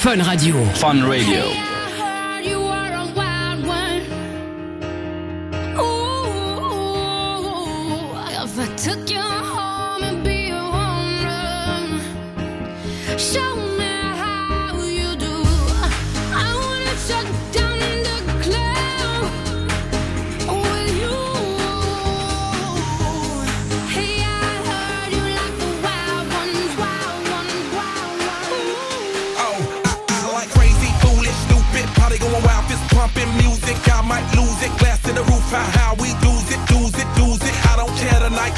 Fun Radio. Fun Radio.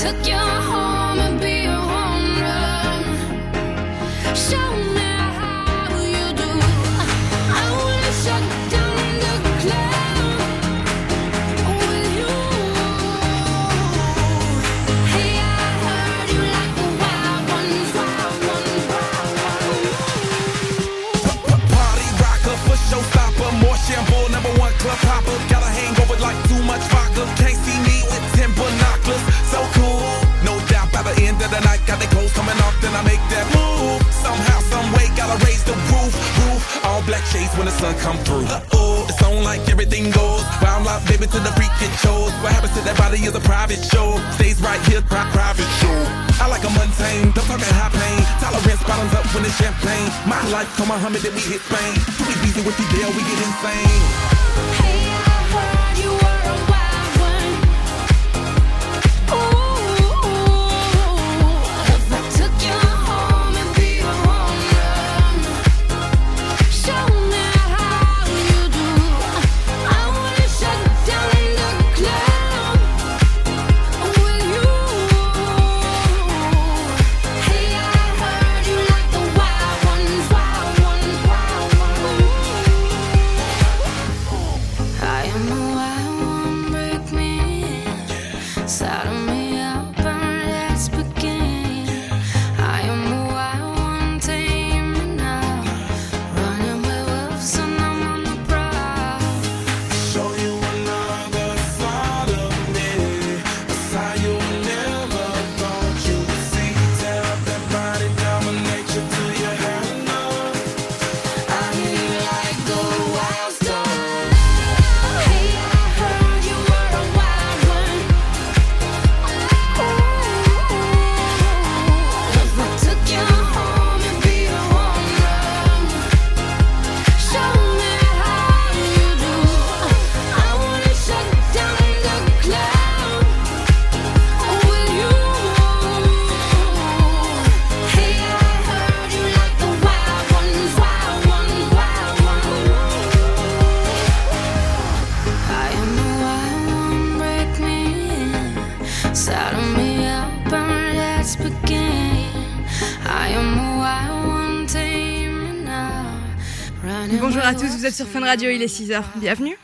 took you home black shades when the sun come through. Uh-oh, it's on like everything goes. Wild out, baby, to the freak it shows. What happens to that body is a private show. Stays right here, pri- private show. I like a mundane, don't talk high pain. Tolerance bottoms up when it's champagne. My life, come Muhammad, then we hit Spain. Too busy with the deal, we get insane. Hey, Radio, il est 6h. Bienvenue.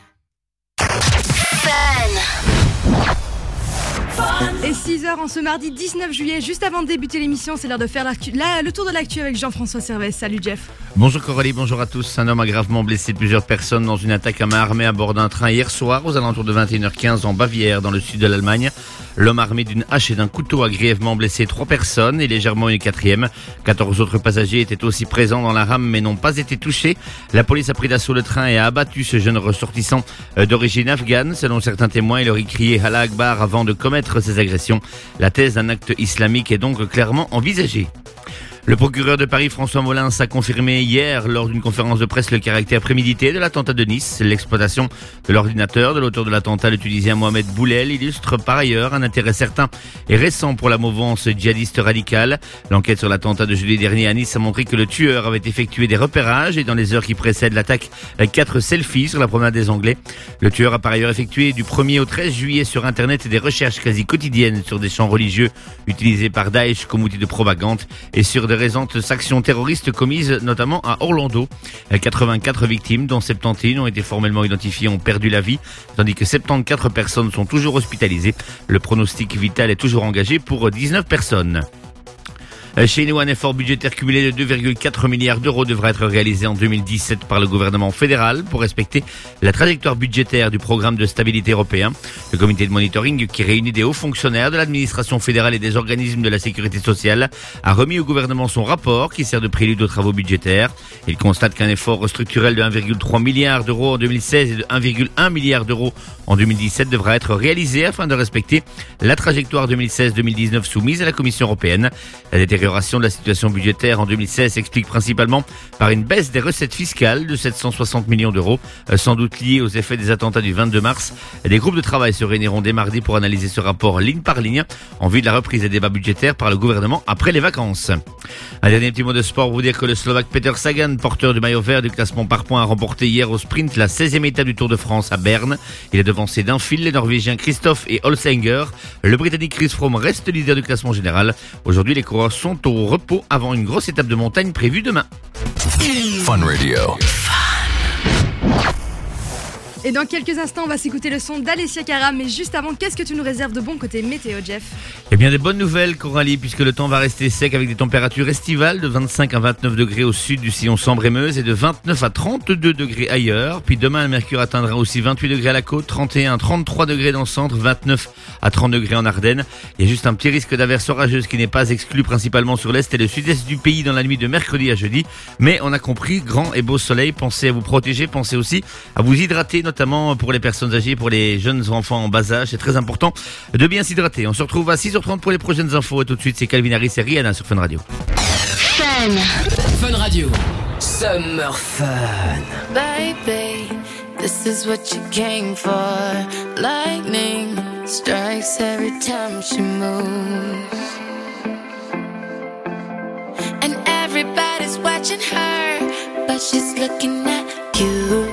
Et 6h en ce mardi 19 juillet, juste avant de débuter l'émission, c'est l'heure de faire le tour de l'actu avec Jean-François Servet. Salut Jeff. Bonjour Coralie, bonjour à tous. Un homme a gravement blessé plusieurs personnes dans une attaque à main armée à bord d'un train hier soir aux alentours de 21h15 en Bavière, dans le sud de l'Allemagne. L'homme armé d'une hache et d'un couteau a grièvement blessé trois personnes et légèrement une quatrième. 14 autres passagers étaient aussi présents dans la rame mais n'ont pas été touchés. La police a pris d'assaut le train et a abattu ce jeune ressortissant euh, d'origine afghane. Selon certains témoins, il aurait crié Allah Akbar avant de commettre ces agressions. La thèse d'un acte islamique est donc clairement envisagée. Le procureur de Paris, François Molins, a confirmé hier, lors d'une conférence de presse, le caractère prémédité de l'attentat de Nice. L'exploitation de l'ordinateur de l'auteur de l'attentat, le Tunisien Mohamed Boulel, illustre par ailleurs un intérêt certain et récent pour la mouvance djihadiste radicale. L'enquête sur l'attentat de jeudi dernier à Nice a montré que le tueur avait effectué des repérages et dans les heures qui précèdent l'attaque, quatre selfies sur la promenade des Anglais. Le tueur a par ailleurs effectué du 1er au 13 juillet sur Internet des recherches quasi quotidiennes sur des champs religieux utilisés par Daesh comme outil de propagande et sur des récentes actions terroristes commises notamment à Orlando. Euh, 84 victimes, dont 71 ont été formellement identifiées, ont perdu la vie, tandis que 74 personnes sont toujours hospitalisées. Le pronostic vital est toujours engagé pour 19 personnes. Euh, Chez nous, un effort budgétaire cumulé de 2,4 milliards d'euros devra être réalisé en 2017 par le gouvernement fédéral pour respecter la trajectoire budgétaire du programme de stabilité européen. Le comité de monitoring qui réunit des hauts fonctionnaires de l'administration fédérale et des organismes de la sécurité sociale a remis au gouvernement son rapport qui sert de prélude aux travaux budgétaires. Il constate qu'un effort structurel de 1,3 milliard d'euros en 2016 et de 1,1 milliard d'euros en 2017 devra être réalisé afin de respecter la trajectoire 2016-2019 soumise à la Commission européenne. Détérioration de la situation budgétaire en 2016 s'explique principalement par une baisse des recettes fiscales de 760 millions d'euros, euh, sans doute liée aux effets des attentats du 22 mars. Des groupes de travail se réuniront dès mardi pour analyser ce rapport ligne par ligne en vue de la reprise des débats budgétaires par le gouvernement après les vacances. Un dernier petit mot de sport vous dire que le Slovaque Peter Sagan, porteur du maillot vert du classement par points, a remporté hier au sprint la 16e étape du Tour de France à Berne. Il est devancé d'un fil les Norvégiens Christophe et Holsinger. Le Britannique Chris Froome reste leader du classement général. Aujourd'hui, les coureurs sont au repos avant une grosse étape de montagne prévue demain. Et dans quelques instants, on va s'écouter le son d'Alessia Cara. Mais juste avant, qu'est-ce que tu nous réserves de bon côté météo, Jeff? Eh bien, des bonnes nouvelles, Coralie, puisque le temps va rester sec avec des températures estivales de 25 à 29 degrés au sud du sillon Sambre-et-Meuse et de 29 à 32 degrés ailleurs. Puis demain, le mercure atteindra aussi 28 degrés à la côte, 31 à 33 degrés dans le centre, 29 à 30 degrés en Ardennes. Il y a juste un petit risque d'averse orageuse qui n'est pas exclu principalement sur l'est et le sud-est du pays dans la nuit de mercredi à jeudi. Mais on a compris, grand et beau soleil, pensez à vous protéger, pensez aussi à vous hydrater, pour les personnes âgées, pour les jeunes enfants en bas âge. C'est très important de bien s'hydrater. On se retrouve à 6h30 pour les prochaines infos. Et tout de suite, c'est Calvin Harris et Rihanna sur Fun Radio. Fun Radio. Summer fun. Baby, this is what you came for. Lightning strikes every time she moves. And everybody's watching her, but she's looking at. You.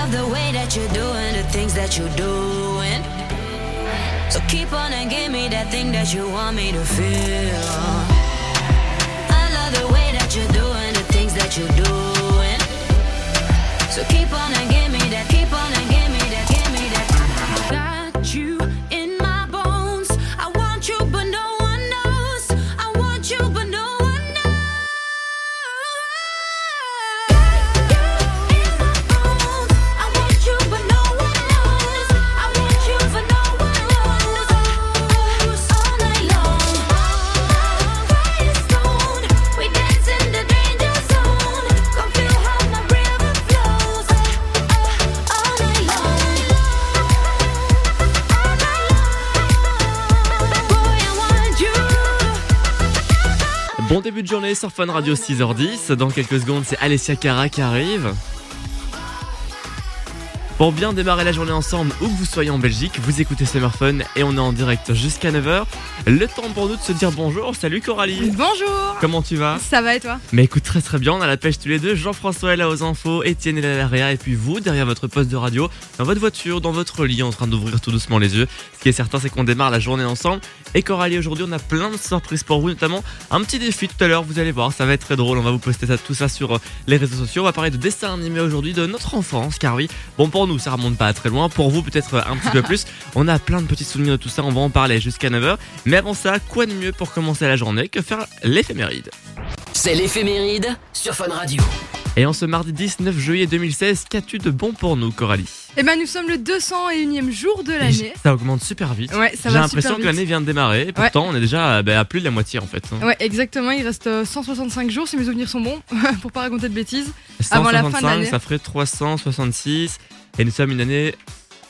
love the way that you're doing the things that you're doing. So keep on and give me that thing that you want me to feel. I love the way that you're doing the things that you're doing. So keep on and give début de journée sur Fun Radio 6h10. Dans quelques secondes, c'est Alessia Cara qui arrive. Pour bien démarrer la journée ensemble, où que vous soyez en Belgique, vous écoutez Summer Fun et on est en direct jusqu'à 9h. Le temps pour nous de se dire bonjour. Salut Coralie. Bonjour Comment tu vas? Ça va et toi? Mais écoute très très bien, on a la pêche tous les deux. Jean-François est là aux infos, Étienne est là à l'arrière et puis vous derrière votre poste de radio, dans votre voiture, dans votre lit, en train d'ouvrir tout doucement les yeux. Ce qui est certain, c'est qu'on démarre la journée ensemble. Et Coralie, aujourd'hui, on a plein de surprises pour vous, notamment un petit défi tout à l'heure. Vous allez voir, ça va être très drôle. On va vous poster ça, tout ça sur euh, les réseaux sociaux. On va parler de dessins animés aujourd'hui, de notre enfance, car oui, bon pour nous, ça remonte pas à très loin. Pour vous, peut-être euh, un petit peu plus. On a plein de petits souvenirs de tout ça. On va en parler jusqu'à 9h. Mais avant ça, quoi de mieux pour commencer la journée que faire l'éphéméride? C'est l'éphéméride sur Fun Radio. Et en ce mardi 19 juillet 2016, qu'as-tu de bon pour nous, Coralie? Eh ben nous sommes le 201e jour de l'année. Ça augmente super vite. Ouais, ça J'ai l'impression que l'année vient de démarrer. Et pourtant, on est déjà euh, bah, à plus de la moitié en fait. hein. Ouais, exactement, il reste euh, 165 jours si mes souvenirs sont bons, pour pas raconter de bêtises. Avant la fin de 165, l'année. ça ferait 366. Et nous sommes une année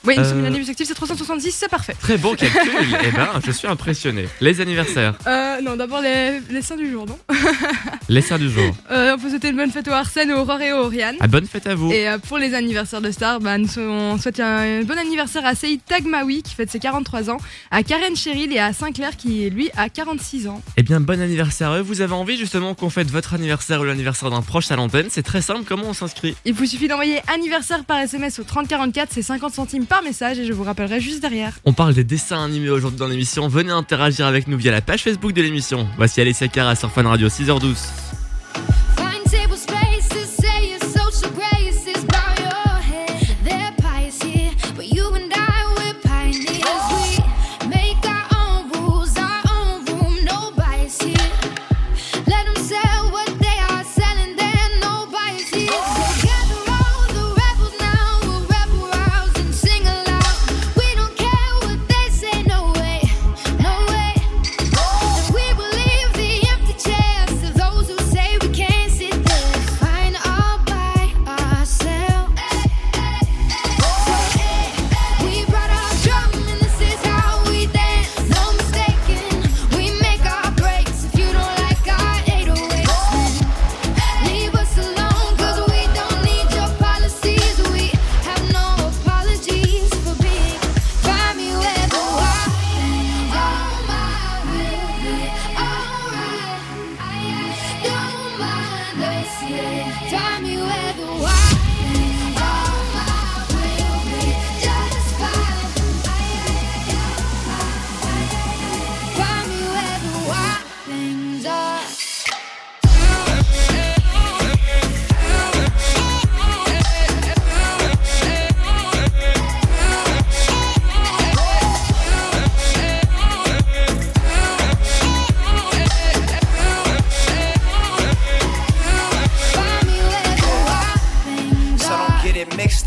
Oui, nous Euh, sommes une année bisexuelle, c'est 366, c'est parfait. très bon calcul. eh ben, je suis impressionné. Les anniversaires, Euh, non, d'abord les, les saints du jour, non les saints du jour. Euh, On peut souhaiter une bonne fête au Arsène, au Aurore et au Oriane. Ah, bonne fête à vous. Et euh, pour les anniversaires de stars, bah, nous on souhaite un, bon anniversaire à Seïd Tagmaoui qui fête ses 43 ans, à Karen Cheryl et à Sinclair qui lui a 46 ans. Eh bien, bon anniversaire à eux. Vous avez envie justement qu'on fête votre anniversaire ou l'anniversaire d'un proche à l'antenne C'est très simple. Comment on s'inscrit? Il vous suffit d'envoyer anniversaire par SMS au 3044, c'est 50 centimes par message et je vous rappellerai juste derrière. On parle des dessins animés aujourd'hui dans l'émission. Venez interagir avec nous via la page Facebook de l'émission. Voici Alessia Cara sur Fun Radio 6h12.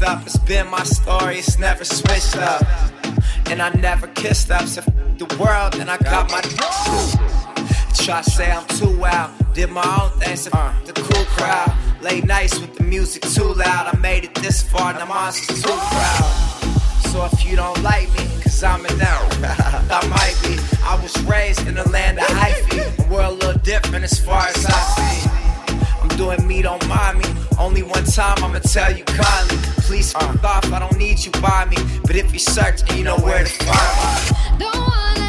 Up. It's been my story, it's never switched up. And I never kissed up. So f- the world, and I got my. Try to say I'm too wild. Did my own thing, so f- the cool crowd. Late nights with the music too loud. I made it this far, now mine's too proud. So if you don't like me, cause I'm in now, I might be. I was raised in the land of hyphy. A world a little different as far as I see. Doing me, don't mind me. Only one time I'ma tell you kindly. Please fuck off, I don't need you by me. But if you search, you know where to find me. Don't wanna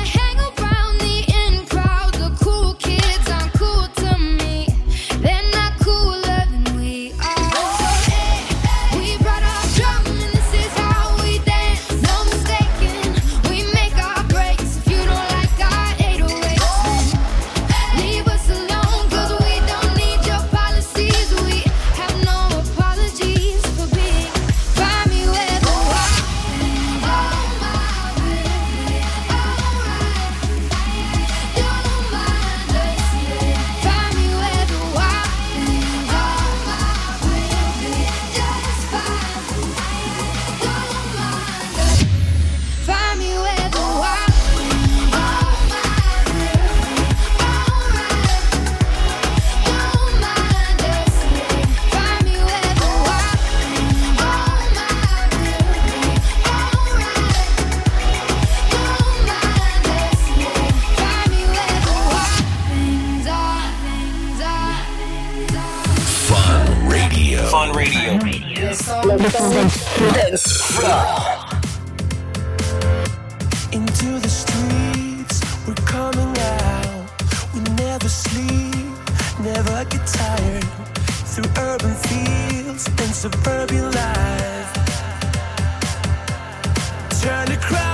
suburban life. Turn the crowd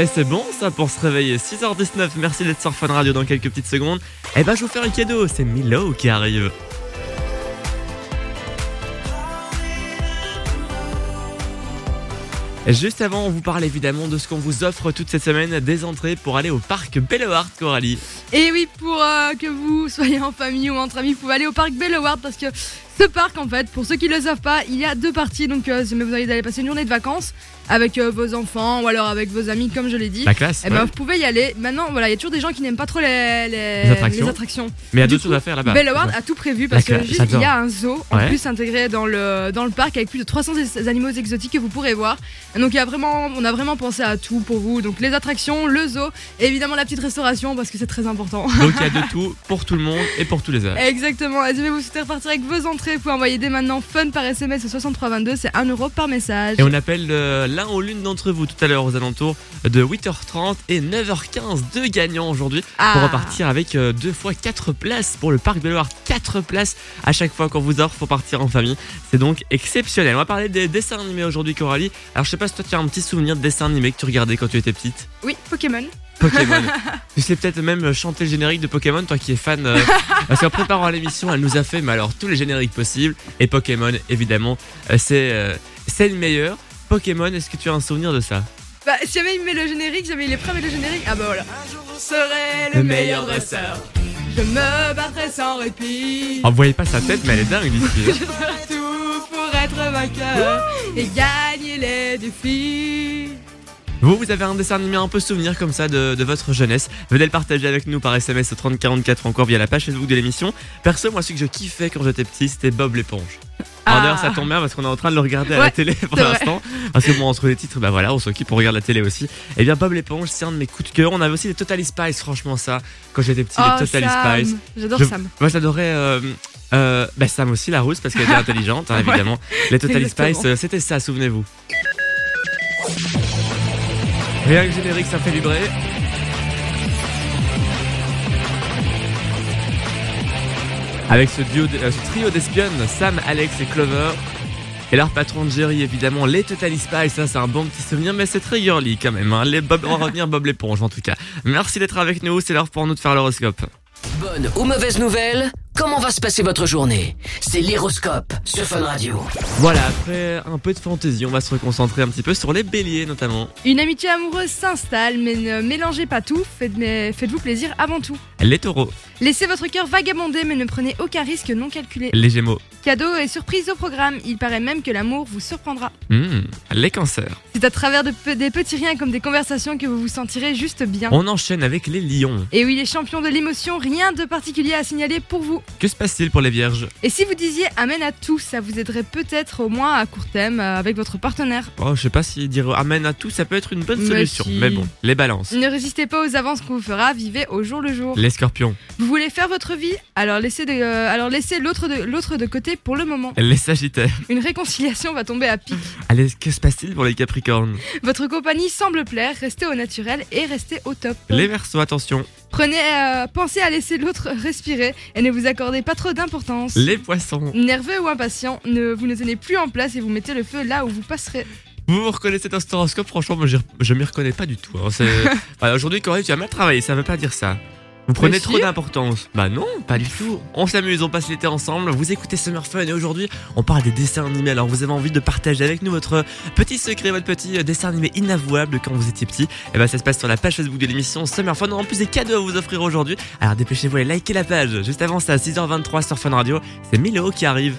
Et c'est bon ça pour se réveiller. 6h19, merci d'être sur Fun Radio dans quelques petites secondes. Et bah je vous faire un cadeau, c'est Milo qui arrive. Juste avant, on vous parle évidemment de ce qu'on vous offre toute cette semaine, des entrées pour aller au parc Bellewart, Coralie. Et oui, pour euh, que vous soyez en famille ou entre amis, vous pouvez aller au parc Belleward parce que ce parc, en fait, pour ceux qui ne le savent pas, il y a deux parties. Donc, euh, si vous allez passer une journée de vacances avec euh, vos enfants ou alors avec vos amis, comme je l'ai dit, La classe. eh ben, ouais. vous pouvez y aller. Maintenant, voilà, il y a toujours des gens qui n'aiment pas trop les, les, Les attractions. les attractions. Mais il y a d'autres choses à faire là-bas. Belleward Ouais. a tout prévu parce que juste, il y a un zoo en Ouais. plus intégré dans le, dans le parc avec plus de 300 es- animaux exotiques que vous pourrez voir. Et donc il y a vraiment, on a vraiment pensé à tout pour vous. Donc les attractions, le zoo et évidemment la petite restauration parce que c'est très important. Donc il y a de tout pour tout le monde et pour tous les âges. Exactement. Et si vous souhaitez repartir avec vos entrées, vous pouvez envoyer dès maintenant fun par SMS au 6322, c'est 1 euro par message. Et on appelle euh, l'un ou l'une d'entre vous tout à l'heure aux alentours de 8h30 et 9h15. Deux gagnants aujourd'hui pour Ah. repartir avec euh, deux fois quatre places pour le parc Belloir. Quatre places à chaque fois qu'on vous offre pour partir en famille. C'est donc exceptionnel. On va parler des dessins animés aujourd'hui, Coralie. Alors je sais pas si toi tu as un petit souvenir de dessins animés que tu regardais quand tu étais petite. Oui, Pokémon. Pokémon. tu sais peut-être même chanter le générique de Pokémon, toi qui es fan. euh, parce qu'en préparant l'émission, elle nous a fait mais alors tous les génériques possibles. Et Pokémon, évidemment, euh, c'est euh, c'est le meilleur. Pokémon, est-ce que tu as un souvenir de ça Bah, si jamais il met le générique, jamais il est prêt avec le générique, ah bah voilà. Je serai le, Le meilleur dresseur. Je me battrai sans répit. Oh, vous voyez pas sa tête, mais elle est dingue Je ferai tout pour être vainqueur et gagner les défis. Vous, vous avez un dessin animé un peu souvenir comme ça de, de votre jeunesse. Venez le partager avec nous par SMS au 3044 ou encore via la page Facebook de l'émission. Perso, moi, celui que je kiffais quand j'étais petit, c'était Bob l'éponge. Alors Ah. d'ailleurs, ça tombe bien parce qu'on est en train de le regarder à la télé pour l'instant. Parce que bon, entre les titres, bah voilà, on s'occupe, on regarde la télé aussi. Et bien, Bob l'éponge, c'est un de mes coups de cœur. On avait aussi les Totally Spice, franchement, ça. Quand j'étais petit, Oh, les Totally Sam. Spice. J'adore Je- Sam. Moi, j'adorais. Euh, euh, bah, Sam aussi, la rousse, parce qu'elle était intelligente, hein, Ouais, évidemment. Les Totally exactement. Spice, euh, c'était ça, souvenez-vous. Que le générique, ça fait vibrer. Avec ce, duo, de- euh, ce trio d'espionnes, Sam, Alex et Clover. Et leur patron Jerry, évidemment, les Totally Spice, ça c'est un bon petit souvenir, mais c'est très girly quand même. Hein. Les Bob, on va revenir Bob l'éponge en tout cas. Merci d'être avec nous, c'est l'heure pour nous de faire l'horoscope. Bonne ou mauvaise nouvelle Comment va se passer votre journée? C'est l'héroscope sur Fun Radio. Voilà, après un peu de fantaisie, on va se reconcentrer un petit peu sur les béliers notamment. Une amitié amoureuse s'installe, mais ne mélangez pas tout, faites-vous plaisir avant tout. Les taureaux, Laissez votre cœur vagabonder, mais ne prenez aucun risque non calculé. les gémeaux, Cadeaux et surprises au programme, il paraît même que l'amour vous surprendra. hmm, les cancers. C'est à travers de des petits riens comme des conversations que vous vous sentirez juste bien. On enchaîne avec les lions. Et oui, les champions de l'émotion, rien de particulier à signaler pour vous. Que se passe-t-il pour les vierges? Et si vous disiez amène à tout, ça vous aiderait peut-être au moins à court terme euh, avec votre partenaire. Oh, je sais pas si dire amène à tout, ça peut être une bonne Mais solution. si. Mais bon, les balances. Ne résistez pas aux avances qu'on vous fera, vivez au jour le jour. Les scorpions, Vous voulez faire votre vie, alors laissez, de- euh, alors laissez l'autre de, l'autre de côté pour le moment. les sagittaires. Une réconciliation va tomber à pic. Allez, que se passe-t-il pour les capricornes? Votre compagnie semble plaire, restez au naturel et restez au top. Les versos, attention. Prenez, euh, pensez à laisser l'autre respirer et ne vous accordez pas trop d'importance. Les poissons. Nerveux ou impatient, ne, vous ne tenez plus en place et vous mettez le feu là où vous passerez. Vous vous reconnaissez dans cet horoscope Franchement, moi, je m'y reconnais pas du tout. hein. C'est- Voilà, Aujourd'hui, Corée, tu as mal travaillé, ça veut pas dire ça. Vous prenez trop d'importance. Bah non, pas du tout. On s'amuse, on passe l'été ensemble. Vous écoutez Summer Fun et aujourd'hui, on parle des dessins animés. Alors, vous avez envie de partager avec nous votre petit secret, votre petit euh, dessin animé inavouable quand vous étiez petit? Et ben, ça se passe sur la page Facebook de l'émission Summer Fun. En plus des cadeaux à vous offrir aujourd'hui. Alors, dépêchez-vous, allez liker la page. Juste avant ça, 6h23 sur Fun Radio, c'est Milo qui arrive.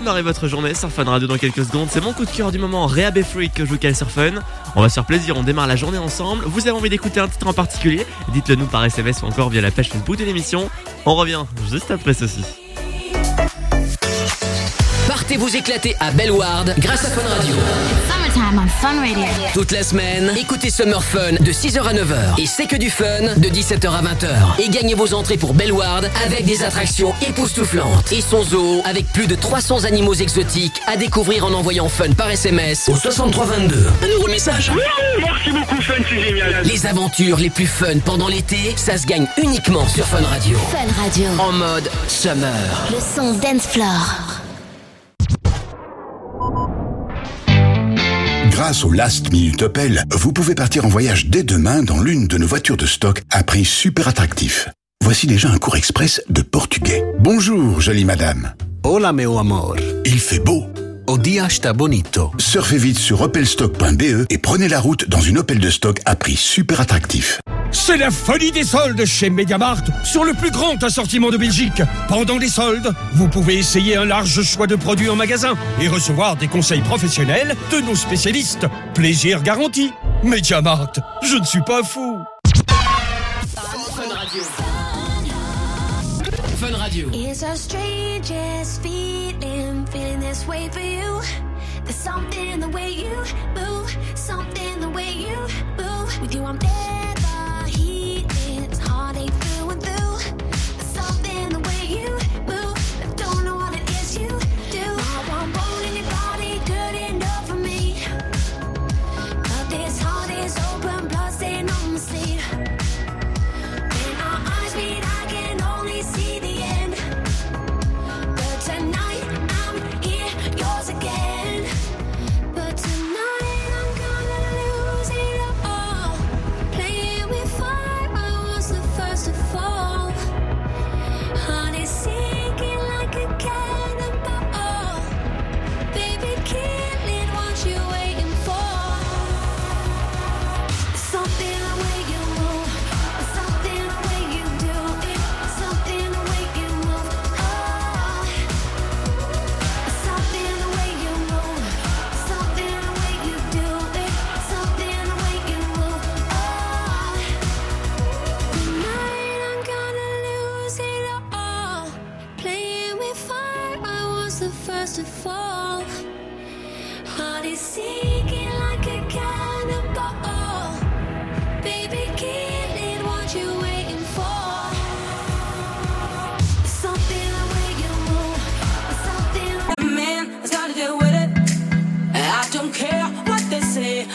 Démarrer votre journée sur Fun Radio dans quelques secondes. C'est mon coup de cœur du moment, Réa Freak que je vous cale sur Fun. On va se faire plaisir, on démarre la journée ensemble. Vous avez envie d'écouter un titre en particulier? Dites-le nous par SMS ou encore via la page Facebook de l'émission. On revient juste après ceci. Partez vous éclater à Bellward grâce à Fun Radio. Summertime on Fun Radio. Toute la semaine, écoutez Summer Fun de 6h à 9h. Et c'est que du fun de 17h à 20h. Et gagnez vos entrées pour Bellward avec des attractions époustouflantes. Et son zoo avec plus de 300 animaux exotiques à découvrir en envoyant Fun par SMS au 6322. Un nouveau message. Merci beaucoup, Fun, c'est génial. Les aventures les plus fun pendant l'été, ça se gagne uniquement sur Fun Radio. Fun Radio. En mode Summer. Le son Dance Floor. Grâce au Last Minute Opel, vous pouvez partir en voyage dès demain dans l'une de nos voitures de stock à prix super attractif. Voici déjà un cours express de portugais. Bonjour, jolie madame. Hola, meu amor. Il fait beau. O dia está bonito. Surfez vite sur opelstock.be et prenez la route dans une Opel de stock à prix super attractif. C'est la folie des soldes chez Mediamart sur le plus grand assortiment de Belgique. Pendant les soldes, vous pouvez essayer un large choix de produits en magasin et recevoir des conseils professionnels de nos spécialistes. Plaisir garanti. Mediamart, je ne suis pas fou. Fun Radio. Fun Radio. It's the strangest feeling, feeling this way for you? There's something the way you move, something the way you move. With you, I'm never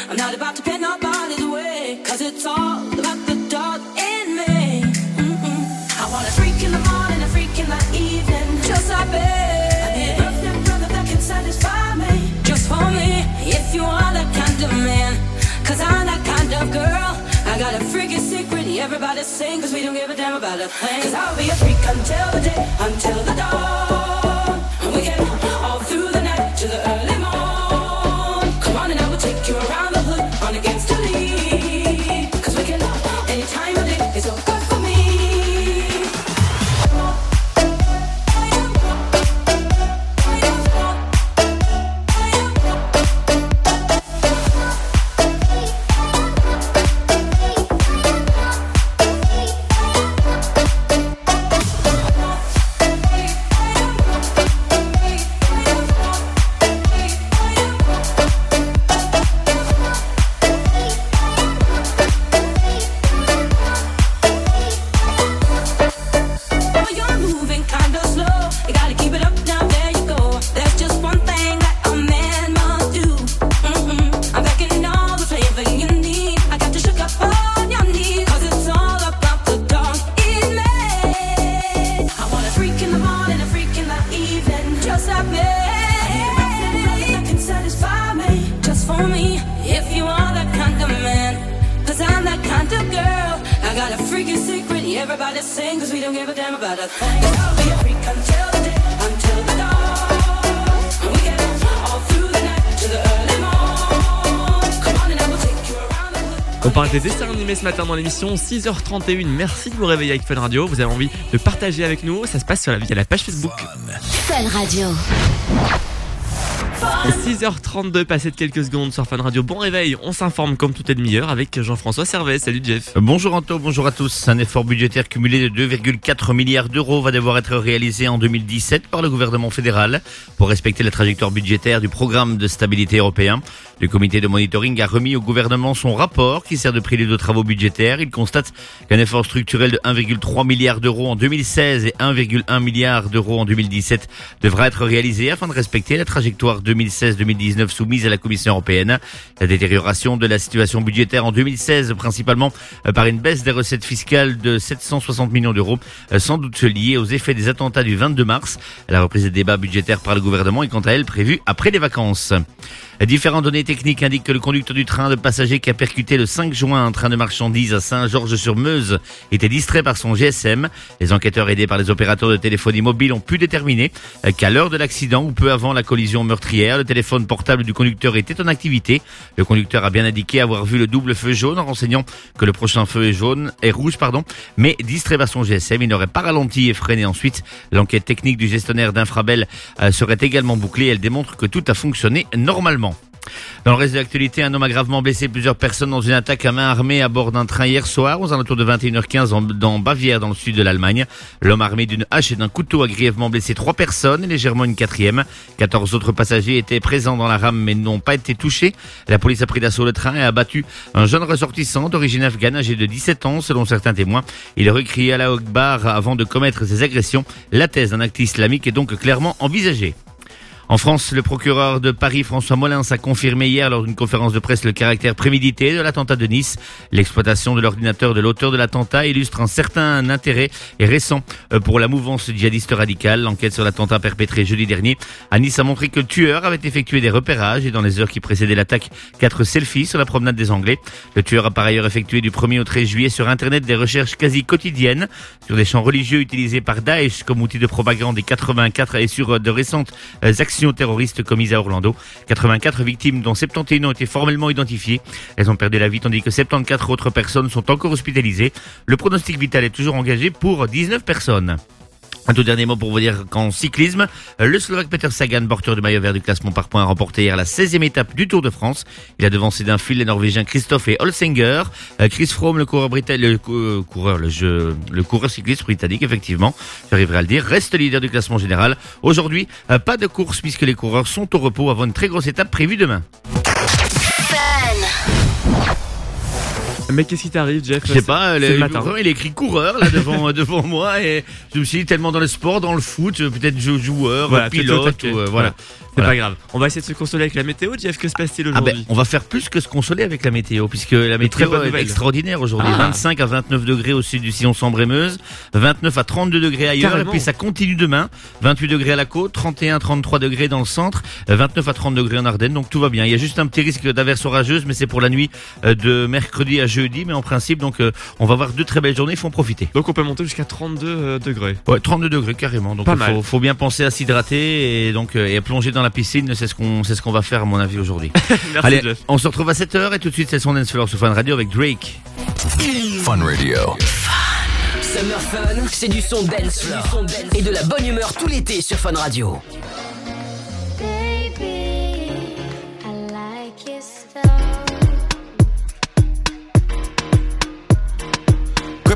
I'm not about to pin nobody's way. Cause it's all about the dog in me. Mm-mm. I want a freak in the morning, a freak in the evening. Just like me. I need brother that can satisfy me. Just for me. If you are that kind of man. Cause I'm that kind of girl. I got a freaky secret, everybody sing, cause we don't give a damn about a thing. Cause I'll be a freak until the day, until the dawn. We all through the night to the early morn. Dans l'émission 6h31. Merci de vous réveiller avec Fun Radio. Vous avez envie de partager avec nous Ça se passe sur la, via la page Facebook. Fun Radio. 6h32, passé de quelques secondes sur Fun Radio. Bon réveil, on s'informe comme toute demi-heure avec Jean-François Servet. Salut Jeff. Bonjour Anto, bonjour à tous. Un effort budgétaire cumulé de 2,4 milliards d'euros va devoir être réalisé en 2017 par le gouvernement fédéral pour respecter la trajectoire budgétaire du programme de stabilité européen. Le comité de monitoring a remis au gouvernement son rapport qui sert de prélude aux travaux budgétaires. Il constate qu'un effort structurel de 1,3 milliard d'euros en 2016 et 1,1 milliard d'euros en 2017 devra être réalisé afin de respecter la trajectoire 2016-2019 soumise à la Commission européenne. La détérioration de la situation budgétaire en 2016, principalement euh, par une baisse des recettes fiscales de 760 millions d'euros, euh, sans doute liée aux effets des attentats du 22 mars. La reprise des débats budgétaires par le gouvernement est quant à elle prévue après les vacances. Différentes données techniques indiquent que le conducteur du train de passagers qui a percuté le 5 juin un train de marchandises à Saint-Georges-sur-Meuse était distrait par son GSM. Les enquêteurs aidés par les opérateurs de téléphonie mobile ont pu déterminer euh, qu'à l'heure de l'accident ou peu avant la collision meurtrière, le téléphone portable du conducteur était en activité. Le conducteur a bien indiqué avoir vu le double feu jaune en renseignant que le prochain feu est jaune, est rouge, pardon, mais distrait par son GSM, il n'aurait pas ralenti et freiné ensuite. L'enquête technique du gestionnaire d'Infrabel euh, serait également bouclée. Elle démontre que tout a fonctionné normalement. Dans le reste de l'actualité, un homme a gravement blessé plusieurs personnes dans une attaque à main armée à bord d'un train hier soir aux alentours de 21h15 en- dans Bavière dans le sud de l'Allemagne. L'homme armé d'une hache et d'un couteau a grièvement blessé trois personnes et légèrement une quatrième. 14 autres passagers étaient présents dans la rame mais n'ont pas été touchés. La police a pris d'assaut le train et a abattu un jeune ressortissant d'origine afghane âgé de 17 ans selon certains témoins. Il crié à la Akbar avant de commettre ses agressions. La thèse d'un acte islamique est donc clairement envisagée. En France, le procureur de Paris, François Molins, a confirmé hier lors d'une conférence de presse le caractère prémédité de l'attentat de Nice. L'exploitation de l'ordinateur de l'auteur de l'attentat illustre un certain intérêt et récent euh, pour la mouvance djihadiste radicale. L'enquête sur l'attentat perpétré jeudi dernier à Nice a montré que le tueur avait effectué des repérages et dans les heures qui précédaient l'attaque, quatre selfies sur la promenade des Anglais. Le tueur a par ailleurs effectué du 1er au 13 juillet sur Internet des recherches quasi quotidiennes sur des champs religieux utilisés par Daesh comme outil de propagande des 84 et sur de récentes euh, terroristes commises à Orlando. 84 victimes dont 71 ont été formellement identifiées. Elles ont perdu la vie tandis que 74 autres personnes sont encore hospitalisées. Le pronostic vital est toujours engagé pour 19 personnes. Un tout dernier mot pour vous dire qu'en cyclisme, le Slovaque Peter Sagan, porteur du maillot vert du classement par points, a remporté hier la 16e étape du Tour de France. Il a devancé d'un fil les Norvégiens Christophe et Holsinger. Euh, Chris Froome, le coureur britannique, euh, le coureur cycliste britannique, effectivement, j'arriverai à le dire, reste leader du classement général. Aujourd'hui, euh, pas de course puisque les coureurs sont au repos avant une très grosse étape prévue demain. Mais qu'est-ce qui t'arrive, Jeff Je sais pas, le, matin. il écrit coureur là devant devant moi et je me suis dit tellement dans le sport, dans le foot, euh, peut-être jou- joueur, Voilà, pilote, ou, euh, voilà. C'est Voilà. pas grave. On va essayer de se consoler avec la météo, Jeff. Que se passe-t-il Ah aujourd'hui ben, on va faire plus que se consoler avec la météo, puisque la météo est nouvelle. extraordinaire aujourd'hui. Ah. 25 à 29 degrés au sud du sillon Sambre-et-Meuse, 29 à 32 degrés ailleurs, Carrément. et puis ça continue demain. 28 degrés à la côte, 31 à 33 degrés dans le centre, euh, 29 à 30 degrés en Ardennes, donc tout va bien. Il y a juste un petit risque d'averse orageuse, mais c'est pour la nuit euh, de mercredi à jeudi, mais en principe, donc euh, on va avoir deux très belles journées, il faut en profiter. Donc on peut monter jusqu'à 32 euh, degrés. Ouais, 32 degrés carrément. Donc Pas il faut, mal. faut bien penser à s'hydrater et donc euh, et à plonger dans la piscine. C'est ce qu'on c'est ce qu'on va faire à mon avis aujourd'hui. Merci, Allez, Jeff. on se retrouve à 7h et tout de suite c'est son Dance Floor sur Fun Radio avec Drake. Fun Radio. Summer Fun, c'est du son dance floor. Et de la bonne humeur tout l'été sur Fun Radio.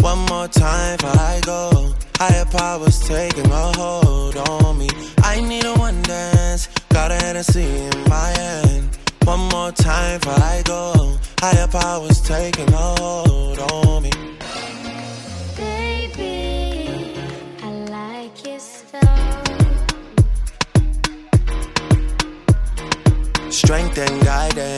One more time before I go. Higher powers taking a hold on me. I need a one dance. Got a Hennessy in my hand. One more time before I go. Higher powers taking a hold on me. Baby, I like your. Strength and guidance,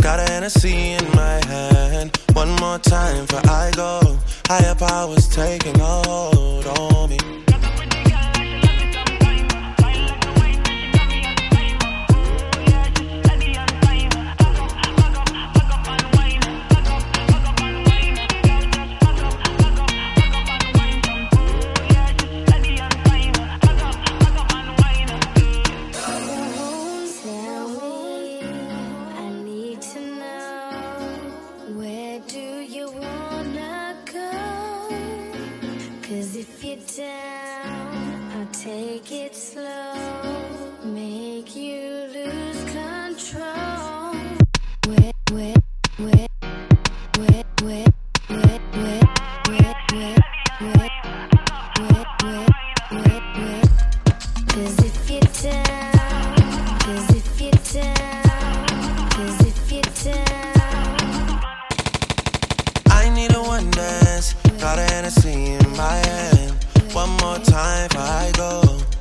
Got a Hennessy in my hand. One more time before I go. Higher powers taking a hold on me. Time before I go.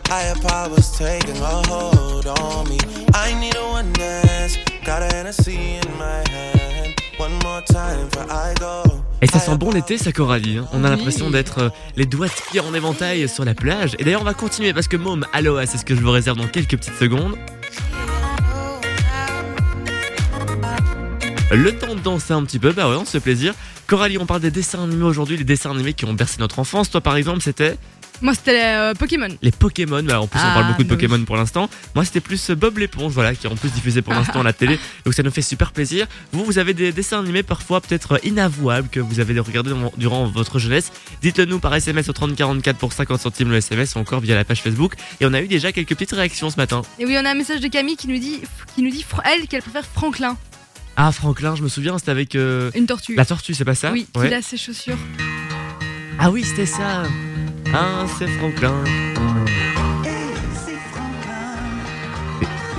Higher powers taking a hold on me. I need a one dance. Got a Hennessy in my hand. One more time before I go. Et ça sent bon l'été, ça Coralie. hein. On a l'impression d'être euh, les doigts de pied en éventail sur la plage. Et d'ailleurs, on va continuer parce que Môme, Aloha, c'est ce que je vous réserve dans quelques petites secondes. Le temps de danser un petit peu, bah ouais, on se fait plaisir. Coralie, on parle des dessins animés aujourd'hui, les dessins animés qui ont bercé notre enfance. Toi, par exemple, c'était Moi, c'était euh, Pokémon. les Pokémon. Bah, en plus, on Ah, parle beaucoup de bah oui. Pokémon pour l'instant. Moi, c'était plus euh, Bob l'éponge, voilà, qui est en plus diffusé pour l'instant à la télé. Donc, ça nous fait super plaisir. Vous, vous avez des dessins animés parfois peut-être euh, inavouables que vous avez regardé durant- votre jeunesse. Dites-le nous par SMS au 3044 pour 50 centimes le SMS ou encore via la page Facebook. Et on a eu déjà quelques petites réactions ce matin. Et oui, on a un message de Camille qui nous dit, qui nous dit Fr- elle qu'elle préfère Franklin, Ah, Franklin, je me souviens, c'était avec euh, une tortue. la tortue, c'est pas ça? Oui, Ouais. qu'il a ses chaussures. Ah oui, c'était ça. Ah, c'est Franklin.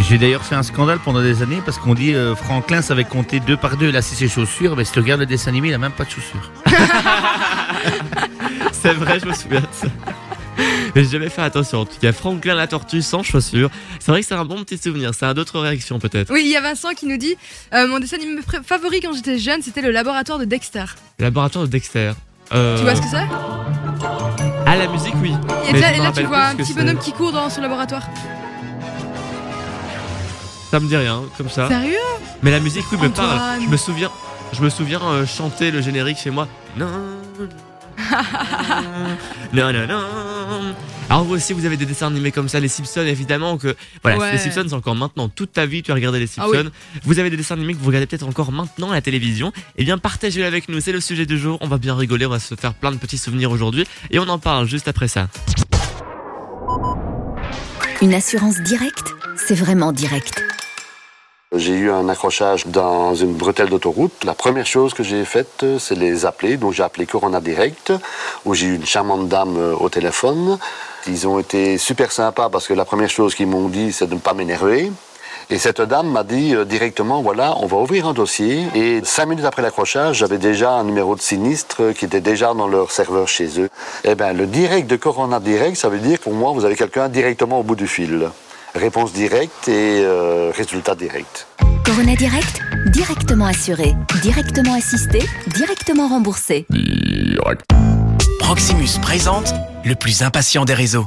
J'ai d'ailleurs fait un scandale pendant des années parce qu'on dit euh, Franklin savait compter deux par deux, il a ses chaussures, mais si tu regardes le dessin animé, il a même pas de chaussures. C'est vrai, je me souviens de ça. Mais j'ai jamais fait attention. En tout cas, Franklin la tortue sans chaussures. C'est vrai que c'est un bon petit souvenir. Ça a d'autres réactions peut-être. Oui, il y a Vincent qui nous dit euh, Mon dessin animé favori quand j'étais jeune, c'était le laboratoire de Dexter. Laboratoire de Dexter. Euh, Tu vois ce que c'est? Ah, la musique, oui. Et Mais là, et tu vois un petit bonhomme qui court dans son laboratoire. Ça me dit rien, comme ça. Sérieux? Mais la musique, oui, me parle. Je me souviens. Je me souviens euh, chanter le générique chez moi. Non. Non, non, non. Alors vous aussi, vous avez des dessins animés comme ça, les Simpsons, évidemment que voilà, Ouais. les Simpsons c'est encore maintenant toute ta vie, tu as regardé les Ah Simpsons. oui. Vous avez des dessins animés que vous regardez peut-être encore maintenant à la télévision. Eh bien, partagez-le avec nous, c'est le sujet du jour. On va bien rigoler, on va se faire plein de petits souvenirs aujourd'hui et on en parle juste après ça. Une assurance directe, c'est vraiment direct. J'ai eu un accrochage dans une bretelle d'autoroute. La première chose que j'ai faite, euh, c'est les appeler. Donc j'ai appelé Corona Direct, où j'ai eu une charmante dame euh, au téléphone. Ils ont été super sympas parce que la première chose qu'ils m'ont dit, c'est de ne pas m'énerver. Et cette dame m'a dit euh, directement, voilà, on va ouvrir un dossier. Et cinq minutes après l'accrochage, j'avais déjà un numéro de sinistre qui était déjà dans leur serveur chez eux. Eh bien, le direct de Corona Direct, ça veut dire pour moi, vous avez quelqu'un directement au bout du fil. Réponse directe et euh, résultat direct. Corona Direct, directement assuré, directement assisté, directement remboursé. Proximus présente le plus impatient des réseaux.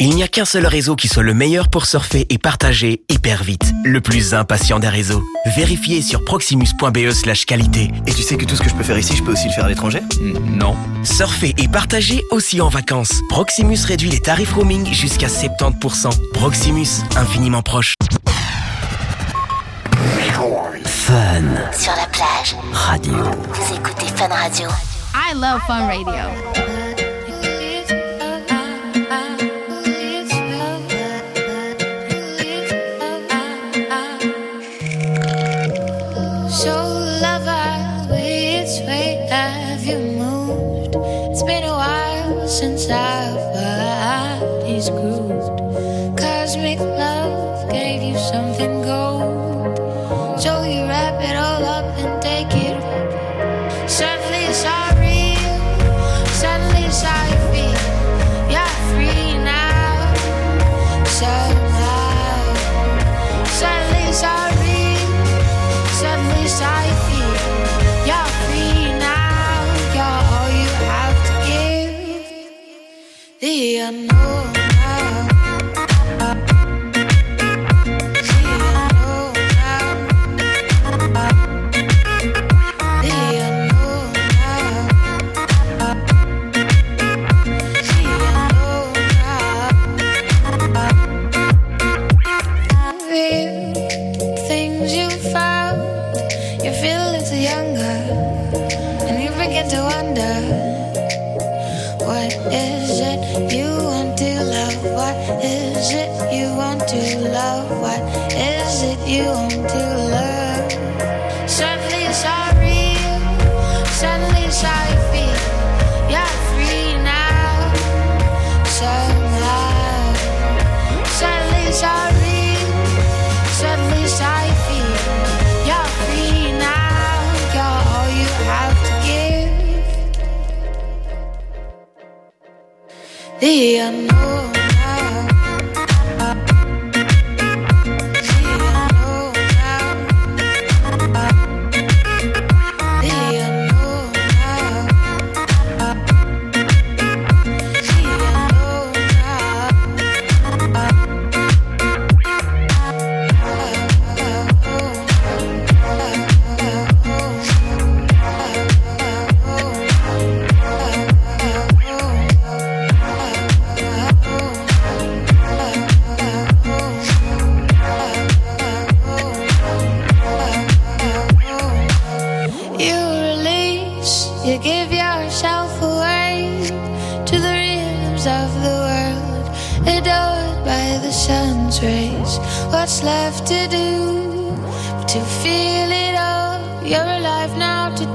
Il n'y a qu'un seul réseau qui soit le meilleur pour surfer et partager hyper vite. Le plus impatient des réseaux. Vérifiez sur proximus.be slash qualité. Et tu sais que tout ce que je peux faire ici, je peux aussi le faire à l'étranger? Non. Surfer et partager aussi en vacances. Proximus réduit les tarifs roaming jusqu'à 70%. Proximus, infiniment proche. Fun. Sur la plage. Radio. Vous écoutez Fun Radio. I love Fun Radio. While since I've The unknown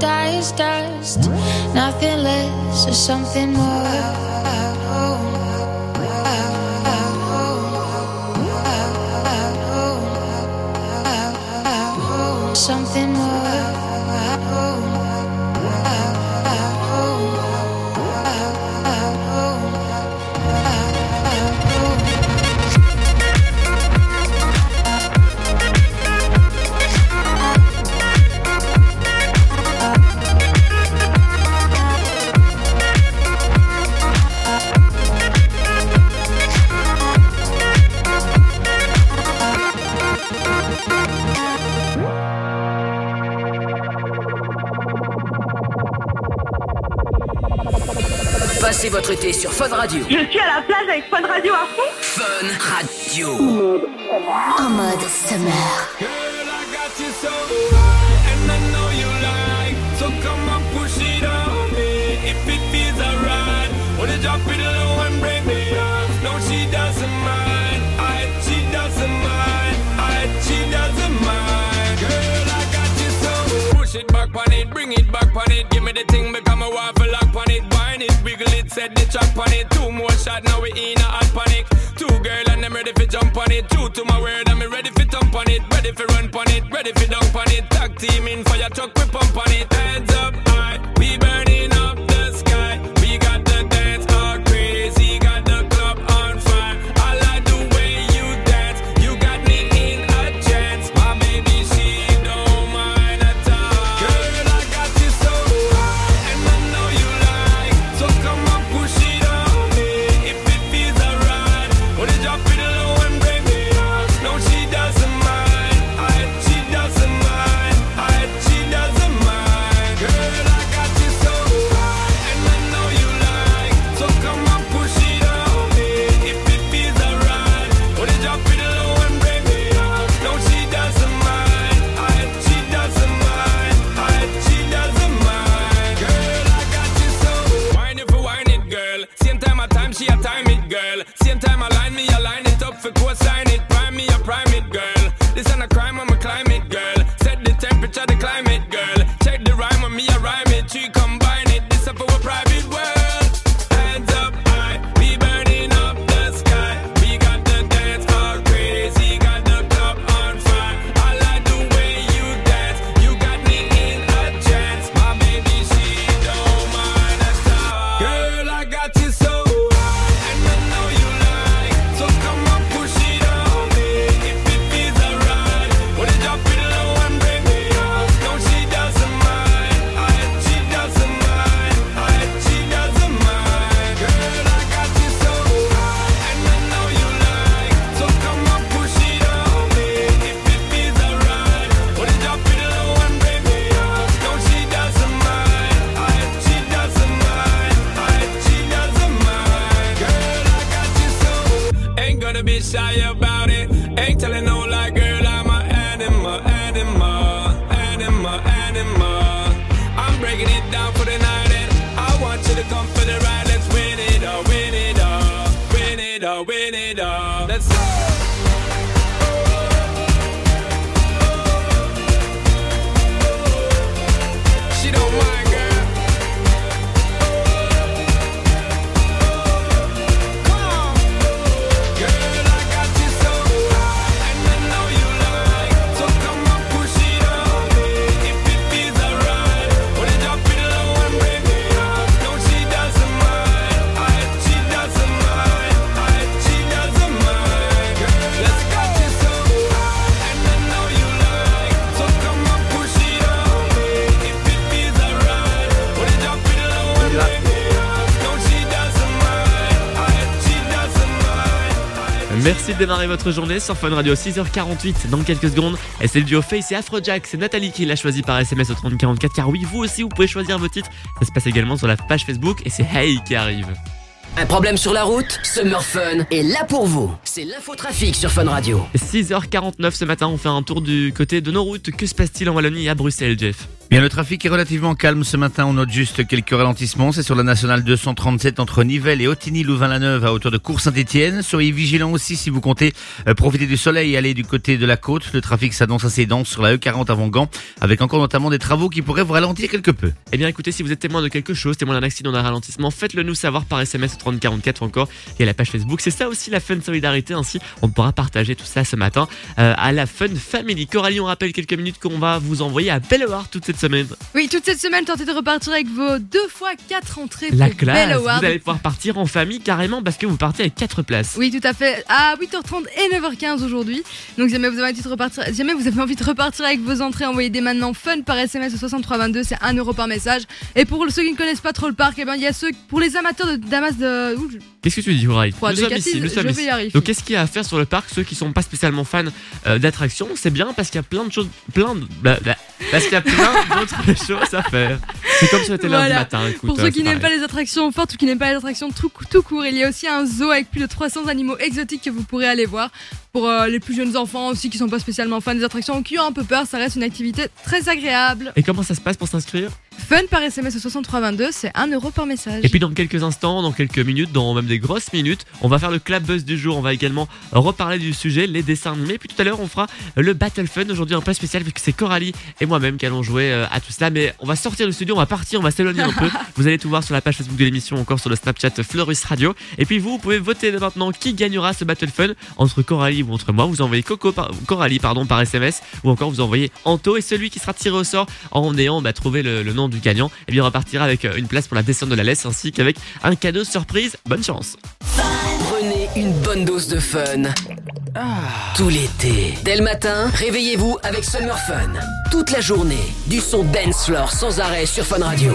now, to die is dust. Nothing less or something more. Votre été sur Fun Radio. Je suis à la plage avec Fun Radio à fond. Fun Radio. En mode summer. And I know you like, so come on, push it on me. If it feels alright, wanna drop it low and break me off. No, she doesn't mind. I, she doesn't mind. I, she doesn't mind. Girl, I got you so. Push it back on it, bring it back track on it. Two more shot, now we in a hot panic. Two girl and I'm ready for jump on it. True to my word, I'm ready for thump on it. Ready for run on it, ready for dunk on it. Tag team in fire truck, we pump on it. Hands démarrer votre journée sur Fun Radio 6h48 dans quelques secondes. Et c'est le duo Face et Afrojack. C'est Nathalie qui l'a choisi par SMS au 3044. Car oui, vous aussi, vous pouvez choisir vos titres. Ça se passe également sur la page Facebook. Et c'est Hey qui arrive. Un problème sur la route Summer Fun est là pour vous. C'est l'infotrafic sur Fun Radio. 6h49 ce matin, on fait un tour du côté de nos routes. Que se passe-t-il en Wallonie et à Bruxelles, Jeff? Bien, le trafic est relativement calme ce matin. On note juste quelques ralentissements. C'est sur la nationale 237 entre Nivelles et Ottigny-Louvain-la-Neuve à hauteur de Cours-Saint-Etienne. Soyez vigilants aussi si vous comptez euh, profiter du soleil et aller du côté de la côte. Le trafic s'annonce assez dense sur la E40 avant Gand, avec encore notamment des travaux qui pourraient vous ralentir quelque peu. Eh bien écoutez, si vous êtes témoin de quelque chose, témoin d'un accident, d'un ralentissement, faites-le nous savoir par SMS au 3044 ou encore à la page Facebook. C'est ça aussi la Fun Solidarité, ainsi on pourra partager tout ça ce matin euh, à la Fun Family. Coralie, on rappelle quelques minutes qu'on va vous envoyer à Belleward toute cette semaine. Oui, toute cette semaine, tentez de repartir avec vos deux fois quatre entrées La pour classe, Bell Award. vous allez pouvoir partir en famille carrément parce que vous partez avec 4 places. Oui, tout à fait. À 8h30 et 9h15 aujourd'hui. Donc, si jamais vous avez envie de repartir, si jamais vous avez envie de repartir avec vos entrées, envoyez dès maintenant fun par SMS au 6322. C'est 1 euro par message. Et pour ceux qui ne connaissent pas trop le parc, eh ben, il y a ceux, pour les amateurs de Damas de. Qu'est-ce que tu dis, Horaï Nous sommes ici, nous sommes ici. Donc, qu'est-ce qu'il y a à faire sur le parc? Ceux qui sont pas spécialement fans euh, d'attractions, c'est bien parce qu'il y a plein de choses, plein de, bah, bah, parce qu'il y a plein d'autres choses à faire. C'est comme si c'était lundi Voilà. matin. Écoute, Pour euh, ceux qui n'aiment pas les attractions fortes ou qui n'aiment pas les attractions tout, tout court, il y a aussi un zoo avec plus de 300 animaux exotiques que vous pourrez aller voir. Pour euh, les plus jeunes enfants aussi qui sont pas spécialement fans des attractions ou qui ont un peu peur, ça reste une activité très agréable. Et comment ça se passe pour s'inscrire? Fun par SMS au 6322, c'est 1 euro par message. Et puis dans quelques instants, dans quelques minutes, dans même des grosses minutes, on va faire le clap buzz du jour. On va également reparler du sujet, les dessins animés. Puis tout à l'heure, on fera le Battle Fun. Aujourd'hui, un peu spécial puisque c'est Coralie et moi-même qui allons jouer euh, à tout cela. Mais on va sortir du studio, on va partir, on va s'éloigner un peu. Vous allez tout voir sur la page Facebook de l'émission, encore sur le Snapchat Fleurus Radio. Et puis vous, vous pouvez voter maintenant qui gagnera ce Battle Fun entre Coralie ou entre moi. Vous envoyez Coco par- Coralie pardon, par SMS ou encore vous envoyez Anto. Et celui qui sera tiré au sort en ayant bah, trouvé le, le nom du gagnant, et bien repartira avec euh, une place pour la descente de la laisse ainsi qu'avec un cadeau surprise. Bonne chance. Prenez une bonne dose de fun. Tout l'été. Dès le matin, réveillez-vous avec Summer Fun. Toute la journée, du son dance floor sans arrêt sur Fun Radio.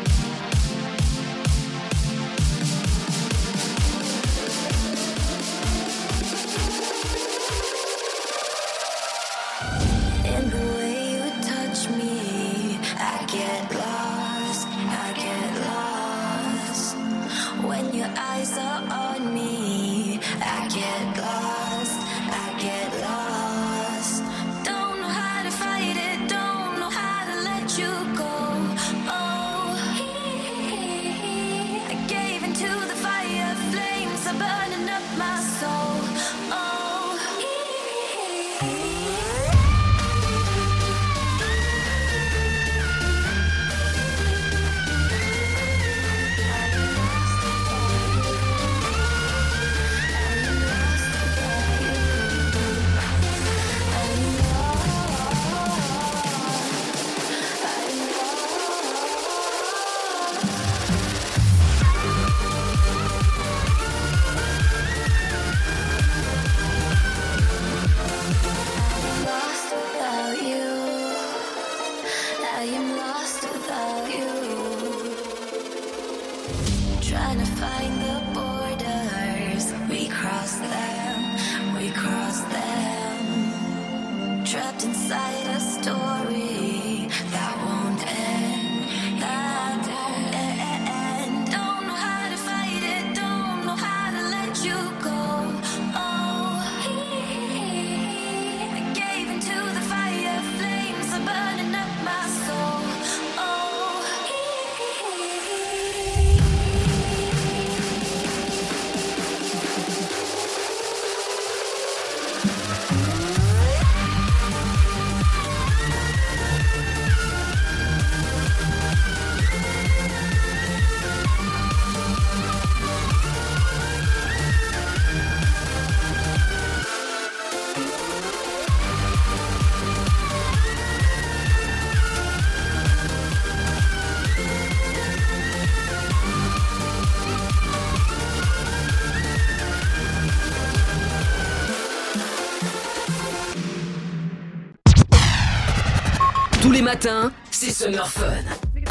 matin, c'est Summer Fun.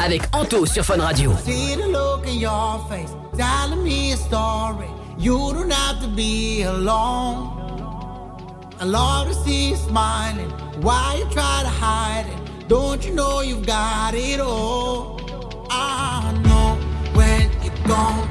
Avec Anto sur Fun Radio. See the look in your face, telling me a story. You don't have to be alone. I love to see you smiling. Why you try to hide it? Don't you know you've got it all? I know when you're gone.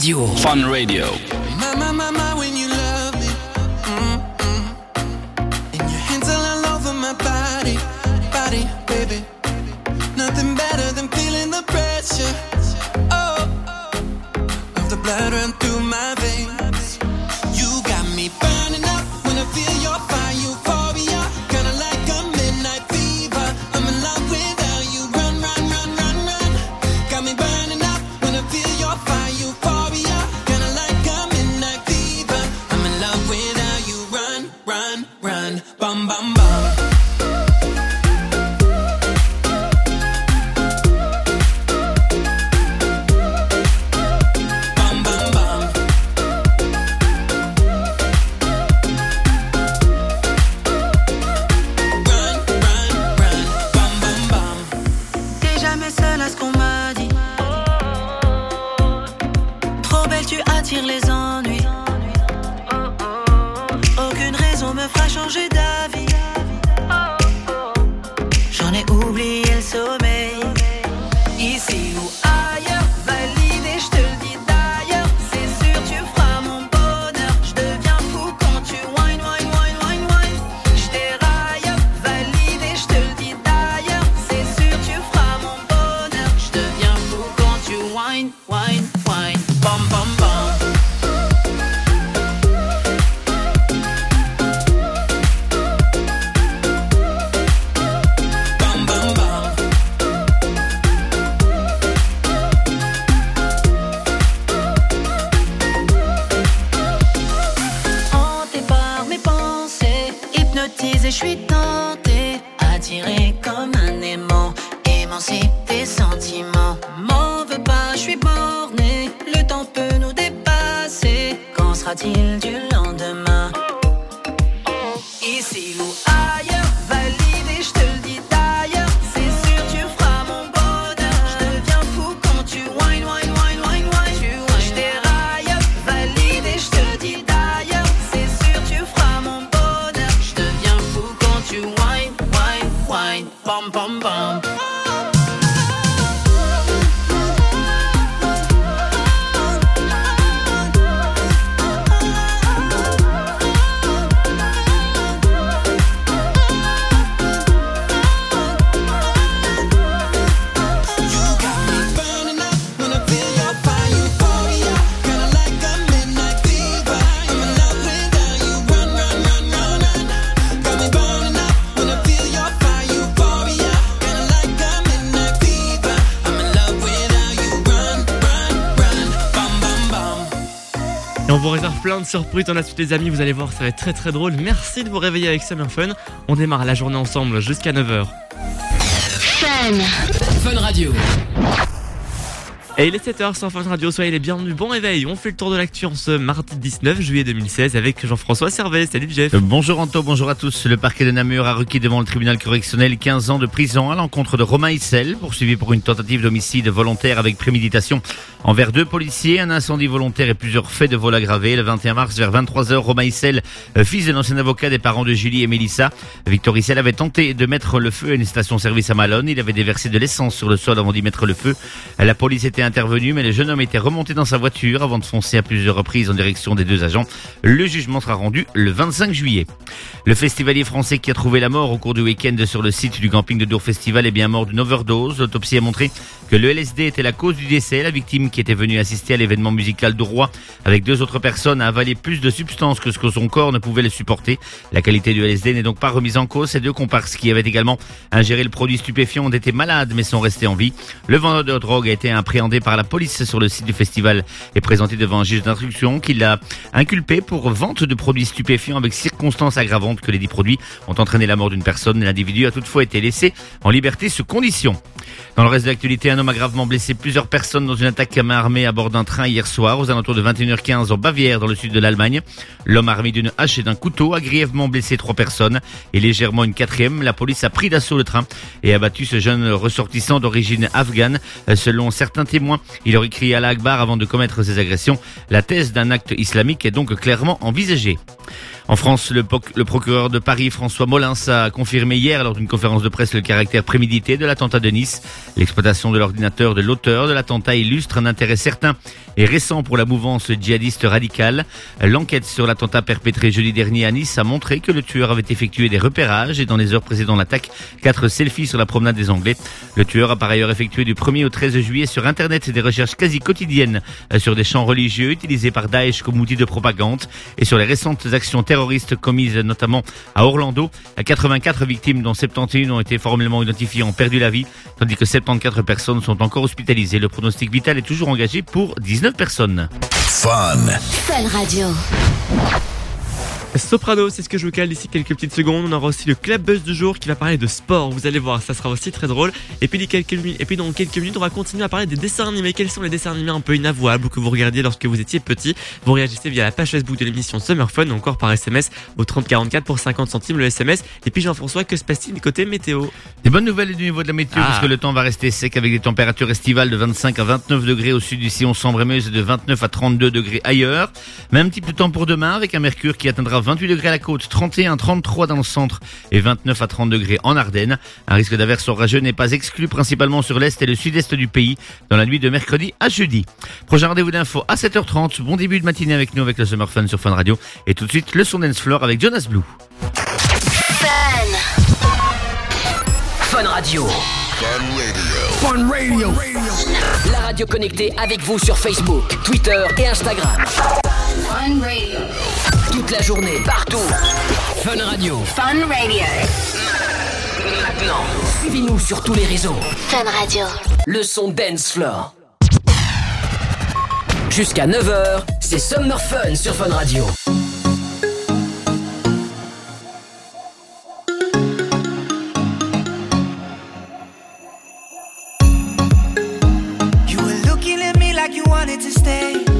Radio. Fun Radio. Plein de surprises dans la suite les amis, vous allez voir, ça va être très très drôle. Merci de vous réveiller avec Summer Fun. On démarre la journée ensemble jusqu'à 9h. Fun. Fun Radio. Et il est 7h sur Fun Radio, soyez les bienvenus, bon réveil. On fait le tour de l'actu en ce mardi 19 juillet 2016 avec Jean-François Servet. Salut Jeff. Euh, Bonjour Anto, bonjour à tous. Le parquet de Namur a requis devant le tribunal correctionnel 15 ans de prison à l'encontre de Romain Issel, poursuivi pour une tentative d'homicide volontaire avec préméditation envers deux policiers, un incendie volontaire et plusieurs faits de vol aggravés. Le 21 mars, vers 23h, Romain Issel, fils de l'ancien avocat des parents de Julie et Mélissa, Victor Issel avait tenté de mettre le feu à une station-service à Malone. Il avait déversé de l'essence sur le sol avant d'y mettre le feu. La police était intervenue, mais le jeune homme était remonté dans sa voiture avant de foncer à plusieurs reprises en direction des deux agents. Le jugement sera rendu le 25 juillet. Le festivalier français qui a trouvé la mort au cours du week-end sur le site du camping de Dour Festival est bien mort d'une overdose. L'autopsie a montré que le LSD était la cause du décès. La victime qui était venue assister à l'événement musical de Roi avec deux autres personnes a avalé plus de substances que ce que son corps ne pouvait le supporter. La qualité du LSD n'est donc pas remise en cause. Ces deux comparses qui avaient également ingéré le produit stupéfiant ont été malades mais sont restés en vie. Le vendeur de drogue a été appréhendé par la police sur le site du festival et présenté devant un juge d'instruction qui l'a inculpé pour vente de produits stupéfiants avec circonstances aggravantes que les dix produits ont entraîné la mort d'une personne. L'individu a toutefois été laissé en liberté sous condition. Dans le reste de l'actualité, un homme a gravement blessé plusieurs personnes dans une attaque à main armée à bord d'un train hier soir aux alentours de 21h15 en Bavière dans le sud de l'Allemagne. L'homme armé d'une hache et d'un couteau a grièvement blessé trois personnes et légèrement une quatrième. La police a pris d'assaut le train et a battu ce jeune ressortissant d'origine afghane. Euh, Selon certains témoins, il aurait crié à l'Akbar avant de commettre ses agressions. La thèse d'un acte islamique est donc clairement envisagée. En France, le, procureur de Paris, François Molins, a confirmé hier lors d'une conférence de presse le caractère prémédité de l'attentat de Nice. L'exploitation de l'ordinateur de l'auteur de l'attentat illustre un intérêt certain et récent pour la mouvance djihadiste radicale. L'enquête sur l'attentat perpétré jeudi dernier à Nice a montré que le tueur avait effectué des repérages et dans les heures précédant l'attaque, quatre selfies sur la promenade des Anglais. Le tueur a par ailleurs effectué du 1er au 13 juillet sur Internet des recherches quasi quotidiennes euh, sur des champs religieux utilisés par Daesh comme outil de propagande et sur les récentes actions terroristes commises notamment à Orlando. 84 victimes dont 71 ont été formellement identifiées ont perdu la vie, tandis que 74 personnes sont encore hospitalisées. Le pronostic vital est toujours engagé pour 19 personnes. Fun. Fun Radio. Soprano, c'est ce que je vous cale d'ici quelques petites secondes. On aura aussi le club buzz du jour qui va parler de sport. Vous allez voir, ça sera aussi très drôle. Et puis, d'ici quelques minutes, et puis dans quelques minutes, on va continuer à parler des dessins animés. Quels sont les dessins animés un peu inavouables ou que vous regardiez lorsque vous étiez petit? Vous réagissez via la page Facebook de l'émission Summer Fun ou encore par SMS au 3044 pour 50 centimes le SMS. Et puis Jean-François, que se passe-t-il côté météo? Des bonnes nouvelles du niveau de la météo Ah. parce que le temps va rester sec avec des températures estivales de 25 à 29 degrés au sud du sillon Sambre-et-Meuse et de 29 à 32 degrés ailleurs. Même type de temps pour demain avec un mercure qui atteindra 28 degrés à la côte, 31, 33 dans le centre et 29 à 30 degrés en Ardennes. Un risque d'averse orageux n'est pas exclu principalement sur l'est et le sud-est du pays dans la nuit de mercredi à jeudi. Prochain rendez-vous d'info à 7h30. Bon début de matinée avec nous avec le Summer Fun sur Fun Radio et tout de suite le son dance floor avec Jonas Blue. Fun Radio. Fun Radio. La radio connectée avec vous sur Facebook, Twitter et Instagram. Fun Radio. Toute la journée, partout. Fun Radio. Fun Radio. Maintenant, suivez-nous sur tous les réseaux. Fun Radio. Le son Dance Floor. Jusqu'à 9h, c'est Summer Fun sur Fun Radio. You were looking at me like you wanted to stay.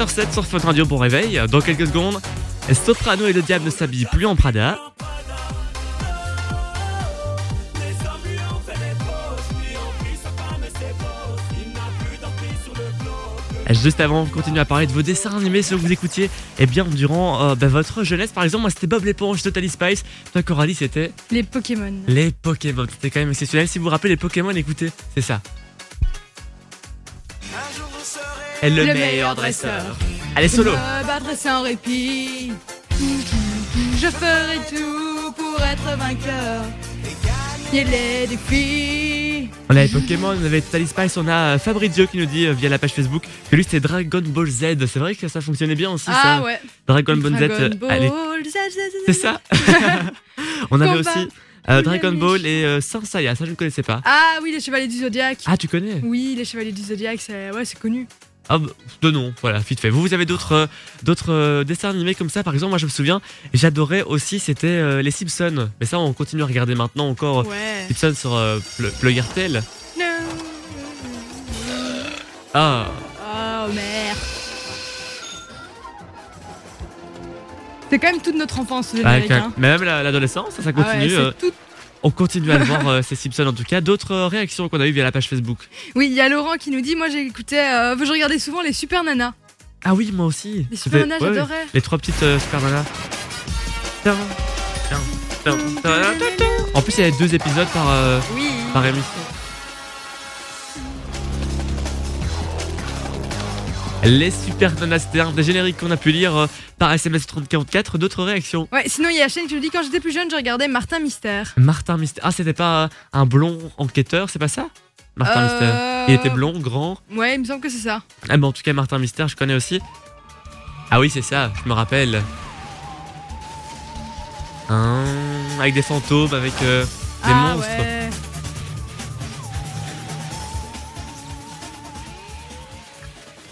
7h07 sur Fun Radio pour réveil. Dans quelques secondes, Soprano et le diable ne s'habillent plus en Prada. Juste avant, vous continuez à parler de vos dessins animés, ceux que vous écoutiez, eh bien, durant euh, bah, votre jeunesse, par exemple, moi c'était Bob l'éponge, Totally Spice. Toi, Coralie, c'était Les Pokémon. les Pokémon. C'était quand même exceptionnel. Si vous vous rappelez les Pokémon, écoutez, c'est ça. Et le, meilleur dresseur. Allez, solo. Je me battrai sans répit. Je ferai tout pour être vainqueur. Et les défis. On a les Pokémon, on avait Totally Spice, on a euh, Fabrizio qui nous dit euh, via la page Facebook que lui c'était Dragon Ball Z. C'est vrai que ça fonctionnait bien aussi. Ah ça. ouais. Dragon Ball Z. euh, c'est ça. on avait aussi euh, Dragon Ball et euh, Saint Seiya, ça je ne connaissais pas. Ah oui, les Chevaliers du Zodiac. Ah, tu connais Oui, les Chevaliers du Zodiac, c'est ouais, c'est connu. Ah, de nom, voilà, vite fait. Vous, vous avez d'autres euh, d'autres euh, dessins animés comme ça? Par exemple, moi je me souviens, j'adorais aussi, c'était euh, les Simpsons. Mais ça, on continue à regarder maintenant encore Ouais. Simpsons sur euh, Pl- Plug RTL. Ah, Oh merde. C'est quand même toute notre enfance, ce Ah, hein. même la- l'adolescence, ça, Ah ouais, c'est On continue à le voir, euh, ces Simpsons en tout cas. D'autres euh, réactions qu'on a eues via la page Facebook. Oui, il y a Laurent qui nous dit Moi j'écoutais, euh, je regardais souvent les Super Nanas. Ah oui, moi aussi. Les Super C'était- Nanas, ouais, ouais, j'adorais. Les trois petites euh, Super Nanas. En plus, il y avait deux épisodes par, euh, Oui. par émission. Les Super Nanas, c'était un des génériques qu'on a pu lire euh, par SMS 3044. D'autres réactions? Ouais, sinon il y a Shane qui nous dit Quand j'étais plus jeune, je regardais Martin Mystère. Martin Mystère. Ah, c'était pas un blond enquêteur, c'est pas ça? Martin Euh, Mystère. Il était blond, grand. Ouais, il me semble que c'est ça. Ah, bah en tout cas, Martin Mystère, je connais aussi. Ah oui, c'est ça, je me rappelle. Hein, avec des fantômes, avec euh, des ah monstres.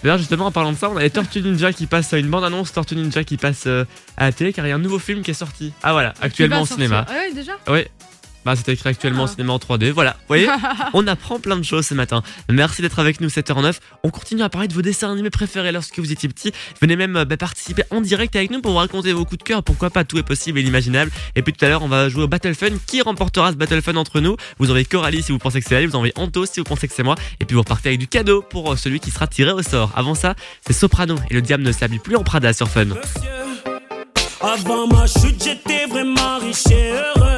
D'ailleurs, justement, en parlant de ça, on a les Tortues Ninja qui passent une bande-annonce Tortues Ninja qui passe euh, à la télé car il y a un nouveau film qui est sorti. Ah voilà, actuellement au cinéma. Ah ouais, déjà? Bah, c'était écrit actuellement au cinéma en 3D. Voilà, vous voyez, on apprend plein de choses ce matin. Merci d'être avec nous, 7h09. On continue à parler de vos dessins animés préférés lorsque vous étiez petit. Venez même euh, bah, participer en direct avec nous pour vous raconter vos coups de cœur. Pourquoi pas, tout est possible et l'imaginable. Et puis tout à l'heure, on va jouer au Battle Fun. Qui remportera ce Battle Fun entre nous? Vous envoyez Coralie si vous pensez que c'est elle, vous envoyez Anto si vous pensez que c'est moi. Et puis vous repartez avec du cadeau pour euh, celui qui sera tiré au sort. Avant ça, c'est Soprano et le diable ne s'habille plus en Prada sur Fun. Avant ma chute, j'étais vraiment riche et heureux.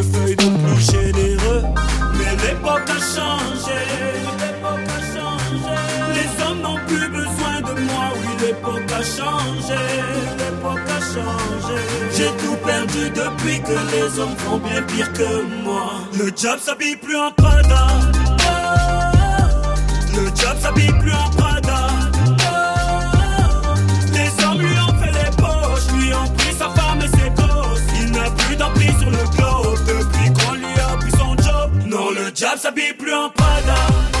a changé. L'époque a changé. J'ai tout perdu depuis que les hommes font bien pire que moi. Le job s'habille plus en Prada. Le job s'habille plus en Prada. Les hommes lui ont fait les poches, lui ont pris sa femme et ses gosses. Il n'a plus d'emprise sur le globe depuis qu'on lui a pris son job. Non, le job s'habille plus en Prada.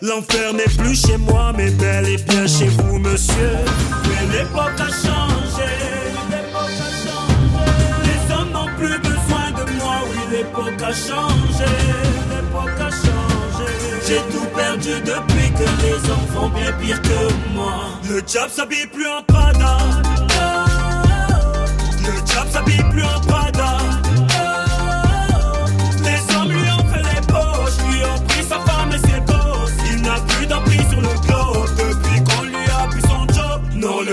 L'enfer n'est plus chez moi, mais bel et bien chez vous, monsieur. Mais l'époque a changé. L'époque a changé. Les hommes n'ont plus besoin de moi, oui, l'époque a changé. L'époque a changé. J'ai tout perdu depuis que les hommes font bien pire que moi. Le job s'habille plus en Prada. Le job s'habille plus en Prada.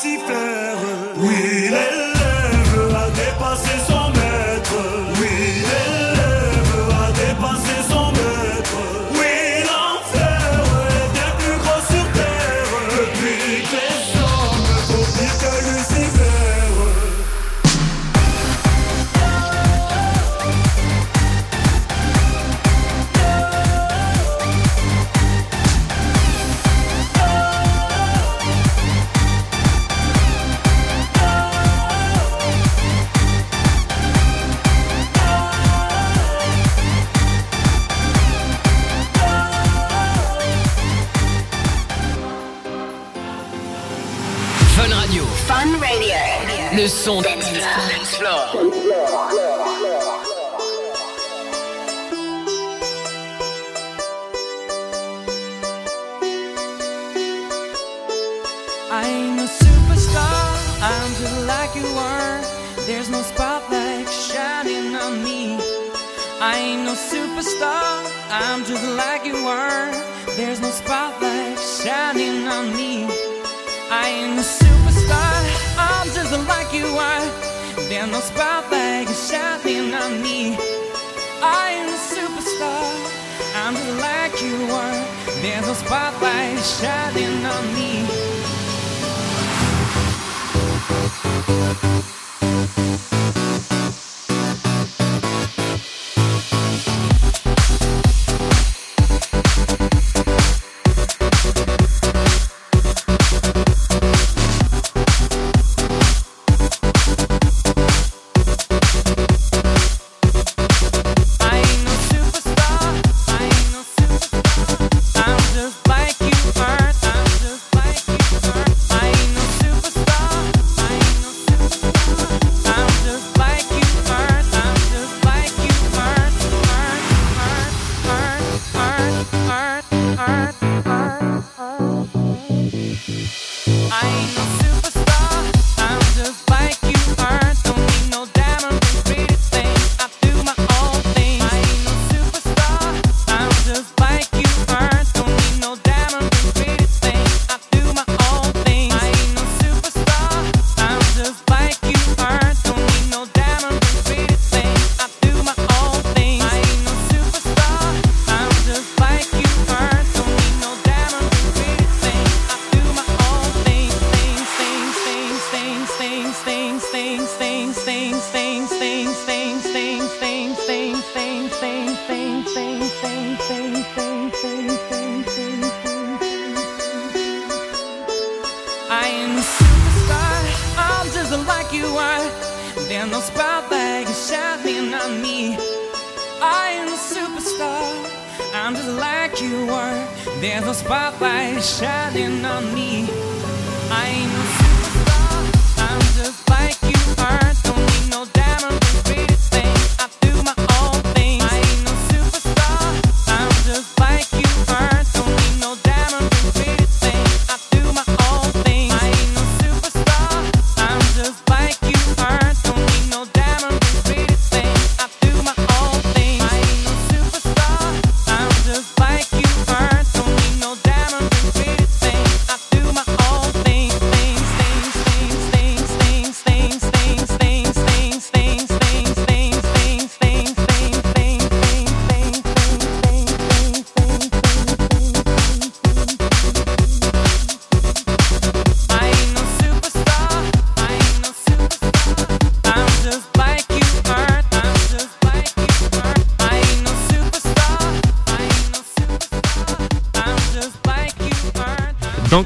Lucifer. Oui, Son. I'm a superstar, I'm just like you are. There's no spotlight shining on me. I ain't no superstar, I'm just like you are. There's no spotlight shining on me. I ain't a superstar, Just like you are. There's no spotlight shining on me. I ain't a superstar, I'm just like you are. There's no spotlight shining on me. things,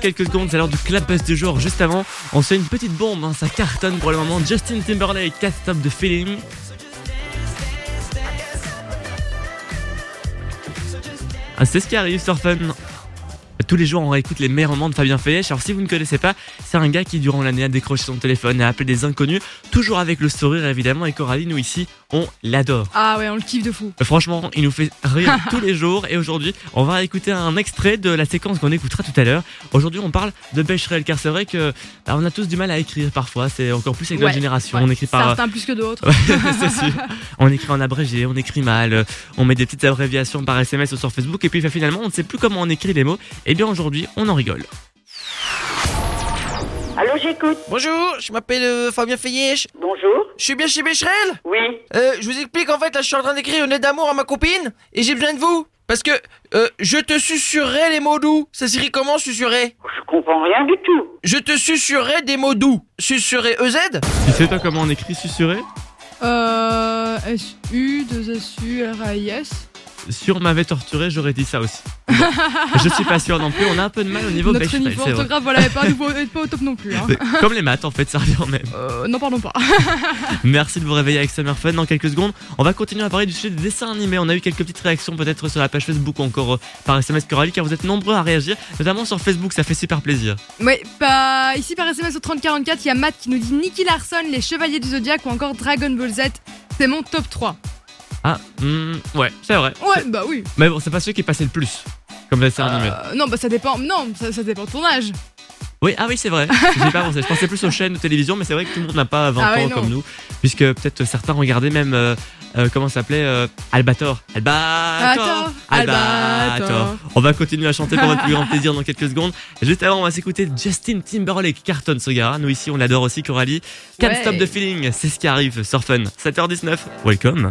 quelques secondes, c'est l'heure du clap buzz du jour. Juste avant, on se fait une petite bombe, hein, ça cartonne pour le moment. Justin Timberlake, Can't Stop the Feeling. Ah, c'est ce qui arrive sur Fun. Tous les jours, on réécoute les meilleurs moments de Fabien Fayech. Alors, si vous ne connaissez pas, c'est un gars qui, durant l'année, a décroché son téléphone et a appelé des inconnus, toujours avec le sourire évidemment. Et Coralie, nous ici, on l'adore. Ah ouais, on le kiffe de fou. Franchement, il nous fait rire tous les jours. Et aujourd'hui, on va écouter un extrait de la séquence qu'on écoutera tout à l'heure. Aujourd'hui, on parle de Becherel, car c'est vrai que bah, on a tous du mal à écrire parfois. C'est encore plus avec Ouais, notre génération. ouais. On écrit par. Certains plus que d'autres. On écrit en abrégé, on écrit mal, euh, on met des petites abréviations par SMS ou sur Facebook, et puis bah, finalement, on ne sait plus comment on écrit les mots. Et bien aujourd'hui, on en rigole. J'écoute. Bonjour, je m'appelle euh, Fabien Fayech. Bonjour. Je suis bien chez Becherel Oui. Euh, je vous explique, en fait, là, je suis en train d'écrire une lettre d'amour à ma copine et j'ai besoin de vous. Parce que euh, je te susurrerai les mots doux. Ça s'écrit comment, susurrer? Je comprends rien du tout. Je te susurrerai des mots doux. Susurrer EZ Tu sais toi comment on écrit susurré Euh. S-U, 2-S-U, R-A-I-S. Sur m'avait torturé, j'aurais dit ça aussi. Bon, je suis pas sûr non plus, on a un peu de mal au niveau Notre c'est vrai. orthographe, voilà, pas, pas au top non plus. Hein. Comme les maths en fait, ça revient même. Euh, non, pardon pas. Merci de vous réveiller avec Summer Fun. Dans quelques secondes, on va continuer à parler du sujet des dessins animés. On a eu quelques petites réactions peut-être sur la page Facebook ou encore euh, par SMS Coralie, car vous êtes nombreux à réagir, notamment sur Facebook, ça fait super plaisir. Ouais, bah, ici par SMS au 3044, il y a Matt qui nous dit Nicky Larson, Les Chevaliers du Zodiac ou encore Dragon Ball Z. C'est mon top 3. Ah, hmm, ouais, c'est vrai. Ouais, bah oui. Mais bon, c'est pas celui qui est passé le plus comme dessin animé. Euh, non, bah ça dépend. Non, ça, ça dépend de ton âge. Oui, ah oui, c'est vrai. J'ai pas pensé. Je pensais plus aux chaînes de télévision, mais c'est vrai que tout le monde n'a pas 20 Ah ouais, ans non. comme nous, puisque peut-être certains regardaient même euh, euh, comment ça s'appelait euh, Albator. Albator. Albator. Albator. On va continuer à chanter pour votre plus grand plaisir dans quelques secondes. Juste avant, on va s'écouter Justin Timberlake, cartonne ce gars. Nous ici, on l'adore aussi, Coralie. Can't Ouais. stop the feeling, c'est ce qui arrive sur Fun. 7h19. Welcome.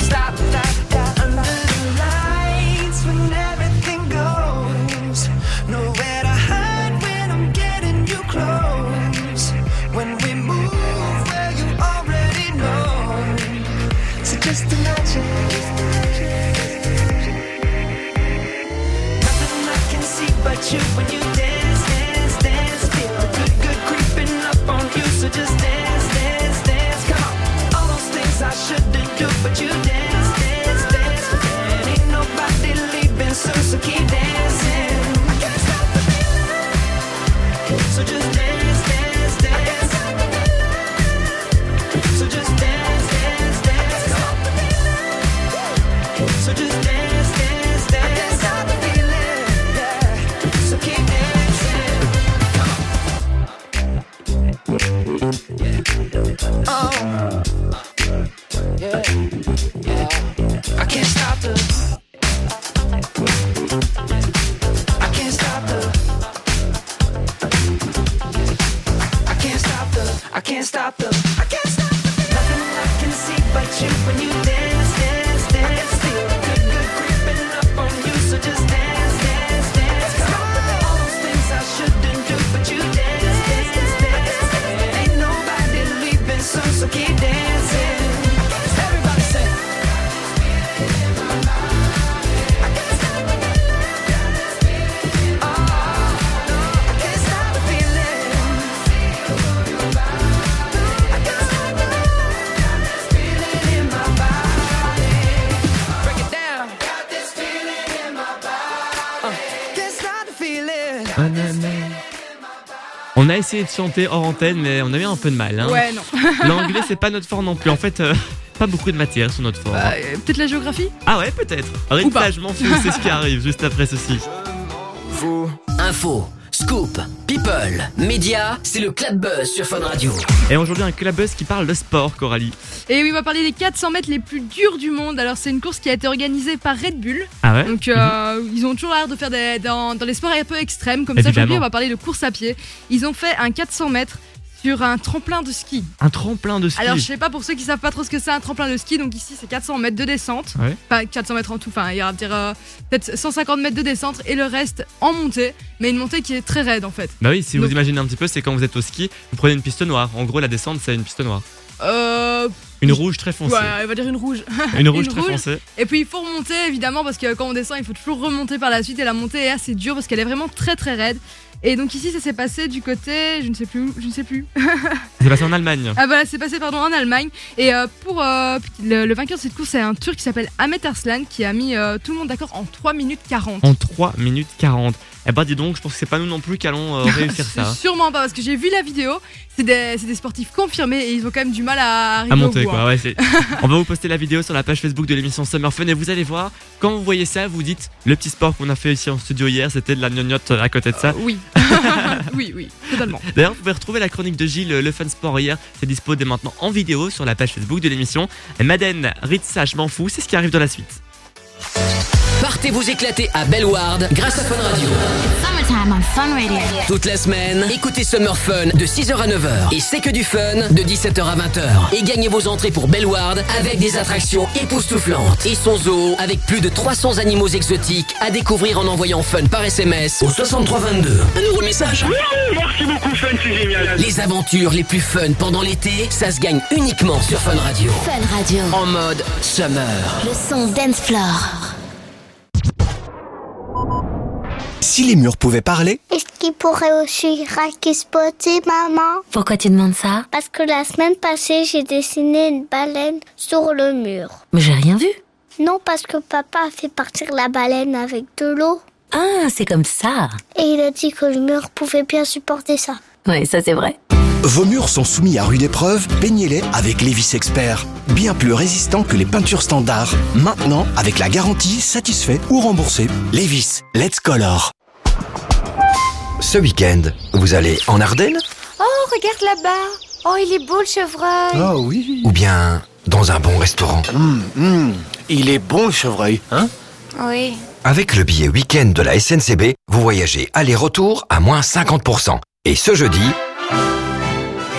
we move where you already know. So just imagine. Nothing I can see but you when you essayé de chanter hors antenne, mais on a eu un peu de mal. hein. Ouais, non. L'anglais, c'est pas notre fort non plus. En fait, euh, pas beaucoup de matière sur notre fort. Bah, euh, Peut-être la géographie Ah ouais, peut-être. Rita, je m'en fous, c'est ce qui arrive juste après ceci. Info, scoop, people, médias, c'est le Club Buzz sur Fun Radio. Et aujourd'hui, un club buzz qui parle de sport, Coralie. Et oui, on va parler des 400 mètres les plus durs du monde. Alors, c'est une course qui a été organisée par Red Bull. Ah ouais Donc, euh, ils ont toujours l'air de faire des, dans, dans les sports un peu extrêmes. Comme ça, aujourd'hui, on va parler de course à pied. Ils ont fait un 400 mètres sur un tremplin de ski. Un tremplin de ski. Alors, je sais pas pour ceux qui savent pas trop ce que c'est un tremplin de ski. Donc, ici, c'est 400 mètres de descente. Ouais. Pas 400 mètres en tout. Enfin, il y aura euh, peut-être 150 mètres de descente et le reste en montée. Mais une montée qui est très raide en fait. Bah oui, si vous imaginez un petit peu, c'est quand vous êtes au ski, vous prenez une piste noire. En gros, la descente, c'est une piste noire. Euh, Une rouge très foncée. Ouais, on va dire une rouge. Une rouge très foncée. Et puis il faut remonter évidemment parce que quand on descend, il faut toujours remonter par la suite et la montée est assez dure parce qu'elle est vraiment très très raide. Et donc ici, ça s'est passé du côté, je ne sais plus où, je ne sais plus. C'est passé en Allemagne. ah voilà, c'est passé pardon en Allemagne. Et euh, pour euh, le, le vainqueur de cette course, c'est un Turc qui s'appelle Ahmet Arslan qui a mis euh, tout le monde d'accord en 3 minutes 40. En 3 minutes 40. Eh bah dis donc, je pense que c'est pas nous non plus qui allons euh, réussir ça. hein. Sûrement pas parce que j'ai vu la vidéo. C'est des, des sportifs confirmés et ils ont quand même du mal à arriver À au monter hein. quoi, ouais, On va vous poster la vidéo sur la page Facebook de l'émission Summer Fun et vous allez voir, quand vous voyez ça, vous dites le petit sport qu'on a fait ici en studio hier, c'était de la gnognotte à côté de ça. oui. oui, oui, totalement. D'ailleurs, vous pouvez retrouver la chronique de Gilles, le Fun Sport hier, c'est dispo dès maintenant en vidéo sur la page Facebook de l'émission. Et Madden, Ritza, je m'en fous, c'est ce qui arrive dans la suite. Partez vous éclater à Bellward grâce à Fun Radio. Summertime on Fun Radio. Toute la semaine, écoutez Summer Fun de 6h à 9h et c'est que du fun de 17h à 20h. Et gagnez vos entrées pour Bellward avec des attractions époustouflantes et son zoo avec plus de 300 animaux exotiques à découvrir en envoyant fun par SMS au 6322. Un nouveau message. Merci beaucoup, Fun, c'est génial. Les aventures les plus fun pendant l'été, ça se gagne uniquement sur Fun Radio. Fun Radio. En mode summer. Le son dance floor. Si les murs pouvaient parler, Est-ce qu'il pourrait aussi spotter, maman? Pourquoi tu demandes ça? Parce que la semaine passée, j'ai dessiné une baleine sur le mur. Mais j'ai rien vu. Non, parce que papa a fait partir la baleine avec de l'eau. Ah, c'est comme ça. Et il a dit que le mur pouvait bien supporter ça. Oui, ça c'est vrai. vos murs sont soumis à rude épreuve, peignez-les avec Lévis Expert. Bien plus résistants que les peintures standards. Maintenant, avec la garantie satisfait ou remboursé. Lévis, let's color. Ce week-end, vous allez en Ardennes Oh, regarde là-bas. Oh, il est beau le chevreuil. oui. Ou bien dans un bon restaurant. Hum, hum, il est bon le chevreuil, hein? Oui. Avec le billet week-end de la SNCB, vous voyagez aller-retour à moins 50%. Et ce jeudi,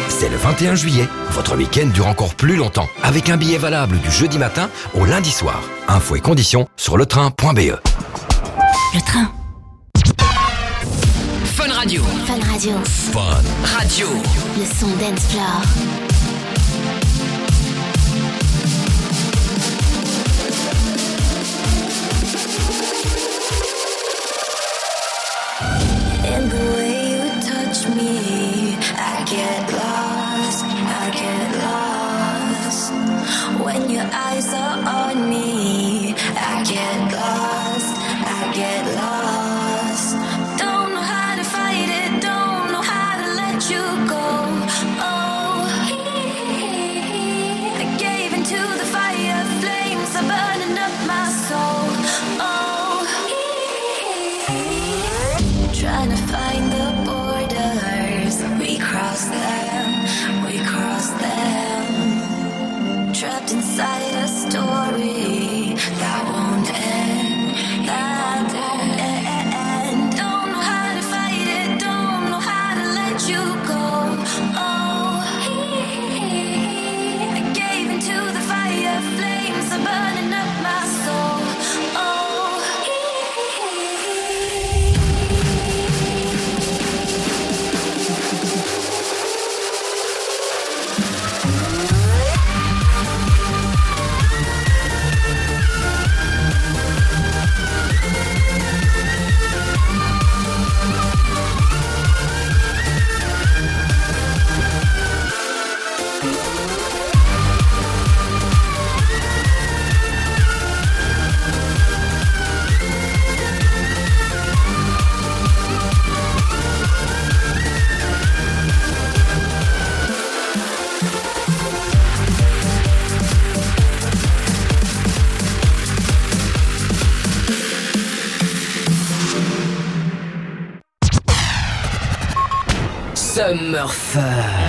c'est le 21 juillet. Votre week-end dure encore plus longtemps, avec un billet valable du jeudi matin au lundi soir. Infos et conditions sur letrain.be. Le train. Fun Radio. Fun Radio. Fun. Radio. Le son dance floor. Them. Summer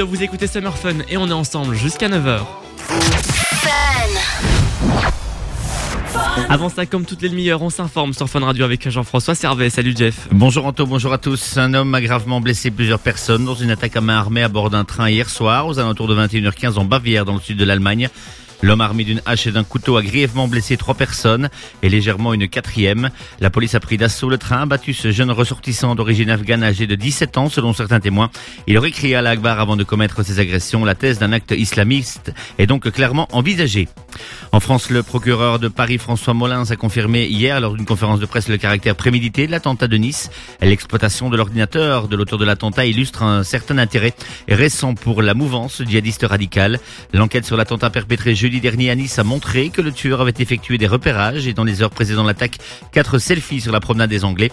Radio, vous écoutez Summer Fun et on est ensemble jusqu'à 9h. Avant ça, comme toutes les demi-heures, on s'informe sur Fun Radio avec Jean-François Servet. Salut Jeff. Bonjour Anto, bonjour à tous. Un homme a gravement blessé plusieurs personnes dans une attaque à main armée à bord d'un train hier soir aux alentours de 21h15 en Bavière dans le sud de l'Allemagne. L'homme armé d'une hache et d'un couteau a grièvement blessé trois personnes et légèrement une quatrième. La police a pris d'assaut le train, battu ce jeune ressortissant d'origine afghane âgé de 17 ans selon certains témoins. Il aurait crié à l'Akbar avant de commettre ses agressions. La thèse d'un acte islamiste est donc clairement envisagée. En France, le procureur de Paris, François Molins, a confirmé hier, lors d'une conférence de presse, le caractère prémédité de l'attentat de Nice. L'exploitation de l'ordinateur de l'auteur de l'attentat illustre un certain intérêt récent pour la mouvance djihadiste radicale. L'enquête sur l'attentat perpétré jeudi dernier à Nice a montré que le tueur avait effectué des repérages et dans les heures précédant l'attaque, quatre selfies sur la promenade des Anglais.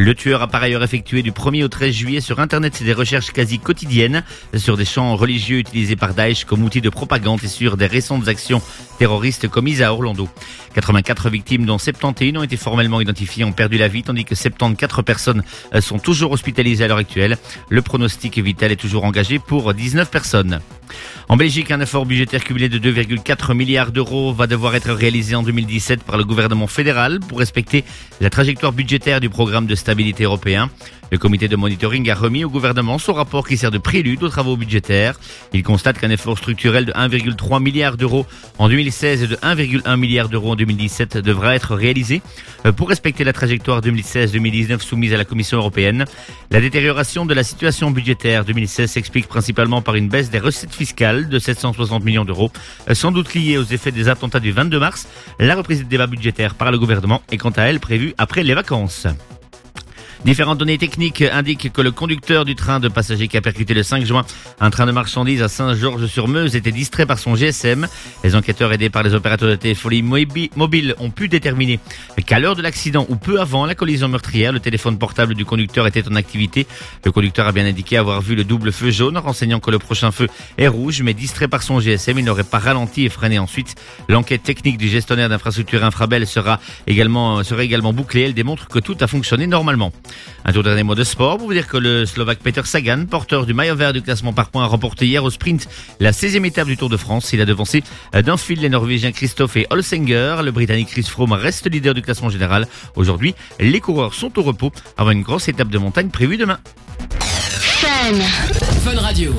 Le tueur a par ailleurs effectué du 1er au 13 juillet sur Internet des recherches quasi quotidiennes sur des chants religieux utilisés par Daesh comme outil de propagande et sur des récentes actions terroristes commises à Orlando. 84 victimes dont 71 ont été formellement identifiées ont perdu la vie tandis que 74 personnes euh, sont toujours hospitalisées à l'heure actuelle. Le pronostic vital est toujours engagé pour 19 personnes. En Belgique, un effort budgétaire cumulé de 2,4 milliards d'euros va devoir être réalisé en 2017 par le gouvernement fédéral pour respecter la trajectoire budgétaire du programme de stabilité européen. Le comité de monitoring a remis au gouvernement son rapport qui sert de prélude aux travaux budgétaires. Il constate qu'un effort structurel de 1,3 milliard d'euros en 2016 et de 1,1 milliard d'euros en 2017 devra être réalisé euh, pour respecter la trajectoire 2016-2019 soumise à la Commission européenne. La détérioration de la situation budgétaire 2016 s'explique principalement par une baisse des recettes fiscales de 760 millions d'euros, euh, sans doute liée aux effets des attentats du 22 mars. La reprise des débats budgétaires par le gouvernement est quant à elle prévue après les vacances. Différentes données techniques indiquent que le conducteur du train de passagers qui a percuté le 5 juin un train de marchandises à Saint-Georges-sur-Meuse était distrait par son GSM. Les enquêteurs aidés par les opérateurs de téléphonie mobi- mobile ont pu déterminer qu'à l'heure de l'accident ou peu avant la collision meurtrière, le téléphone portable du conducteur était en activité. Le conducteur a bien indiqué avoir vu le double feu jaune, renseignant que le prochain feu est rouge, mais distrait par son GSM, il n'aurait pas ralenti et freiné ensuite. L'enquête technique du gestionnaire d'infrastructure Infrabel sera également, serait également bouclée. Elle démontre que tout a fonctionné normalement. Un tout dernier mot de sport pour vous dire que le Slovaque Peter Sagan, porteur du maillot vert du classement par points, a remporté hier au sprint la 16e étape du Tour de France. Il a devancé d'un fil les Norvégiens Christophe et Olsenger. Le Britannique Chris Froome reste leader du classement général. Aujourd'hui, les coureurs sont au repos avant une grosse étape de montagne prévue demain. Fun. Fun Radio.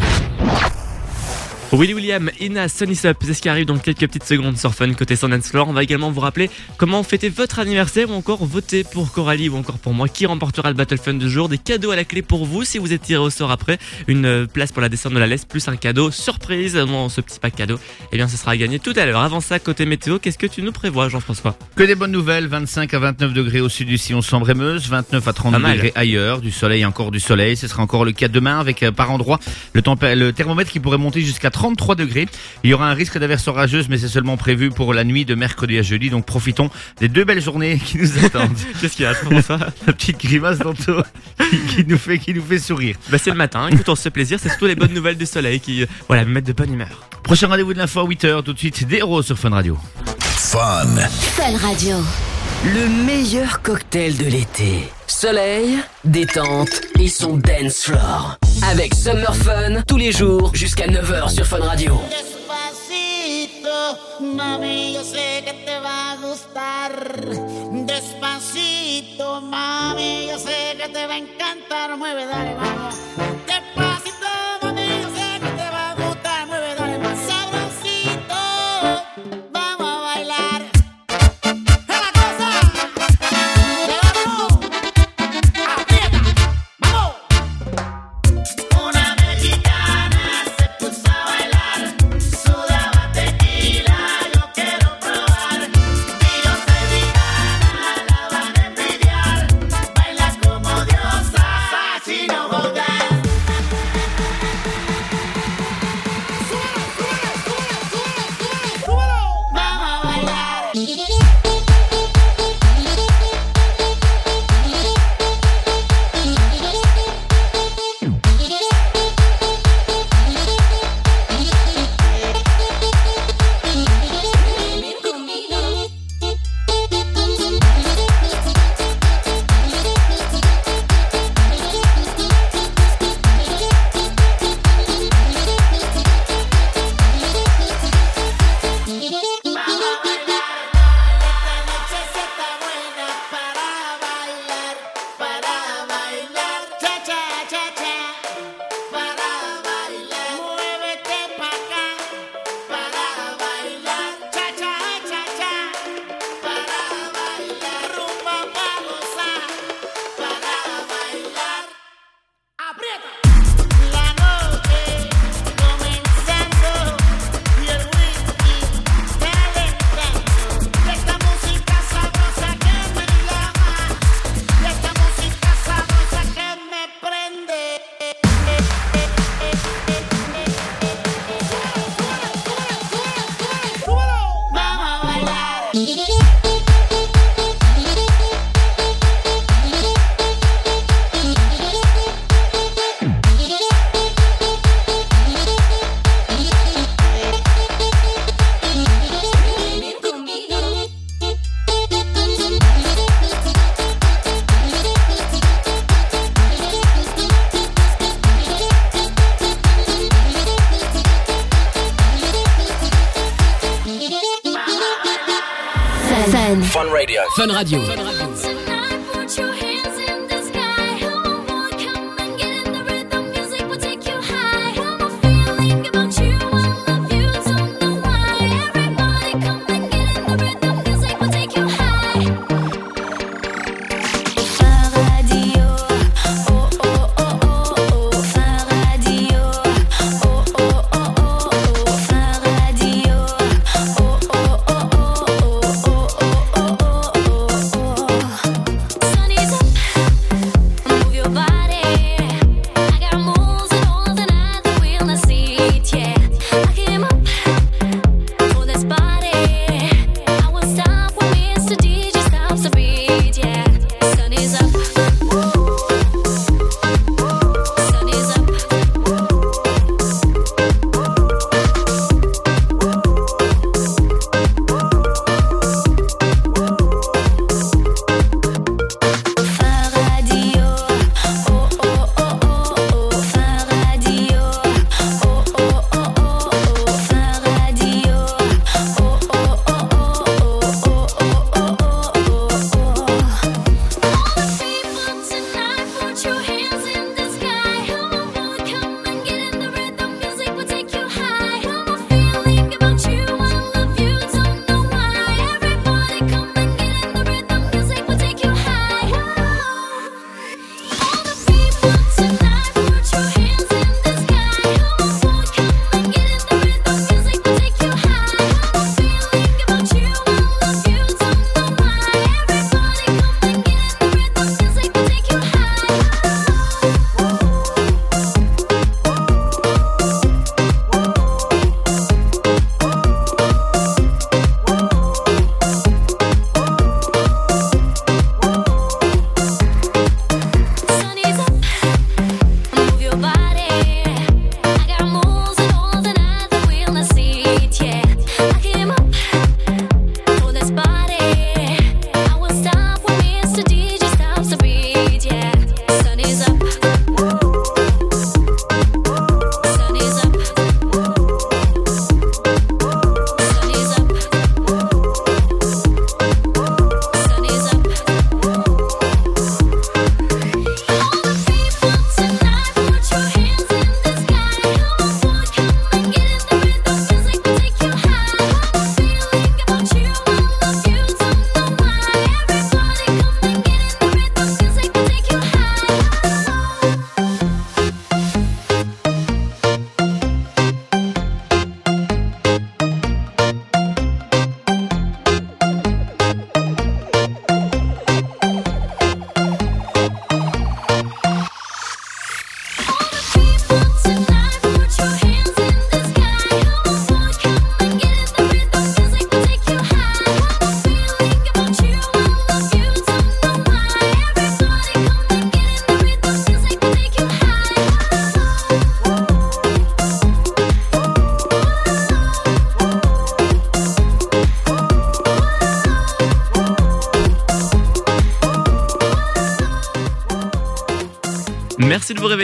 Willy William, Ina, Sunny Sup, c'est ce qui arrive dans quelques petites secondes sur Fun côté Sundance Floor. On va également vous rappeler comment fêter votre anniversaire ou encore voter pour Coralie ou encore pour moi qui remportera le Battle Fun du jour? Des cadeaux à la clé pour vous si vous êtes tiré au sort après. Une euh, place pour la descente de la laisse plus un cadeau surprise dans ce petit pack cadeau. Eh bien, ce sera à gagner tout à l'heure. Avant ça, côté météo, qu'est-ce que tu nous prévois, Jean-François? Que des bonnes nouvelles, 25 à 29 degrés au sud du sillon sambre et Meuse, 29 à 30 Pas mal. degrés ailleurs, du soleil encore du soleil, ce sera encore le cas demain avec euh, par endroit le, le thermomètre qui pourrait monter jusqu'à 33 degrés. Il y aura un risque d'averse orageuse mais c'est seulement prévu pour la nuit de mercredi à jeudi, donc profitons des deux belles journées qui nous attendent. Qu'est-ce qu'il y a Jean-François La petite grimace d'Anto qui, qui nous fait, qui nous fait sourire. Bah c'est le matin, écoute on se fait plaisir, c'est surtout les bonnes nouvelles du soleil qui euh, voilà, me mettent de bonne humeur. Prochain rendez-vous de l'info à 8h, tout de suite des héros sur Fun Radio. Fun. Fun Radio. Le meilleur cocktail de l'été. Soleil, détente et son dance floor. Avec Summer Fun tous les jours jusqu'à 9h sur Fun Radio. Despacito, mami, yo sé que te va gustar. Despacito, mami, yo que te va encantar. Mueve, dale.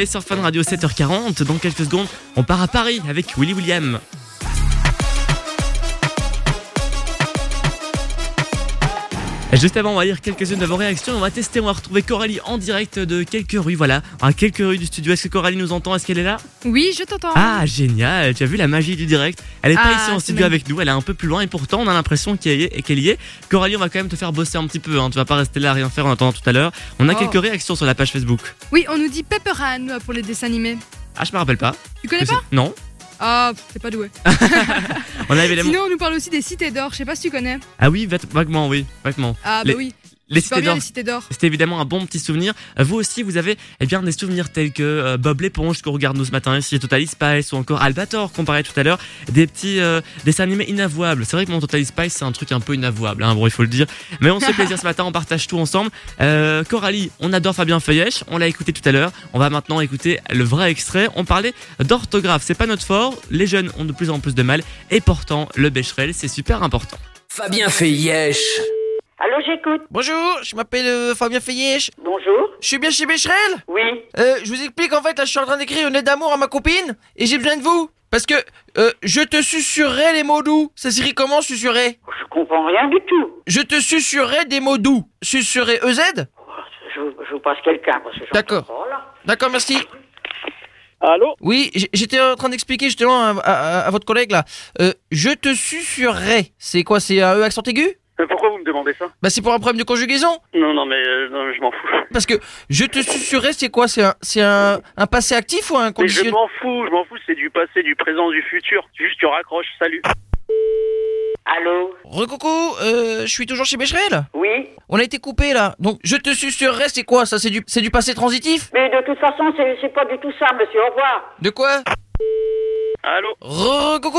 Réveiller sur Fun Radio 7h40. Dans quelques secondes, on part à Paris avec Willy William. Et Juste avant, on va lire quelques-unes de vos réactions. On va tester, on va retrouver Coralie en direct de quelques rues. Voilà, à quelques rues du studio. Est-ce que Coralie nous entend? Est-ce qu'elle est là? Oui, je t'entends. Ah, génial. Tu as vu la magie du direct? Elle est pas Ah, ici en studio avec nous. Elle est un peu plus loin et pourtant, on a l'impression qu'elle y y est. Coralie, on va quand même te faire bosser un petit peu. Hein. Tu vas pas rester là à rien faire en attendant tout à l'heure. On a Oh. quelques réactions sur la page Facebook. Oui, on nous dit Pepper Ann pour les dessins animés. Ah, je me rappelle pas. Tu connais Que pas c'est- Non. Ah, pff, t'es pas doué. On a évidemment. Sinon, on nous parle aussi des cités d'or. Je sais pas si tu connais. Ah oui, va- vaguement, oui, vaguement. Ah, bah les, oui. Les cités bien, d'or. les cités d'or. C'était évidemment un bon petit souvenir. Vous aussi, vous avez eh bien des souvenirs tels que euh, Bob l'éponge qu'on regarde nous ce matin ici, Total Spice ou encore Albator qu'on parlait tout à l'heure, des petits euh, dessins animés inavouables. C'est vrai que mon Total Spice c'est un truc un peu inavouable, hein, bon il faut le dire. Mais on se fait plaisir ce matin, on partage tout ensemble. Euh, Coralie, on adore Fabien Feuillèche, on l'a écouté tout à l'heure. On va maintenant écouter le vrai extrait. On parlait d'orthographe, c'est pas notre fort. Les jeunes ont de plus en plus de mal et pourtant le Becherel c'est super important. Fabien Feuillèche. Allô, j'écoute. Bonjour, je m'appelle euh, Fabien Feuillèche. Bonjour. Je suis bien chez Becherel Oui. Euh, je vous explique en fait, là je suis en train d'écrire une lettre d'amour à ma copine et j'ai besoin de vous. Parce que euh, je te susurrerai les mots doux. Ça s'écrit comment susurrer? Je comprends rien du tout. Je te susurrerai des mots doux. Susurrer EZ Je, je vous passe quelqu'un parce que D'accord. pas, là. D'accord, merci. Allô? Oui, j- j'étais en train d'expliquer justement à, à- à votre collègue là. Euh, je te susurrerai. C'est quoi C'est un E accent aigu? Mais pourquoi vous me demandez ça Bah c'est pour un problème de conjugaison. Non, non, mais euh, non, je m'en fous. Parce que je te susurrerai, c'est quoi? C'est un, c'est un, un passé actif ou un Mais je conditionnel? m'en fous, je m'en fous, c'est du passé, du présent, du futur. Juste tu raccroches, salut. Allô? Recoucou, euh, je suis toujours chez Becherel? Oui. On a été coupé là. Donc je te susurrerai, c'est quoi? Ça c'est du, c'est du passé transitif? Mais de toute façon, c'est c'est pas du tout ça, monsieur. Au revoir. De quoi? Allô Recoucou,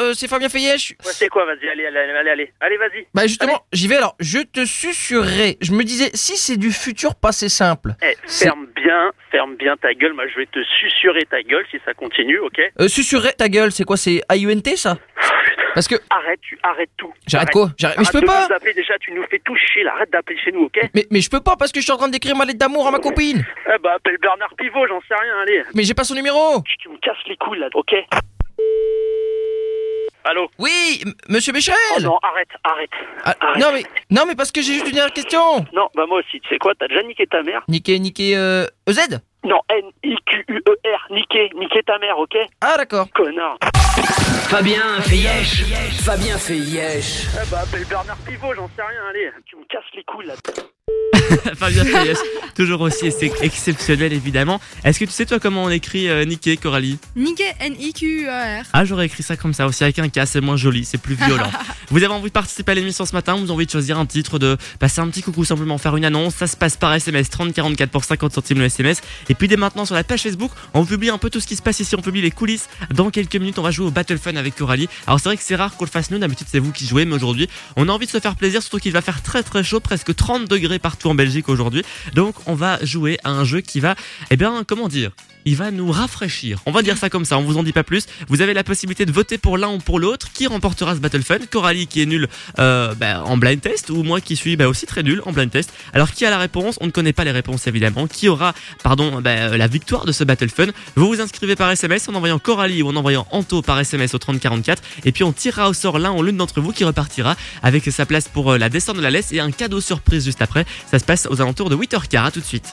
euh, c'est Fabien. Ouais, c'est quoi Vas-y, allez, allez, allez, allez, allez, vas-y. Bah justement, j'y vais alors. Je te susurrerai. Je me disais, si c'est du futur passé simple. Eh, ferme bien, ferme bien ta gueule. Moi, je vais te susurrer ta gueule si ça continue, ok Euh, susurrer ta gueule, c'est quoi C'est AUNT ça? Parce que. Arrête, tu arrêtes tout. J'arrête Arrête. quoi J'arrête- mais je peux Arrête de pas. nous appeler déjà, tu nous fais tout chier, arrête d'appeler chez nous, ok Mais, mais je peux pas parce que je suis en train d'écrire ma lettre d'amour à ma copine. Eh bah, appelle Bernard Pivot, j'en sais rien, allez. Mais j'ai pas son numéro. Tu me casses les couilles, là, ok Allô Oui, m- monsieur Bécherel Oh non, arrête, arrête. Ah, Non mais non mais parce que j'ai juste une dernière question. Non, bah moi aussi, tu sais quoi, t'as déjà niqué ta mère Niquer, niquer, euh, EZ Non, N-I-Q-U-E-R, niquer, niquer ta mère, ok Ah d'accord. Connard. Fabien Feuillèche. Fabien Feuillèche. Eh bah, appelle Bernard Pivot, j'en sais rien, allez. Tu me casses les couilles, là. Fabien toujours aussi c'est exceptionnel évidemment. Est-ce que tu sais toi comment on écrit euh, Niké, Coralie Niqué, N-I-Q-E-R. Ah j'aurais écrit ça comme ça aussi avec un K, c'est moins joli, c'est plus violent. vous avez envie de participer à l'émission ce matin, vous avez envie de choisir un titre, de passer un petit coucou, simplement faire une annonce, ça se passe par SMS 3044 pour 50 centimes le SMS. Et puis dès maintenant sur la page Facebook, on publie un peu tout ce qui se passe ici, on publie les coulisses. Dans quelques minutes on va jouer au Battle Fun avec Coralie. Alors c'est vrai que c'est rare qu'on le fasse nous, d'habitude c'est vous qui jouez, mais aujourd'hui on a envie de se faire plaisir, surtout qu'il va faire très très chaud, presque 30 degrés partout en Belgique aujourd'hui. Donc on va jouer à un jeu qui va, eh bien comment dire il va nous rafraîchir. On va dire ça comme ça, on vous en dit pas plus. Vous avez la possibilité de voter pour l'un ou pour l'autre. Qui remportera ce Battle Fun? Coralie qui est nulle euh, bah, en blind test ou moi qui suis bah, aussi très nul en blind test. Alors qui a la réponse? On ne connaît pas les réponses évidemment. Qui aura pardon bah, euh, la victoire de ce Battle Fun? Vous vous inscrivez par SMS en envoyant Coralie ou en envoyant Anto par SMS au 3044 et puis on tirera au sort l'un ou l'une d'entre vous qui repartira avec sa place pour euh, la descente de la laisse et un cadeau surprise juste après. Ça se passe aux alentours de 8h15. À tout de suite.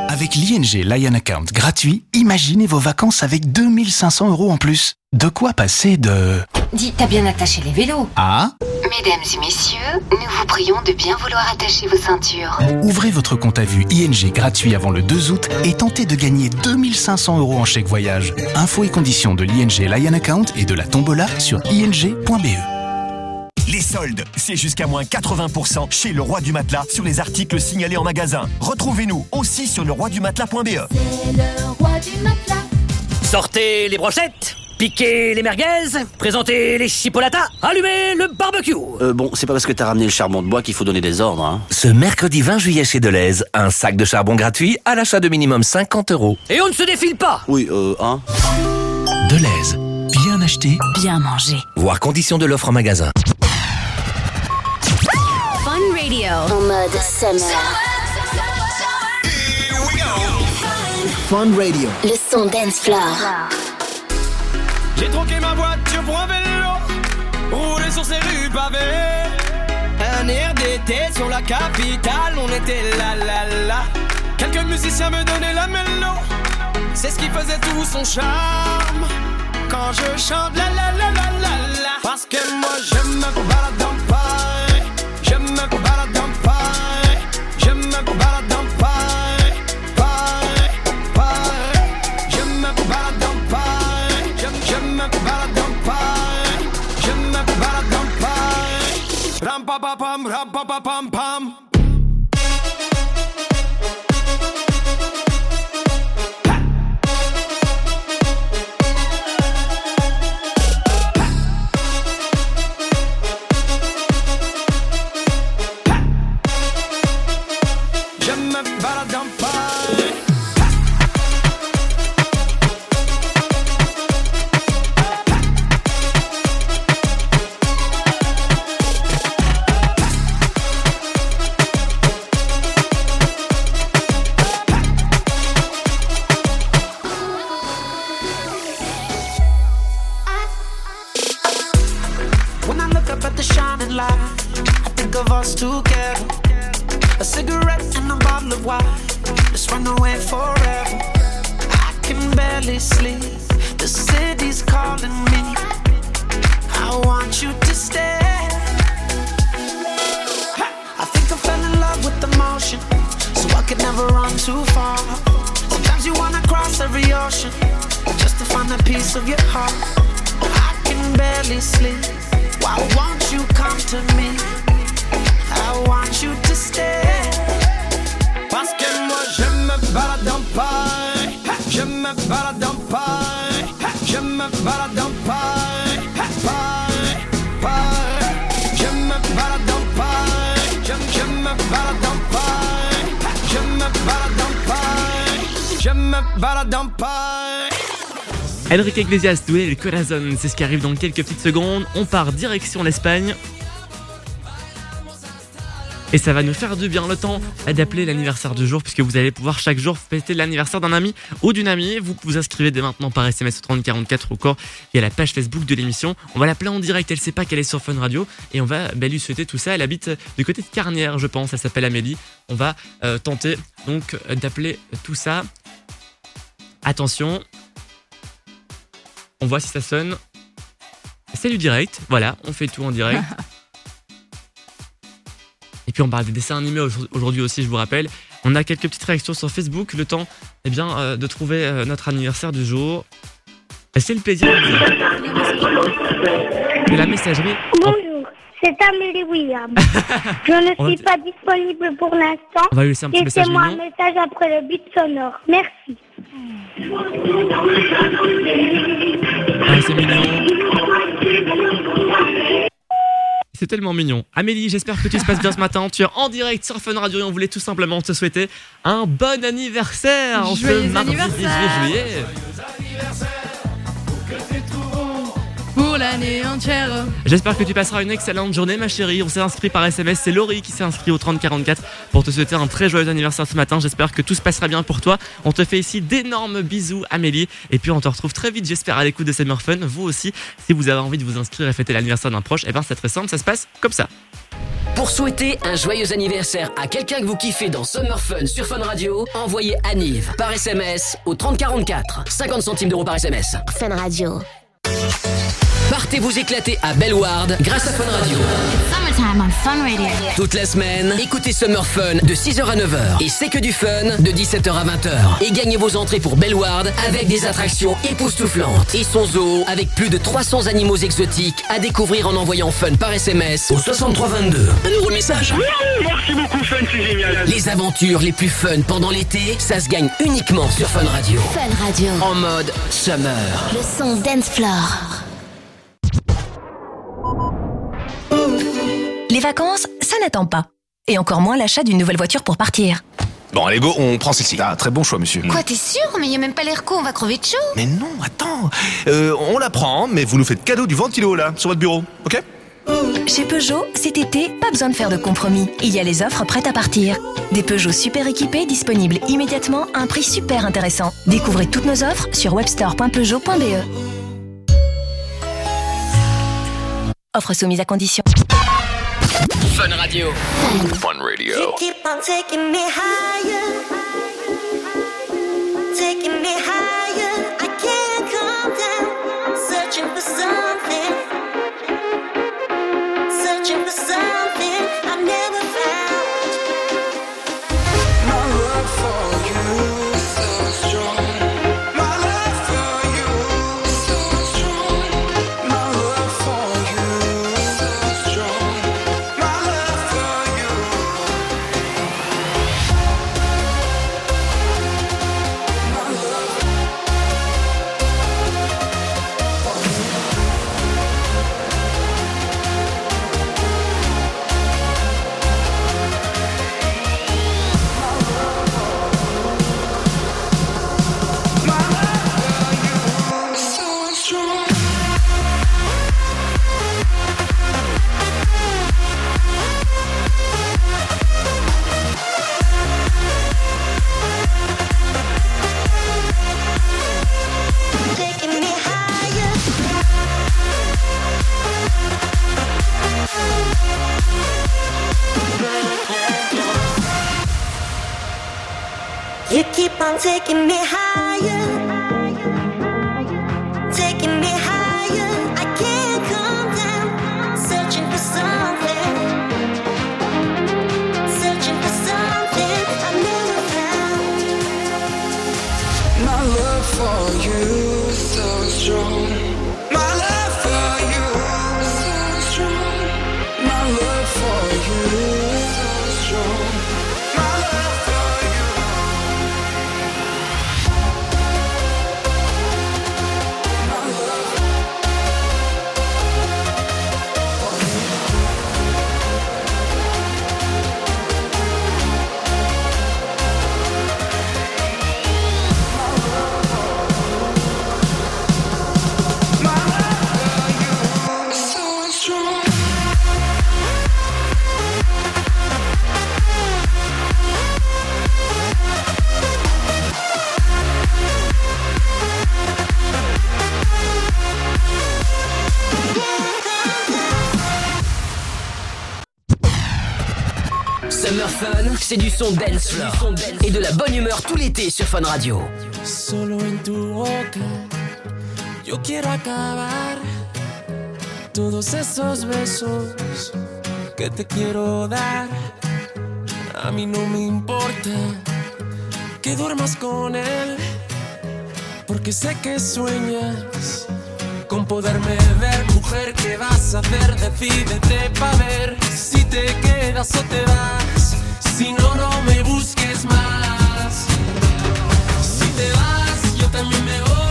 Avec l'ING Lion Account gratuit, imaginez vos vacances avec 2500 euros en plus. De quoi passer de... Dis, t'as bien attaché les vélos Ah Mesdames et messieurs, nous vous prions de bien vouloir attacher vos ceintures. Ouvrez votre compte à vue ING gratuit avant le 2 août et tentez de gagner 2500 euros en chèque voyage. Infos et conditions de l'ING Lion Account et de la tombola sur ing.be. Les soldes, c'est jusqu'à moins 80% chez Le Roi du Matelas sur les articles signalés en magasin. Retrouvez-nous aussi sur leroidumatelas.be. Le roi du matelas. Sortez les brochettes, piquez les merguez, présentez les chipolatas, allumez le barbecue. Euh, bon, c'est pas parce que t'as ramené le charbon de bois qu'il faut donner des ordres, hein. Ce mercredi 20 juillet chez Deleuze, un sac de charbon gratuit à l'achat de minimum 50 euros. Et on ne se défile pas. Oui, euh, hein. Deleuze, bien acheté, Bien manger. Voir conditions de l'offre en magasin. Fun Radio. En mode summer. Fun Radio. Le son dance floor. J'ai troqué ma voiture pour un vélo, roulé sur ces rues pavées. Un air d'été sur la capitale, on était là là là. Quelques musiciens me donnaient la mélo. C'est ce qui faisait tout son charme. Quand je chante la la la la la la. Parce que moi je me balade en paille. Je me balade pa pa pam, ram pa pa pam pam. Let's run away forever. I can barely sleep. The city's calling me. I want you to stay. I think I fell in love with the motion, so I never run too far. Sometimes you wanna cross every ocean just to find piece of your heart. I can barely sleep. Why won't you come to me? Me balade en paille. Paille, paille. Je me balade en paille. Je, je me balade en paille. Je me balade en paille. Je me balade en paille. Enrique Iglesias, Doué le Corazon, c'est ce qui arrive dans quelques petites secondes. On part direction l'Espagne. Et ça va nous faire du bien le temps d'appeler l'anniversaire du jour, puisque vous allez pouvoir chaque jour fêter l'anniversaire d'un ami ou d'une amie. Vous vous inscrivez dès maintenant par SMS au 3044 ou encore il y a la page Facebook de l'émission. On va l'appeler en direct, elle sait pas qu'elle est sur Fun Radio et on va bah, lui souhaiter tout ça. Elle habite du côté de Carnière, je pense, elle s'appelle Amélie. On va euh, tenter donc d'appeler tout ça. Attention, on voit si ça sonne. C'est direct, voilà, on fait tout en direct. Et puis on parle des dessins animés aujourd'hui aussi, je vous rappelle. On a quelques petites réactions sur Facebook, le temps eh bien, euh, de trouver euh, notre anniversaire du jour. C'est le plaisir de la messagerie. Bonjour, c'est Amélie William. Je ne suis pas disponible pour l'instant. On va lui laisser un petit message Laissez-moi un message après le bip sonore. Merci. Ah, c'est mignon. C'est tellement mignon. Amélie, j'espère que tu se passes bien ce matin. Tu es en direct sur Fun Radio et on voulait tout simplement te souhaiter un bon anniversaire en ce Joyeux 18 anniversaire. Pour l'année entière. J'espère que tu passeras une excellente journée, ma chérie. On s'est inscrit par SMS. C'est Laurie qui s'est inscrit au 3044 pour te souhaiter un très joyeux anniversaire ce matin. J'espère que tout se passera bien pour toi. On te fait ici d'énormes bisous, Amélie. Et puis on te retrouve très vite, j'espère, à l'écoute de Summer Fun. Vous aussi, si vous avez envie de vous inscrire et fêter l'anniversaire d'un proche, eh ben c'est très simple. Ça se passe comme ça. Pour souhaiter un joyeux anniversaire à quelqu'un que vous kiffez dans Summer Fun sur Fun Radio, envoyez Anive par SMS au 3044. 50 centimes d'euros par SMS. Fun Radio. Partez vous éclater à Bellward grâce à Fun Radio. Summertime on Fun Radio. Toute la semaine, écoutez Summer Fun de 6h à 9h. Et c'est que du fun de 17h à 20h. Et gagnez vos entrées pour Bellward avec des attractions époustouflantes. Et son zoo avec plus de 300 animaux exotiques à découvrir en envoyant Fun par SMS au 6322. Un nouveau message. Merci beaucoup, Fun, c'est génial. Les aventures les plus fun pendant l'été, ça se gagne uniquement sur Fun Radio. Fun Radio. En mode summer. Le son dance floor. Les vacances, ça n'attend pas. Et encore moins l'achat d'une nouvelle voiture pour partir. Bon, allez, go, on prend celle-ci. Ah, très bon choix, monsieur. Quoi, t'es sûr Mais y a même pas l'air con, on va crever de chaud. Mais non, attends. Euh, on la prend, mais vous nous faites cadeau du ventilo, là, sur votre bureau, ok? Chez Peugeot, cet été, pas besoin de faire de compromis. Il y a les offres prêtes à partir. Des Peugeot super équipés disponibles immédiatement à un prix super intéressant. Découvrez toutes nos offres sur webstore.peugeot.be. Offre soumise à condition. Fun Radio. Fun Radio. keep on taking me higher. Taking me higher. You keep on taking me higher. C'est du son dance floor et de la bonne humeur tout l'été sur Fun Radio. Solo en tu boca, yo quiero acabar todos esos besos que te quiero dar. A mí no me importa que duermas con él, porque sé que sueñas con poderme ver. Mujer, ¿qué vas a hacer? Decídete pa' ver si te quedas o te vas. Si no, no me busques más. Si te vas, yo también me voy.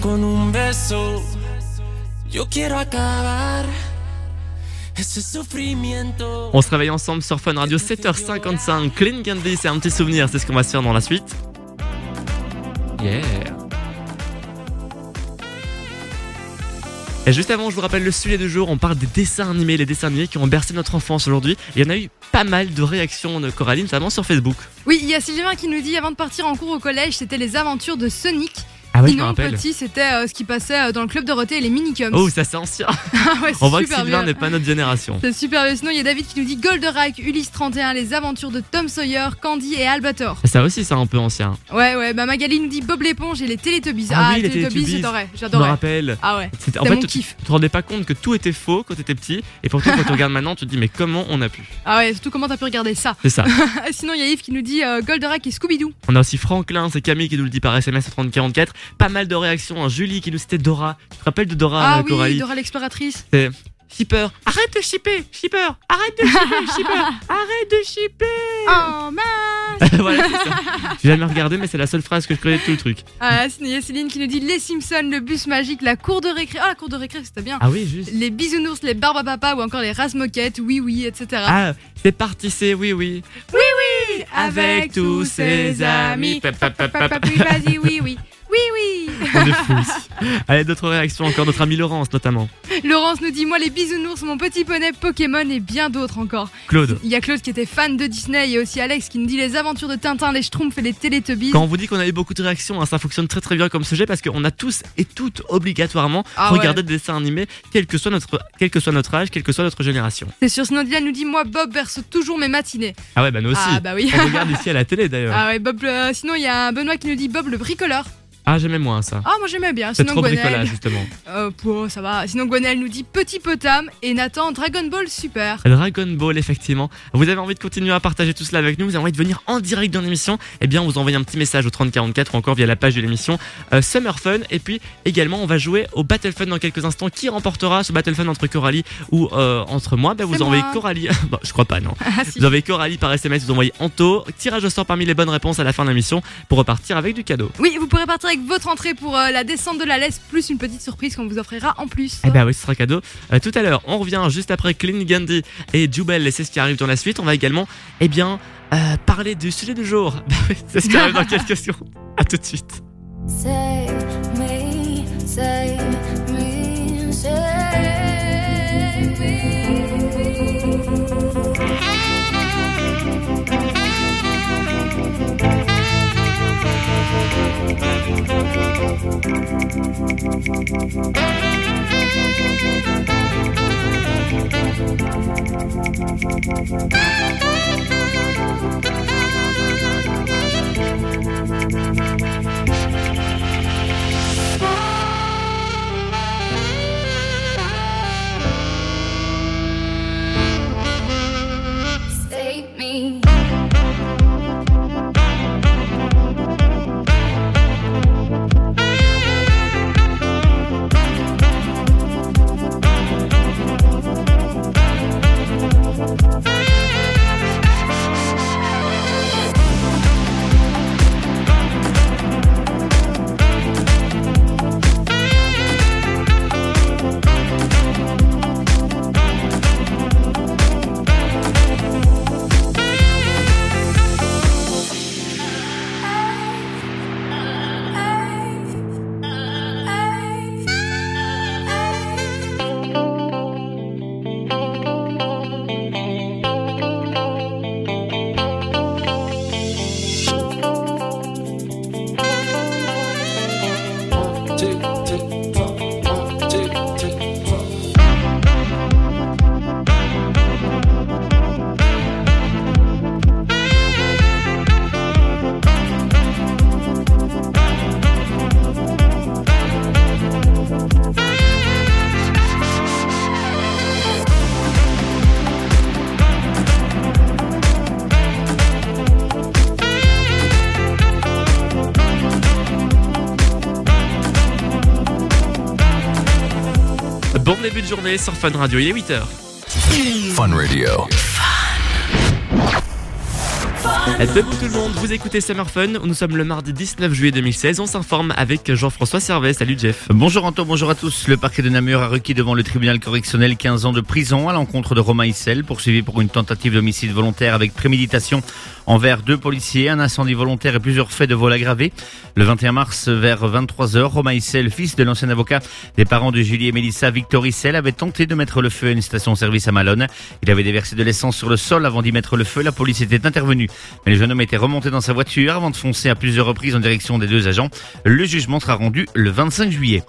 Con un beso yo quiero acabar ese sufrimiento. On se réveille ensemble sur Fun Radio 7h55. Clean Candy, c'est un petit souvenir, c'est ce qu'on va se faire dans la suite. Yeah. Et juste avant, je vous rappelle le sujet du jour, on parle des dessins animés, les dessins animés qui ont bercé notre enfance aujourd'hui. Il y en a eu pas mal de réactions de Coraline, notamment sur Facebook. Oui, il y a Sylvain qui nous dit avant de partir en cours au collège, c'était les aventures de Sonic. Ah ouais, je me Sinon, rappelle. petit, c'était euh, ce qui passait euh, dans le club Dorothée et les minicums. Oh, ça c'est ancien. Ah ouais, on voit que Sylvain n'est pas notre génération. C'est super bien. Sinon, il y a David qui nous dit Goldorak, Ulysse 31, les aventures de Tom Sawyer, Candy et Albator. Ça aussi, c'est un peu ancien. Ouais, ouais, bah Magali nous dit Bob l'éponge et les Télétubbies. Ah, oui, les Teletubbies. j'adorais, Je me j'adorais. rappelle. Ah ouais, C'était- En fait, mon kiff. tu te rendais pas compte que tout était faux quand t'étais petit. Et pourtant, quand tu regardes maintenant, tu te dis, mais comment on a pu? Ah ouais, surtout comment t'as pu regarder ça. C'est ça. Sinon, il y a Yves qui nous dit euh, Goldorak et Scooby-Doo. On a aussi Franklin, c'est Camille qui nous le dit par SMS à 3044. Pas mal de réactions. hein. Julie qui nous citait Dora. Tu te rappelles de Dora, ah euh, oui, Coralie Dora l'exploratrice. C'est Shipper. Arrête de shipper, Shipper. Arrête de shipper, Shipper. Arrête de shipper. Oh mince voilà, c'est ça. J'ai jamais regardé, mais c'est la seule phrase que je connais de tout le truc. Ah, il y a Céline qui nous dit Les Simpsons, le bus magique, la cour de récré. Ah, la cour de récré, c'était bien. Ah oui, juste. Les bisounours, les barbes à papa ou encore les razmoquettes, oui, oui, etc. Ah, c'est parti, c'est oui, oui. Oui, oui Avec tous ses amis. Pa, pa, pa, pa, pa. Papa, puis vas-y, oui, oui. Oui, oui On est fous. Allez, d'autres réactions encore, notre ami Laurence notamment. Laurence nous dit Moi, les bisounours, mon petit poney, Pokémon et bien d'autres encore. Claude. Il y a Claude qui était fan de Disney et aussi Alex qui nous dit les aventures de Tintin, les Schtroumpfs et les Teletubbies. Quand on vous dit qu'on a eu beaucoup de réactions, hein, ça fonctionne très très bien comme sujet parce qu'on a tous et toutes obligatoirement Ah regardé ouais. des dessins animés, quel que, soit notre, quel que soit notre âge, quelle que soit notre génération. C'est sûr, sinon Dylan nous dit Moi, Bob berce toujours mes matinées. Ah ouais, bah nous aussi. Ah bah oui. On regarde ici à la télé d'ailleurs. Ah ouais, Bob. euh, sinon, il y a Benoît qui nous dit Bob le bricoleur. Ah, j'aimais moins ça. Ah, moi j'aimais bien. C'est Sinon, trop Gwenaël- bricolage justement. Euh, pour- ça va. Sinon, Gwenaël nous dit Petit Potam et Nathan Dragon Ball Super. Dragon Ball, effectivement. Vous avez envie de continuer à partager tout cela avec nous, vous avez envie de venir en direct dans l'émission, eh bien, vous envoyez un petit message au 3044 ou encore via la page de l'émission euh, Summer Fun. Et puis, également, on va jouer au Battle Fun dans quelques instants. Qui remportera ce Battle Fun entre Coralie ou euh, entre moi? Ben, Vous C'est envoyez moi. Coralie. Bon, je crois pas, non. Ah, si. Vous envoyez Coralie par SMS, vous envoyez Anto. Tirage au sort parmi les bonnes réponses à la fin de l'émission pour repartir avec du cadeau. Oui, vous pourrez partir avec votre entrée pour euh, la descente de la laisse, plus une petite surprise qu'on vous offrira en plus. Eh ben oui, ce sera cadeau. Euh, tout à l'heure, on revient juste après Clean Gandhi et Jubel, et c'est ce qui arrive dans la suite. On va également, eh bien, euh, parler du sujet du jour. Bah oui, c'est ce qui arrive dans quelques secondes. À tout de suite. Save me, save me, save Save Bon début de journée sur Fun Radio, il est 8h. Fun Radio. Debout tout le monde, vous écoutez Summer Fun. Nous sommes le mardi 19 juillet 2016. On s'informe avec Jean-François Servet. Salut Jeff. Bonjour Anto, bonjour à tous. Le parquet de Namur a requis devant le tribunal correctionnel 15 ans de prison à l'encontre de Romain Issel, poursuivi pour une tentative d'homicide volontaire avec préméditation envers deux policiers, un incendie volontaire et plusieurs faits de vol aggravés. Le 21 mars, vers 23h, Romain Issel, fils de l'ancien avocat des parents de Julie et Mélissa, Victor Issel, avait tenté de mettre le feu à une station-service à Malone. Il avait déversé de l'essence sur le sol avant d'y mettre le feu. La police était intervenue. Mais le jeune homme était remonté dans sa voiture avant de foncer à plusieurs reprises en direction des deux agents. Le jugement sera rendu le 25 juillet.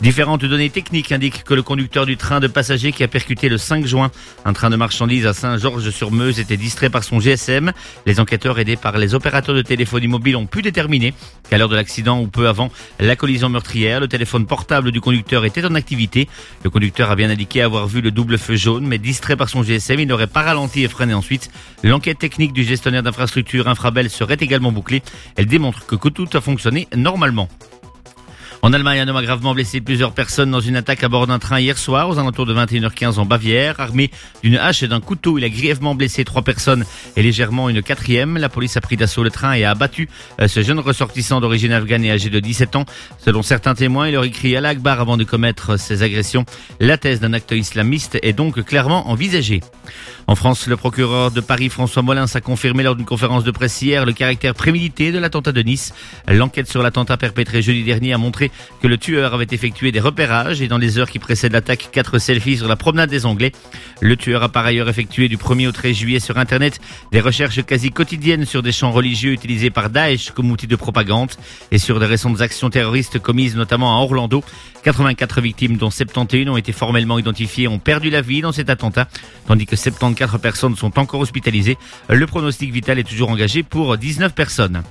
Différentes données techniques indiquent que le conducteur du train de passagers qui a percuté le 5 juin un train de marchandises à Saint-Georges-sur-Meuse était distrait par son GSM. Les enquêteurs aidés par les opérateurs de téléphonie mobile ont pu déterminer qu'à l'heure de l'accident ou peu avant la collision meurtrière, le téléphone portable du conducteur était en activité. Le conducteur a bien indiqué avoir vu le double feu jaune, mais distrait par son GSM, il n'aurait pas ralenti et freiné ensuite. L'enquête technique du gestionnaire d'infrastructure Infrabel serait également bouclée. Elle démontre que tout a fonctionné normalement. En Allemagne, un homme a gravement blessé plusieurs personnes dans une attaque à bord d'un train hier soir aux alentours de 21h15 en Bavière. Armé d'une hache et d'un couteau, il a grièvement blessé trois personnes et légèrement une quatrième. La police a pris d'assaut le train et a abattu euh, ce jeune ressortissant d'origine afghane et âgé de 17 ans. Selon certains témoins, il aurait crié à l'Akbar avant de commettre ces agressions. La thèse d'un acte islamiste est donc clairement envisagée. En France, le procureur de Paris, François Molins, a confirmé lors d'une conférence de presse hier le caractère prémédité de l'attentat de Nice. L'enquête sur l'attentat perpétré jeudi dernier a montré que le tueur avait effectué des repérages et dans les heures qui précèdent l'attaque, quatre selfies sur la promenade des Anglais. Le tueur a par ailleurs effectué du 1er au 13 juillet sur Internet des recherches quasi quotidiennes sur des champs religieux utilisés par Daesh comme outil de propagande et sur de récentes actions terroristes commises notamment à Orlando. 84 victimes dont 71 ont été formellement identifiées ont perdu la vie dans cet attentat, tandis que 74 personnes sont encore hospitalisées. Le pronostic vital est toujours engagé pour 19 personnes.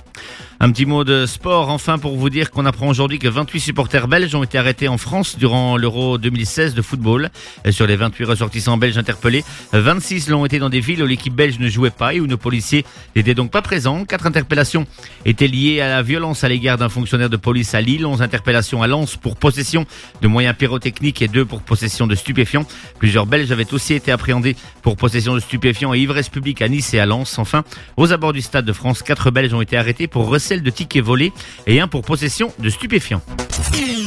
Un petit mot de sport enfin pour vous dire qu'on apprend aujourd'hui que 28 supporters belges ont été arrêtés en France durant l'Euro 2016 de football. Sur les 28 ressortissants belges interpellés, 26 l'ont été dans des villes où l'équipe belge ne jouait pas et où nos policiers n'étaient donc pas présents. Quatre interpellations étaient liées à la violence à l'égard d'un fonctionnaire de police à Lille, 11 interpellations à Lens pour possession de moyens pyrotechniques et deux pour possession de stupéfiants. Plusieurs Belges avaient aussi été appréhendés pour possession de stupéfiants et ivresse publique à Nice et à Lens. Enfin, aux abords du Stade de France, quatre Belges ont été arrêtés pour recel de tickets volés et un pour possession de stupéfiants.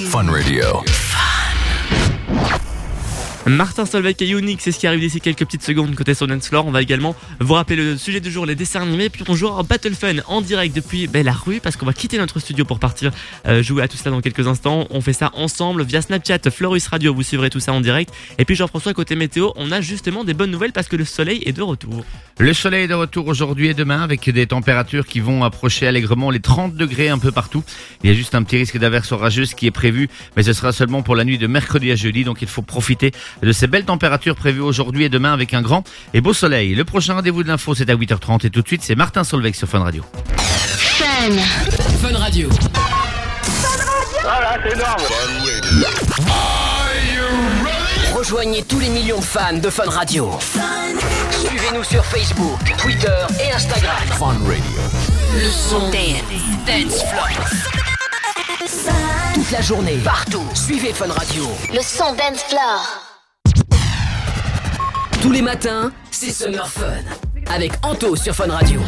Fun Radio. Martin Solveig et Unique, c'est ce qui arrive d'ici quelques petites secondes côté son dance floor. On va également vous rappeler le sujet du jour, les dessins animés. Puis on jouera Battle Fun en direct depuis ben, la rue parce qu'on va quitter notre studio pour partir euh, jouer à tout cela dans quelques instants. On fait ça ensemble via Snapchat, Florus Radio. Vous suivrez tout ça en direct. Et puis Jean-François, côté météo, on a justement des bonnes nouvelles parce que le soleil est de retour. Le soleil est de retour aujourd'hui et demain avec des températures qui vont approcher allègrement les 30 degrés un peu partout. Il y a juste un petit risque d'averse orageuse qui est prévu, mais ce sera seulement pour la nuit de mercredi à jeudi. Donc il faut profiter de ces belles températures prévues aujourd'hui et demain avec un grand et beau soleil. Le prochain rendez-vous de l'info, c'est à 8h30 et tout de suite, c'est Martin Solveig sur Fun Radio. Fun. Fun Radio. Voilà, c'est énorme. Rejoignez tous les millions de fans de Fun Radio. Suivez-nous sur Facebook, Twitter et Instagram. Fun Radio. Le son dance, dance floor. Toute la journée, partout. Suivez Fun Radio. Le son dance floor. Tous les matins, c'est Summer Fun. Avec Anto sur Fun Radio.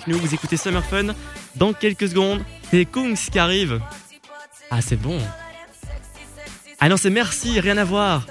Avec nous, vous écoutez Summer Fun. Dans quelques secondes, c'est Kungs qui arrive. Ah, c'est bon. Ah non, c'est merci, rien à voir.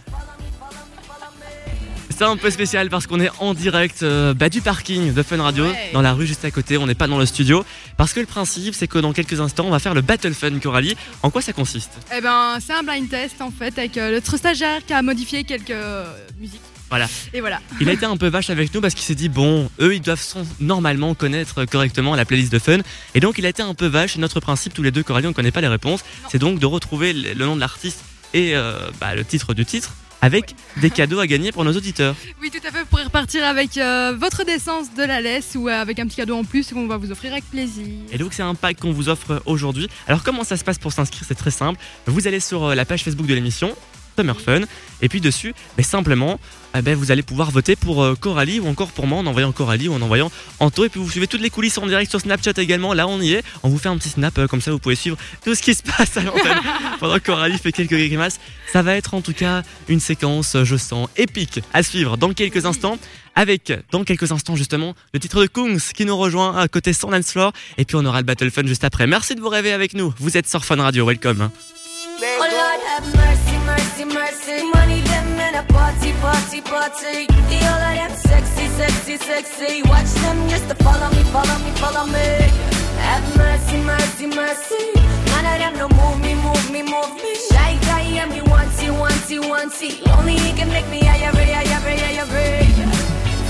C'est un peu spécial parce qu'on est en direct euh, bah, du parking de Fun Radio, Ouais. dans la rue juste à côté, on n'est pas dans le studio. Parce que le principe, c'est que dans quelques instants, on va faire le Battle Fun Coralie. En quoi ça consiste? Eh ben, c'est un blind test en fait avec euh, notre stagiaire qui a modifié quelques euh, musiques. Voilà. Et voilà. Il a été un peu vache avec nous parce qu'il s'est dit bon, eux ils doivent normalement connaître correctement la playlist de fun et donc il a été un peu vache. Notre principe tous les deux, Coralie, on ne connaît pas les réponses. C'est donc de retrouver le nom de l'artiste et euh, bah, le titre du titre avec des cadeaux à gagner pour nos auditeurs. Oui, tout à fait. Vous pourrez repartir avec euh, votre décence de la laisse ou euh, avec un petit cadeau en plus qu'on va vous offrir avec plaisir. Et donc c'est un pack qu'on vous offre aujourd'hui. Alors comment ça se passe pour s'inscrire? C'est très simple. Vous allez sur euh, la page Facebook de l'émission. Summer Fun. Et puis dessus ben, simplement eh ben, vous allez pouvoir voter pour euh, Coralie ou encore pour moi en envoyant Coralie ou en envoyant Anto. Et puis vous suivez toutes les coulisses en direct sur Snapchat également. Là on y est. On vous fait un petit snap euh, comme ça vous pouvez suivre tout ce qui se passe à l'antenne. Pendant que Coralie fait quelques grimaces ça va être en tout cas une séquence euh, je sens épique à suivre dans quelques instants. Avec dans quelques instants justement le titre de Kungs qui nous rejoint à côté son dance floor. Et puis on aura le battle fun juste après. Merci de vous rêver avec nous. Vous êtes sur Fun Radio. Welcome. Oh Lord have mercy, mercy, mercy. Money them in a party, party, party. The all of them sexy, sexy, sexy. Watch them just to follow me, follow me, follow me. Have mercy, mercy, mercy. None of them no move me, move me, move me. Shy guy, yeah, me once, once, once. Only he can make me higher, higher, higher, higher.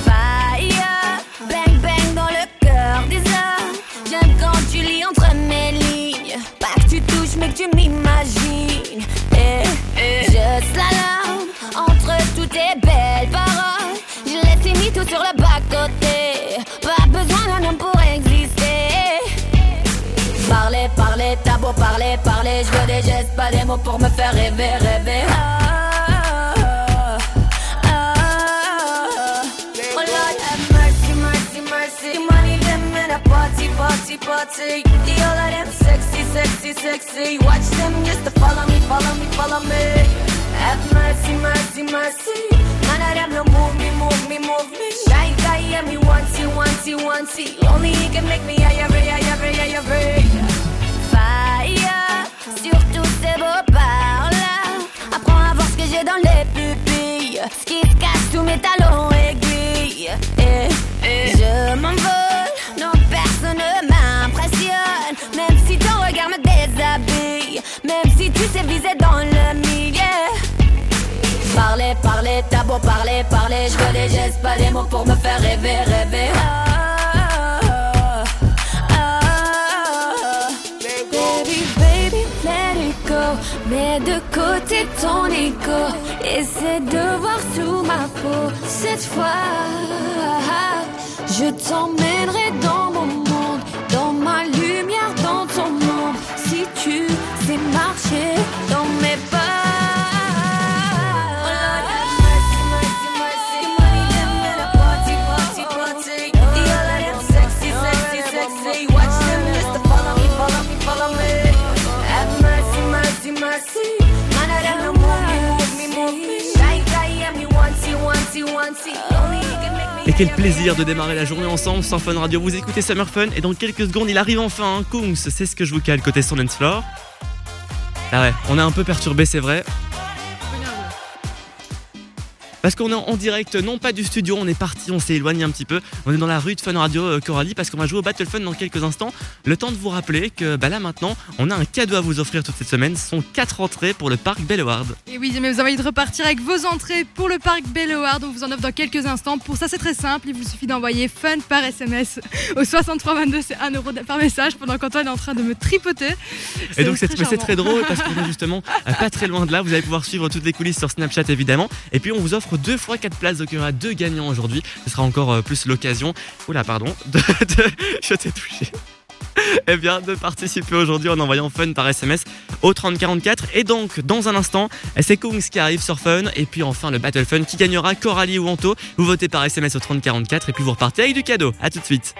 Fire, bang, bang dans le cœur des hommes. J'aime quand tu lis entre mes lignes. Mais que tu m'imagines. Et je slalom entre toutes tes belles paroles. Je laisse mis tout sur le bas-côté. Pas besoin d'un homme pour exister. Parler, parler, t'as beau parler, parler. Je veux des gestes, pas des mots pour me faire rêver, rêver. Party, party. The all of them sexy, sexy, sexy. Watch them just to follow me, follow me, follow me. Have mercy, mercy, mercy. None of them no move me, move me, move me. Shy guy, yeah, me once, once, once. Only he can make me higher, higher, higher, higher. Fire sur tous ces beaux parts-là. Apprends à voir ce que j'ai dans les pupilles. Ce qui se cache sous mes talons aiguilles. Et, je m'envole, Même si tu sais viser dans le milieu. Parler, parler, t'as beau parler, parler. Je veux des gestes, pas des mots pour me faire rêver, rêver. Ah, ah, ah. Baby, baby, let it. Mets de côté ton ego. Essaie de voir sous ma peau. Cette fois, je t'emmènerai dans mon monde. Dans ma lumière, dans ton monde. Si tu Et quel plaisir de démarrer la journée ensemble sans Fun Radio. Vous écoutez Summer Fun et dans quelques secondes, il arrive enfin. Hein, Kungs, c'est ce que je vous cale côté son floor. Ah ouais, on est un peu perturbé, c'est vrai. Parce qu'on est en direct, non pas du studio, on est parti, on s'est éloigné un petit peu. On est dans la rue de Fun Radio euh, Coralie parce qu'on va jouer au Battle Fun dans quelques instants. Le temps de vous rappeler que bah là maintenant, on a un cadeau à vous offrir toute cette semaine. Ce sont 4 entrées pour le parc Belleward. Et oui, mais vous avez envie de repartir avec vos entrées pour le parc Belleward. On vous en offre dans quelques instants. Pour ça, c'est très simple. Il vous suffit d'envoyer fun par SMS au 6322. C'est 1 euro par message pendant qu'Antoine est en train de me tripoter. Et donc c'est très drôle parce qu'on est justement euh, pas très loin de là. Vous allez pouvoir suivre toutes les coulisses sur Snapchat évidemment. Et puis on vous offre deux fois quatre places. Donc il y aura deux gagnants aujourd'hui. Ce sera encore euh, plus l'occasion. Oula pardon. De, de- je t'ai touché. Eh bien, de participer aujourd'hui en envoyant Fun par SMS au 3044. Et donc, dans un instant, c'est Kungs qui arrive sur Fun. Et puis enfin, le Battle Fun qui gagnera Coralie ou Anto. Vous votez par SMS au 3044 et puis vous repartez avec du cadeau. A tout de suite.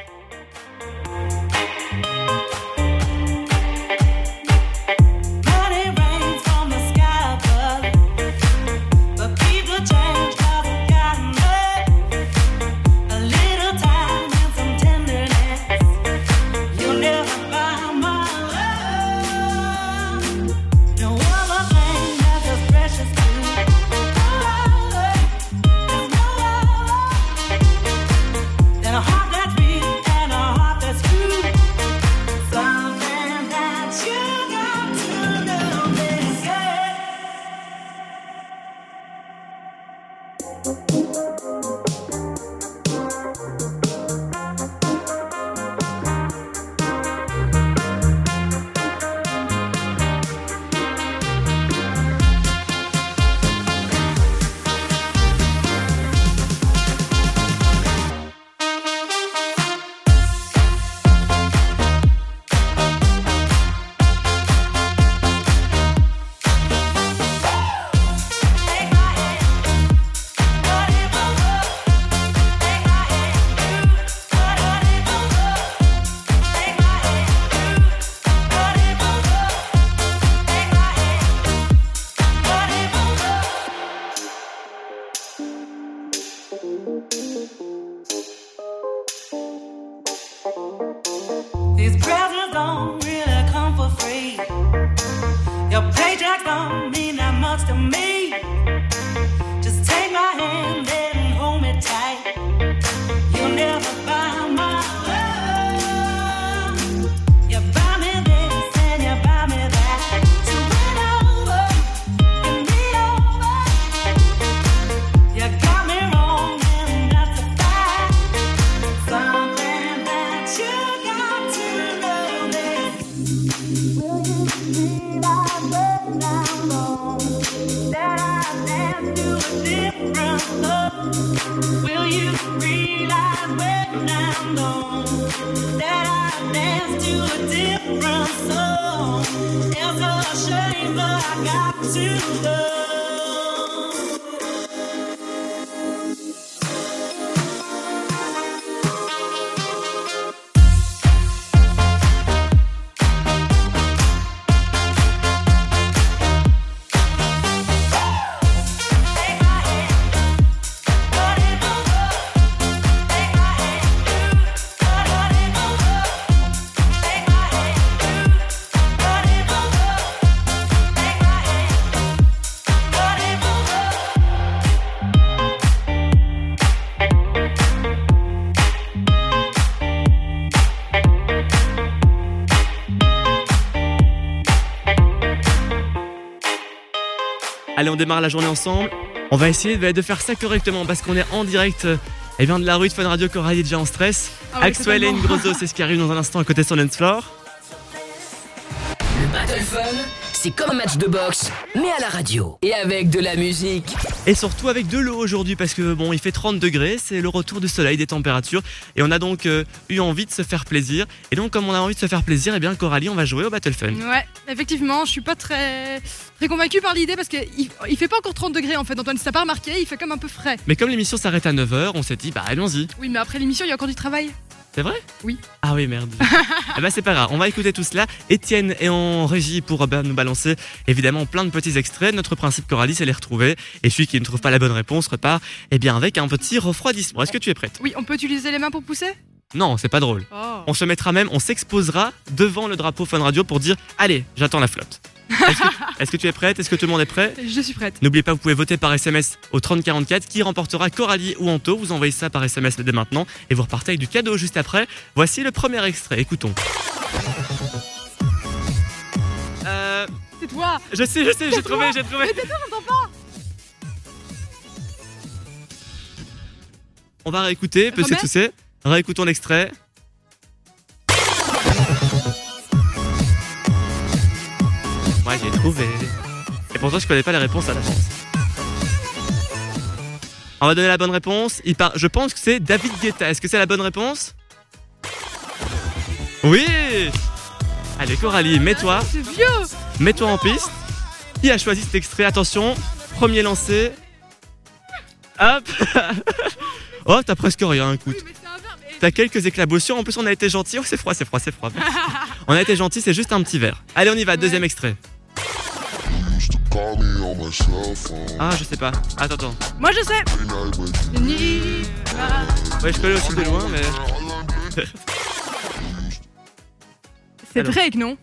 Allez, on démarre la journée ensemble. On va essayer de de faire ça correctement parce qu'on est en direct eh bien, de la rue de Fun Radio Coralie est déjà en stress. Ah oui, Axwell et totalement. Ingrosso, c'est ce qui arrive dans un instant à côté sur Dance Floor. Le Battle Fun, c'est comme un match de boxe, mais à la radio. Et avec de la musique. Et surtout avec de l'eau aujourd'hui parce que bon, il fait 30 degrés, c'est le retour du soleil, des températures. Et on a donc euh, eu envie de se faire plaisir. Et donc, comme on a envie de se faire plaisir, eh bien, Coralie, on va jouer au Battle Fun. Ouais, effectivement, je suis pas très, très convaincue par l'idée parce qu'il il fait pas encore 30 degrés en fait. Antoine, si t'as pas remarqué, il fait comme un peu frais. Mais comme l'émission s'arrête à 9h, on s'est dit, bah allons-y. Oui, mais après l'émission, il y a encore du travail. C'est vrai? Oui. Ah oui, merde. eh ben c'est pas grave, on va écouter tout cela. Étienne est en régie pour ben, nous balancer évidemment plein de petits extraits. Notre principe Coralie, c'est les retrouver. Et celui qui ne trouve pas la bonne réponse repart eh bien avec un petit refroidissement. Est-ce que tu es prête? Oui, on peut utiliser les mains pour pousser? Non, c'est pas drôle. Oh. On se mettra même, on s'exposera devant le drapeau Fun Radio pour dire Allez, j'attends la flotte. Est-ce que, tu es prête? Est-ce que tout le monde est prêt? Je suis prête. N'oubliez pas, vous pouvez voter par SMS au 3044 qui remportera Coralie ou Anto. Vous envoyez ça par SMS dès maintenant et vous repartez avec du cadeau juste après. Voici le premier extrait, écoutons. Euh, C'est toi je sais, je sais, j'ai C'est trouvé, j'ai trouvé. Mais t'es toi, j'entends pas On va réécouter, parce que sais. Réécoutons l'extrait. Moi j'ai trouvé. Et pourtant je connais pas les réponses à l'avance. On va donner la bonne réponse. Il par- Je pense que c'est David Guetta. Est-ce que c'est la bonne réponse? Oui Allez Coralie, mets-toi. C'est vieux Mets-toi en piste. Qui a choisi cet extrait? Attention, premier lancé. Hop Oh, t'as presque rien, écoute. T'as quelques éclaboussures. En plus, on a été gentil. Oh, c'est froid, c'est froid, c'est froid. On a été gentil, c'est juste un petit verre. Allez, on y va. Deuxième extrait. Ah, je sais pas. Attends, attends. Moi je sais Ouais, je connais aussi de loin, mais. C'est. Drake, non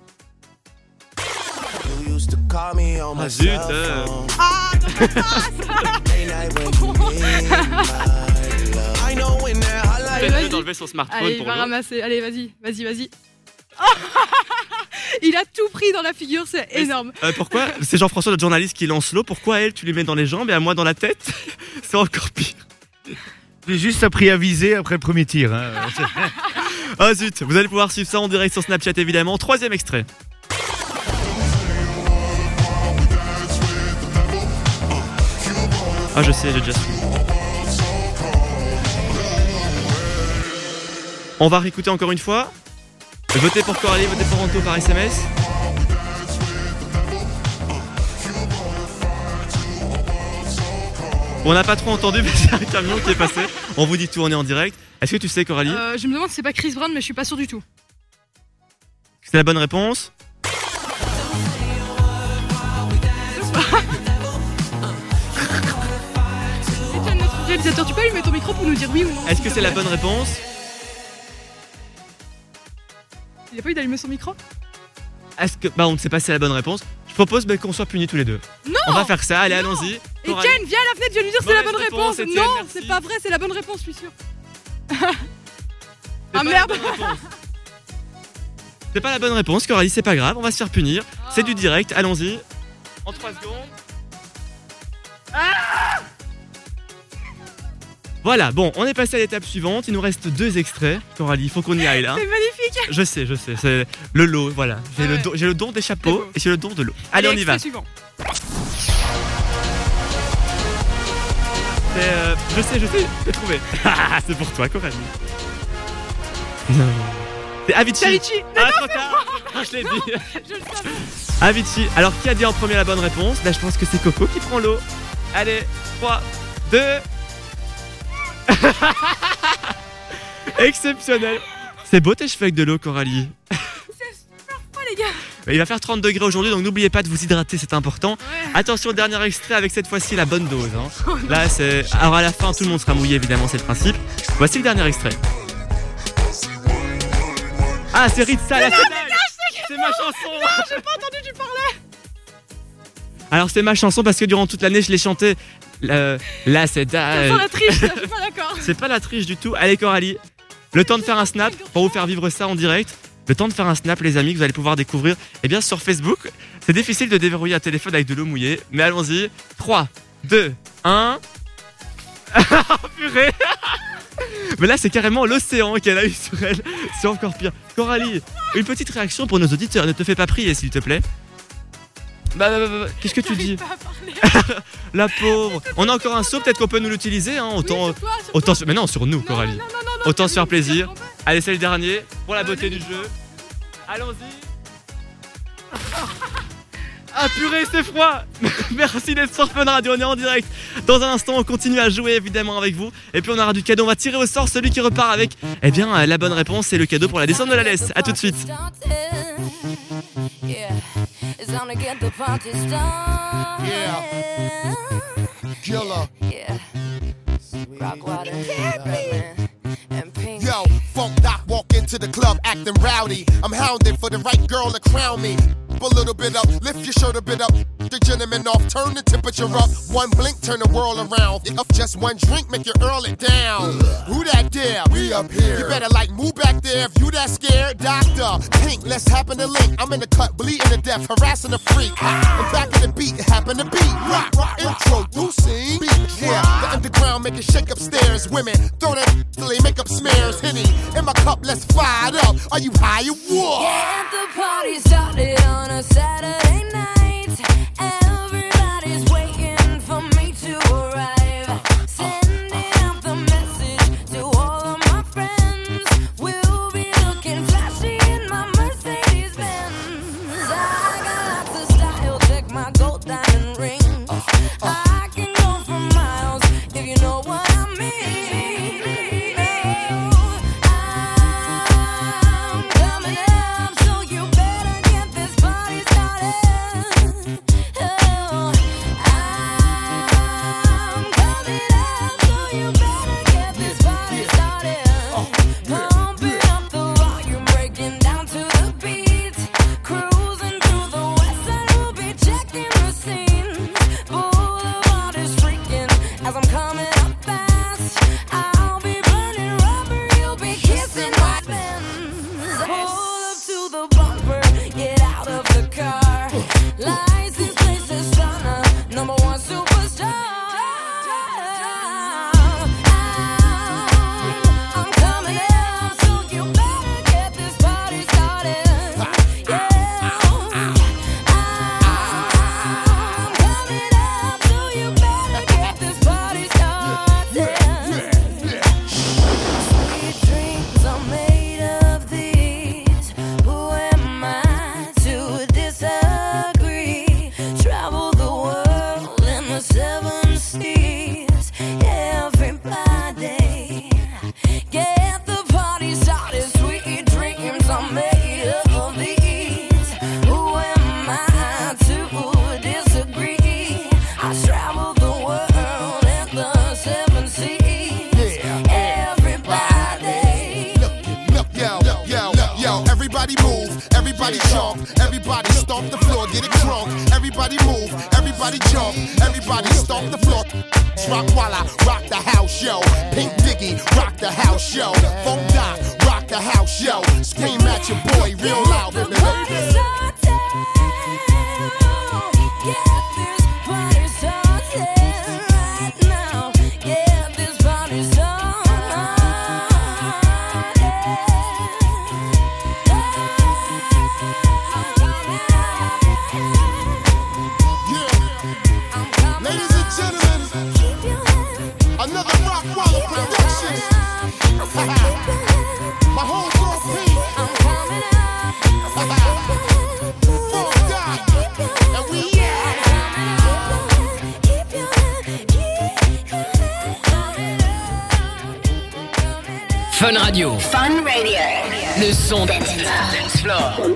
Ah, zut euh. Ah, Allez, Faites-le vas-y. d'enlever son smartphone Allez, il pour va ramasser. Allez, vas-y, vas-y, vas-y. Il a tout pris dans la figure, c'est énorme. Euh, pourquoi C'est Jean-François, notre journaliste, qui lance l'eau. Pourquoi elle, tu lui mets dans les jambes et à moi dans la tête? C'est encore pire. J'ai juste appris à viser après le premier tir. hein. Ah zut, vous allez pouvoir suivre ça en direct sur Snapchat évidemment. Troisième extrait. Ah je sais, j'ai déjà. On va réécouter encore une fois. Votez pour Coralie, votez pour Anto par SMS. On n'a pas trop entendu, mais c'est un camion qui est passé. On vous dit tout, on est en direct. Est-ce que tu sais, Coralie Euh, je me demande si c'est pas Chris Brown, mais je suis pas sûr du tout. C'est la bonne réponse notre réalisateur, tu peux allumer ton micro pour nous dire oui ou non Est-ce que c'est la bonne réponse Il a pas eu d'allumer son micro? Est-ce que. Bah, on ne sait pas si c'est la bonne réponse. Je propose bah, qu'on soit punis tous les deux. Non On va faire ça, allez, allons-y. Coralie. Etienne, viens à la fenêtre, viens lui dire c'est la Mauvaise bonne réponse, réponse. Étienne, non, merci. c'est pas vrai, c'est la bonne réponse, je suis. C'est ah pas la merde bonne réponse. C'est pas la bonne réponse, Coralie, c'est pas grave, on va se faire punir. C'est du direct, allons-y. En 3 secondes. Ah Voilà, bon, on est passé à l'étape suivante. Il nous reste deux extraits. Coralie, il faut qu'on y aille là. C'est magnifique Je sais, je sais, c'est le lot, voilà. J'ai Ah le, don- j'ai le don des chapeaux et j'ai le don de l'eau. Allez, on y va. suivant. Euh, je sais, je sais, j'ai trouvé. Ah, c'est pour toi, Coralie. C'est Avicii. C'est Avicii. Mais Ah, non, trop tard. moi. Je l'ai Non, dit. Je le savais. Avicii. Alors, qui a dit en premier la bonne réponse? Là, je pense que c'est Coco qui prend l'eau. Allez, 3, 2. Exceptionnel. C'est beau tes cheveux avec de l'eau, Coralie. Les gars Il va faire 30 degrés aujourd'hui, donc n'oubliez pas de vous hydrater, c'est important. Attention, dernier extrait avec cette fois-ci la bonne dose. hein. Là, c'est. Alors, à la fin, tout le monde sera mouillé, évidemment, c'est le principe. Voici le dernier extrait. Ah, c'est Ritza, la C'est ma chanson Non, j'ai pas entendu, tu parlais Alors, c'est ma chanson parce que durant toute l'année, je l'ai chantée. Euh, là, c'est. Ça sent la triche, je suis pas d'accord. C'est pas la triche du tout. Allez Coralie, le temps de faire un snap pour vous faire vivre ça en direct. Le temps de faire un snap les amis que vous allez pouvoir découvrir eh bien sur Facebook. C'est difficile de déverrouiller un téléphone avec de l'eau mouillée, mais allons-y. 3, 2, 1. Purée Mais là c'est carrément l'océan qu'elle a eu sur elle. C'est encore pire. Coralie, une petite réaction pour nos auditeurs. Ne te fais pas prier s'il te plaît. Bah, bah, bah, bah, qu'est-ce que tu dis La pauvre. On a encore un seau, peut-être qu'on peut nous l'utiliser. Hein, autant, autant, mais non, sur nous, Coralie. autant se faire plaisir. Allez, c'est le dernier pour la beauté du jeu. Allons-y. Ah purée, c'est froid Merci d'être sur Fun Radio, on est en direct. Dans un instant, on continue à jouer évidemment avec vous. Et puis on aura du cadeau, on va tirer au sort celui qui repart avec, eh bien, la bonne réponse, c'est le cadeau pour la descente de la laisse. A tout de suite. Yeah, it's time to get the party started. Yeah. Killer. Yeah. Rockwater, Redman, and Pink. Yo, Funk Doc walk into the club acting rowdy. I'm hounded for the right girl to crown me. A little bit up, lift your shirt a bit up. The gentleman off, turn the temperature up. One blink, turn the world around. Up just one drink, make you earl it down. Who that there? We up here. You better like move back there if you that scared. Doctor, pink, let's happen to link. I'm in the cut, bleeding to death, harassing a freak. I'm back in the beat, happen to beat. Rock, rock, introducing. Beat, yeah. The underground make it shake upstairs. Women throw that till they make up smears. Henny in my cup, let's fire it up. Are you high or what? Get the party started on a Saturday night. Rock while I rock the house, yo. Pink Diggy, rock the house, yo. Funk Doc, rock the house, yo. Scream dance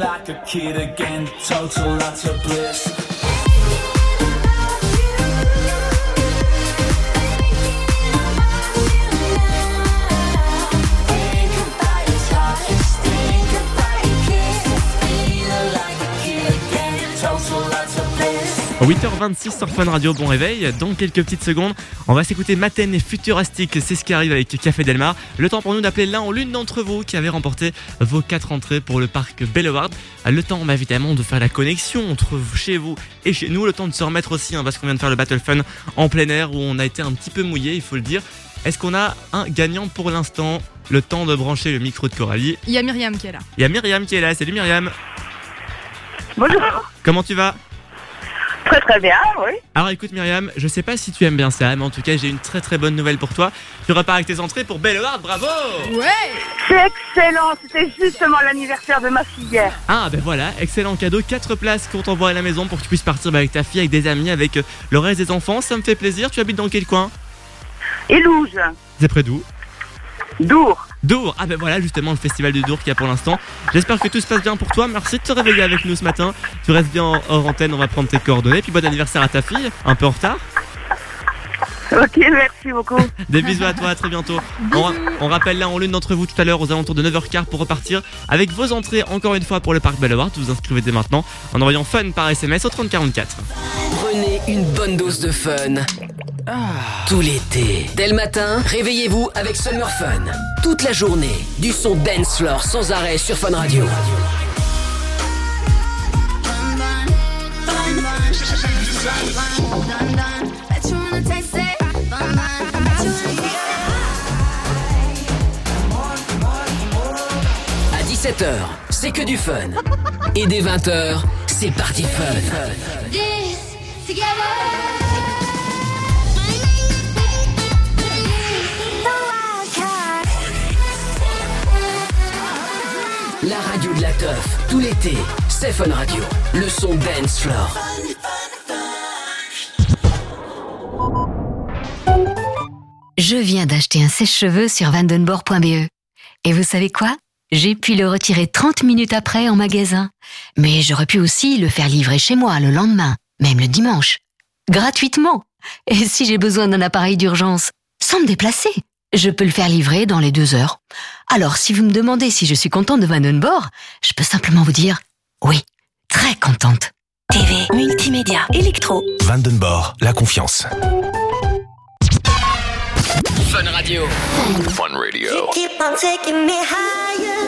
like a kid again, total lots of bliss. 8h26 sur Fun Radio, bon réveil. Dans quelques petites secondes, on va s'écouter Maten et Futurastic. C'est ce qui arrive avec Café Delmar. Le temps pour nous d'appeler l'un ou l'une d'entre vous qui avait remporté vos quatre entrées pour le parc Belleward. Le temps, bah, évidemment, de faire la connexion entre chez vous et chez nous. Le temps de se remettre aussi, hein, parce qu'on vient de faire le Battle Fun en plein air où on a été un petit peu mouillé, il faut le dire. Est-ce qu'on a un gagnant pour l'instant? Le temps de brancher le micro de Coralie. Il y a Myriam qui est là. Il y a Myriam qui est là. Salut Myriam. Bonjour. Comment tu vas? Très très bien, oui. Alors écoute Myriam, je sais pas si tu aimes bien ça, mais en tout cas j'ai une très très bonne nouvelle pour toi. Tu repars avec tes entrées pour Belleward, bravo Ouais C'est excellent, c'était justement l'anniversaire de ma fille hier. Ah ben voilà, excellent cadeau, 4 places qu'on t'envoie à la maison pour que tu puisses partir bah, avec ta fille, avec des amis, avec euh, le reste des enfants, ça me fait plaisir. Tu habites dans quel coin? Élouge, C'est près d'où? Dour. Dour, ah ben voilà justement le festival du Dour qu'il y a pour l'instant. J'espère que tout se passe bien pour toi. Merci de te réveiller avec nous ce matin. Tu restes bien en- hors antenne, on va prendre tes coordonnées. Puis bon anniversaire à ta fille, un peu en retard. Ok, merci beaucoup. Des bisous à toi, à très bientôt. On, rappelle là en l'une d'entre vous tout à l'heure aux alentours de 9h15 pour repartir avec vos entrées encore une fois pour le parc Belleward. Vous vous inscrivez dès maintenant en envoyant fun par SMS au 3044. Prenez une bonne dose de fun. Tout l'été. Dès le matin, réveillez-vous avec Summer Fun. Toute la journée, du son dance floor sans arrêt sur Fun Radio. C'est que du fun. Et dès 20h, c'est parti fun. La radio de la teuf, tout l'été, c'est Fun Radio. Le son dance floor. Je viens d'acheter un sèche-cheveux sur vandenborg.be. Et vous savez quoi? J'ai pu le retirer 30 minutes après en magasin. Mais j'aurais pu aussi le faire livrer chez moi le lendemain, même le dimanche. Gratuitement. Et si j'ai besoin d'un appareil d'urgence, sans me déplacer, je peux le faire livrer dans les deux heures. Alors si vous me demandez si je suis contente de Vandenborg, je peux simplement vous dire oui, très contente. TV, multimédia, électro. Vandenborg, la confiance. Fun Radio. Fun Radio. Keep on taking me higher.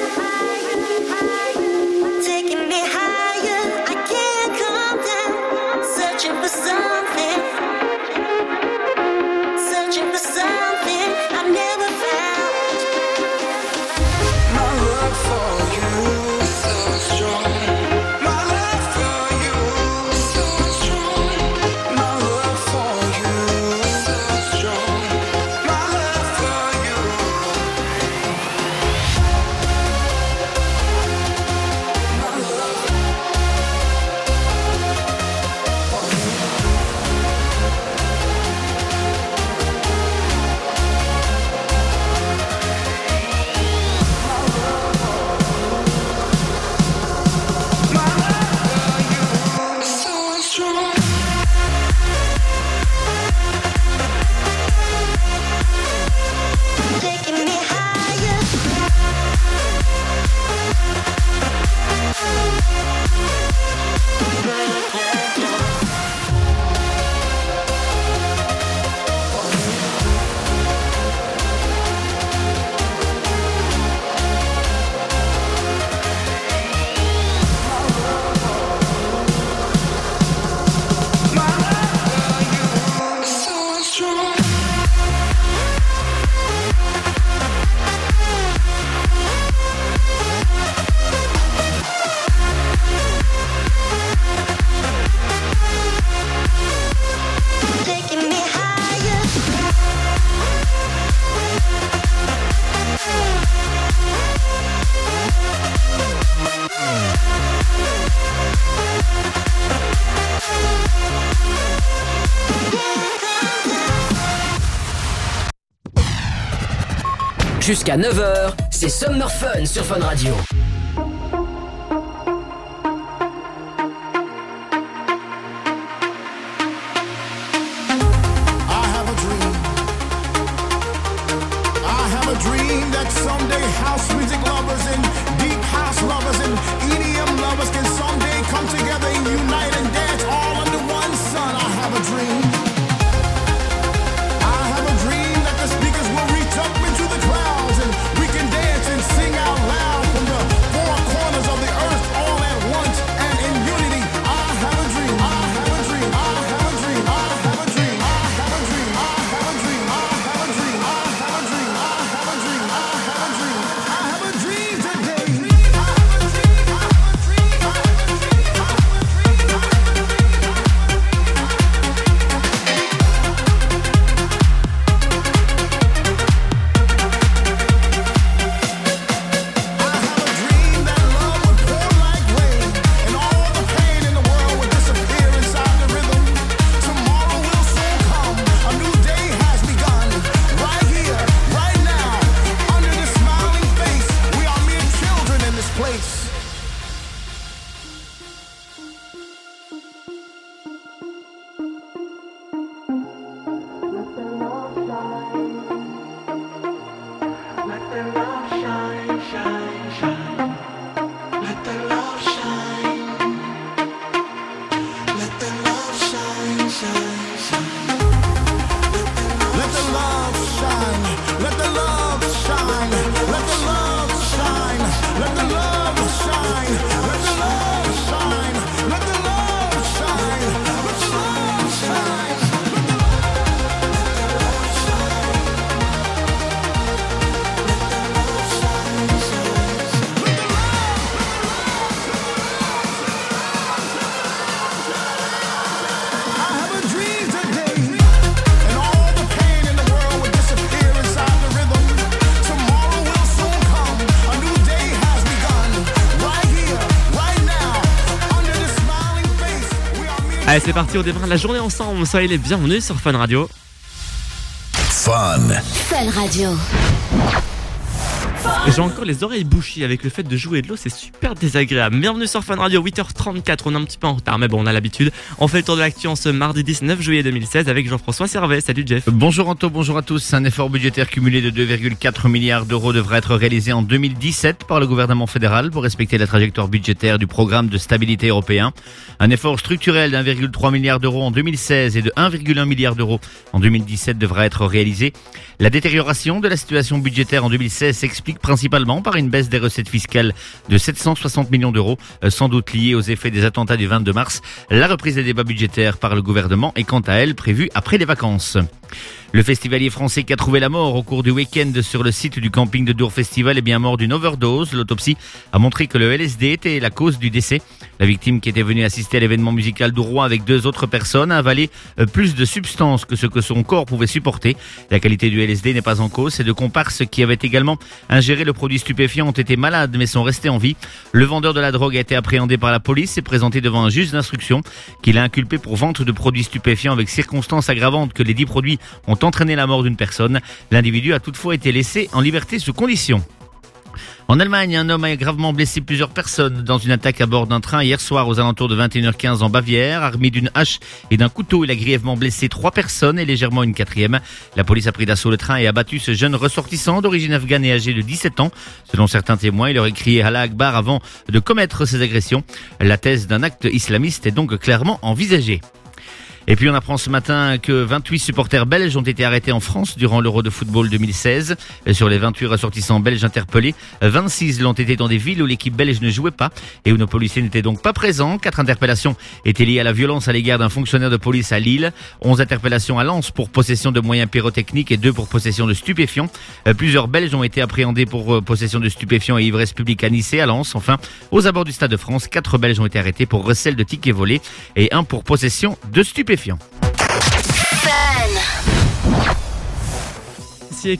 Jusqu'à 9h, c'est Summer Fun sur Fun Radio. C'est parti, on démarre la journée ensemble. Soyez les bienvenus sur Fun Radio. Fun. Fun Radio. J'ai encore les oreilles bouchées avec le fait de jouer de l'eau, c'est super désagréable. Bienvenue sur Fun Radio, 8h34, on est un petit peu en retard, mais bon, on a l'habitude. On fait le tour de l'actu en ce mardi 19 juillet 2016 avec Jean-François Servet. Salut Jeff. Bonjour Anto, bonjour à tous. Un effort budgétaire cumulé de 2,4 milliards d'euros devrait être réalisé en 2017 par le gouvernement fédéral pour respecter la trajectoire budgétaire du programme de stabilité européen. Un effort structurel d'1,3 milliard d'euros en 2016 et de 1,1 milliard d'euros en 2017 devra être réalisé. La détérioration de la situation budgétaire en 2016 s'explique principalement par une baisse des recettes fiscales de 760 millions d'euros, euh, sans doute liée aux effets des attentats du 22 mars. La reprise des débats budgétaires par le gouvernement est quant à elle prévue après les vacances. Le festivalier français qui a trouvé la mort au cours du week-end sur le site du camping de Dour Festival est bien mort d'une overdose. L'autopsie a montré que le LSD était la cause du décès. La victime qui était venue assister à l'événement musical d'Ourois avec deux autres personnes a avalé euh, plus de substances que ce que son corps pouvait supporter. La qualité du LSD n'est pas en cause. Ces deux comparses qui avaient également ingéré le produit stupéfiant ont été malades mais sont restés en vie. Le vendeur de la drogue a été appréhendé par la police et présenté devant un juge d'instruction qu'il a inculpé pour vente de produits stupéfiants avec circonstances aggravantes que les dix produits ont entraîné la mort d'une personne. L'individu a toutefois été laissé en liberté sous condition. En Allemagne, un homme a gravement blessé plusieurs personnes dans une attaque à bord d'un train hier soir aux alentours de 21h15 en Bavière. Armé d'une hache et d'un couteau, il a grièvement blessé trois personnes et légèrement une quatrième. La police a pris d'assaut le train et a abattu ce jeune ressortissant d'origine afghane et âgé de 17 ans. Selon certains témoins, il aurait crié Allah Akbar avant de commettre ses agressions. La thèse d'un acte islamiste est donc clairement envisagée. Et puis on apprend ce matin que 28 supporters belges ont été arrêtés en France durant l'Euro de football 2016. Et sur les 28 ressortissants belges interpellés, 26 l'ont été dans des villes où l'équipe belge ne jouait pas et où nos policiers n'étaient donc pas présents. Quatre interpellations étaient liées à la violence à l'égard d'un fonctionnaire de police à Lille. 11 interpellations à Lens pour possession de moyens pyrotechniques et 2 pour possession de stupéfiants. Euh, Plusieurs Belges ont été appréhendés pour euh, possession de stupéfiants et ivresse publique à Nice et à Lens. Enfin, aux abords du Stade de France, 4 Belges ont été arrêtés pour recel de tickets volés et 1 pour possession de stupéfiants stupéfiant.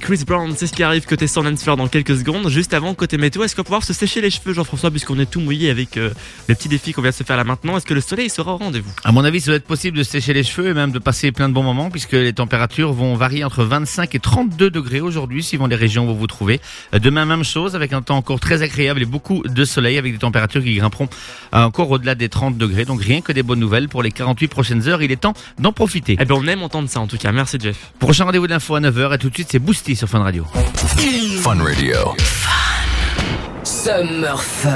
Chris Brown, c'est ce qui arrive côté Sun Floor dans quelques secondes. Juste avant, côté météo, est-ce qu'on va pouvoir se sécher les cheveux, Jean-François, puisqu'on est tout mouillé avec euh, le petit défi qu'on vient de se faire là maintenant? Est-ce que le soleil sera au rendez-vous? À mon avis, ça doit être possible de sécher les cheveux et même de passer plein de bons moments puisque les températures vont varier entre 25 et 32 degrés aujourd'hui suivant les régions où vous vous trouvez. Euh, Demain, même chose avec un temps encore très agréable et beaucoup de soleil avec des températures qui grimperont euh, encore au-delà des 30 degrés. Donc rien que des bonnes nouvelles pour les 48 prochaines heures. Il est temps d'en profiter. Eh ben, on aime entendre ça en tout cas. Merci, Jeff. Prochain rendez-vous d'info à 9h et tout de suite c'est Boosty sur Fun Radio. Fun Radio. Summer Fun.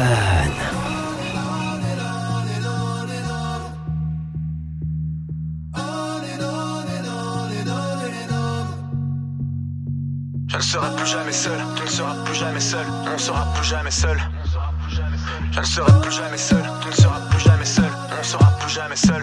Je ne serai plus jamais seul, tu ne seras plus jamais seul, on ne sera plus jamais seul. Je ne serai plus jamais seul, tu ne seras plus jamais seul, on ne sera plus jamais seul.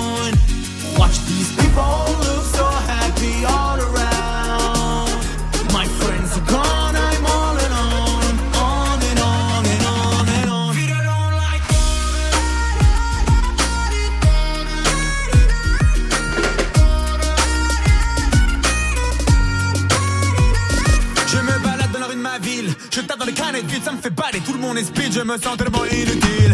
Watch these people look so happy all around. My friends are gone, I'm all alone. On and on and on and on. You don't like Je me balade dans la rue de ma ville. Je tape dans les canettes ça me fait baler. Tout le monde est speed, je me sens tellement inutile.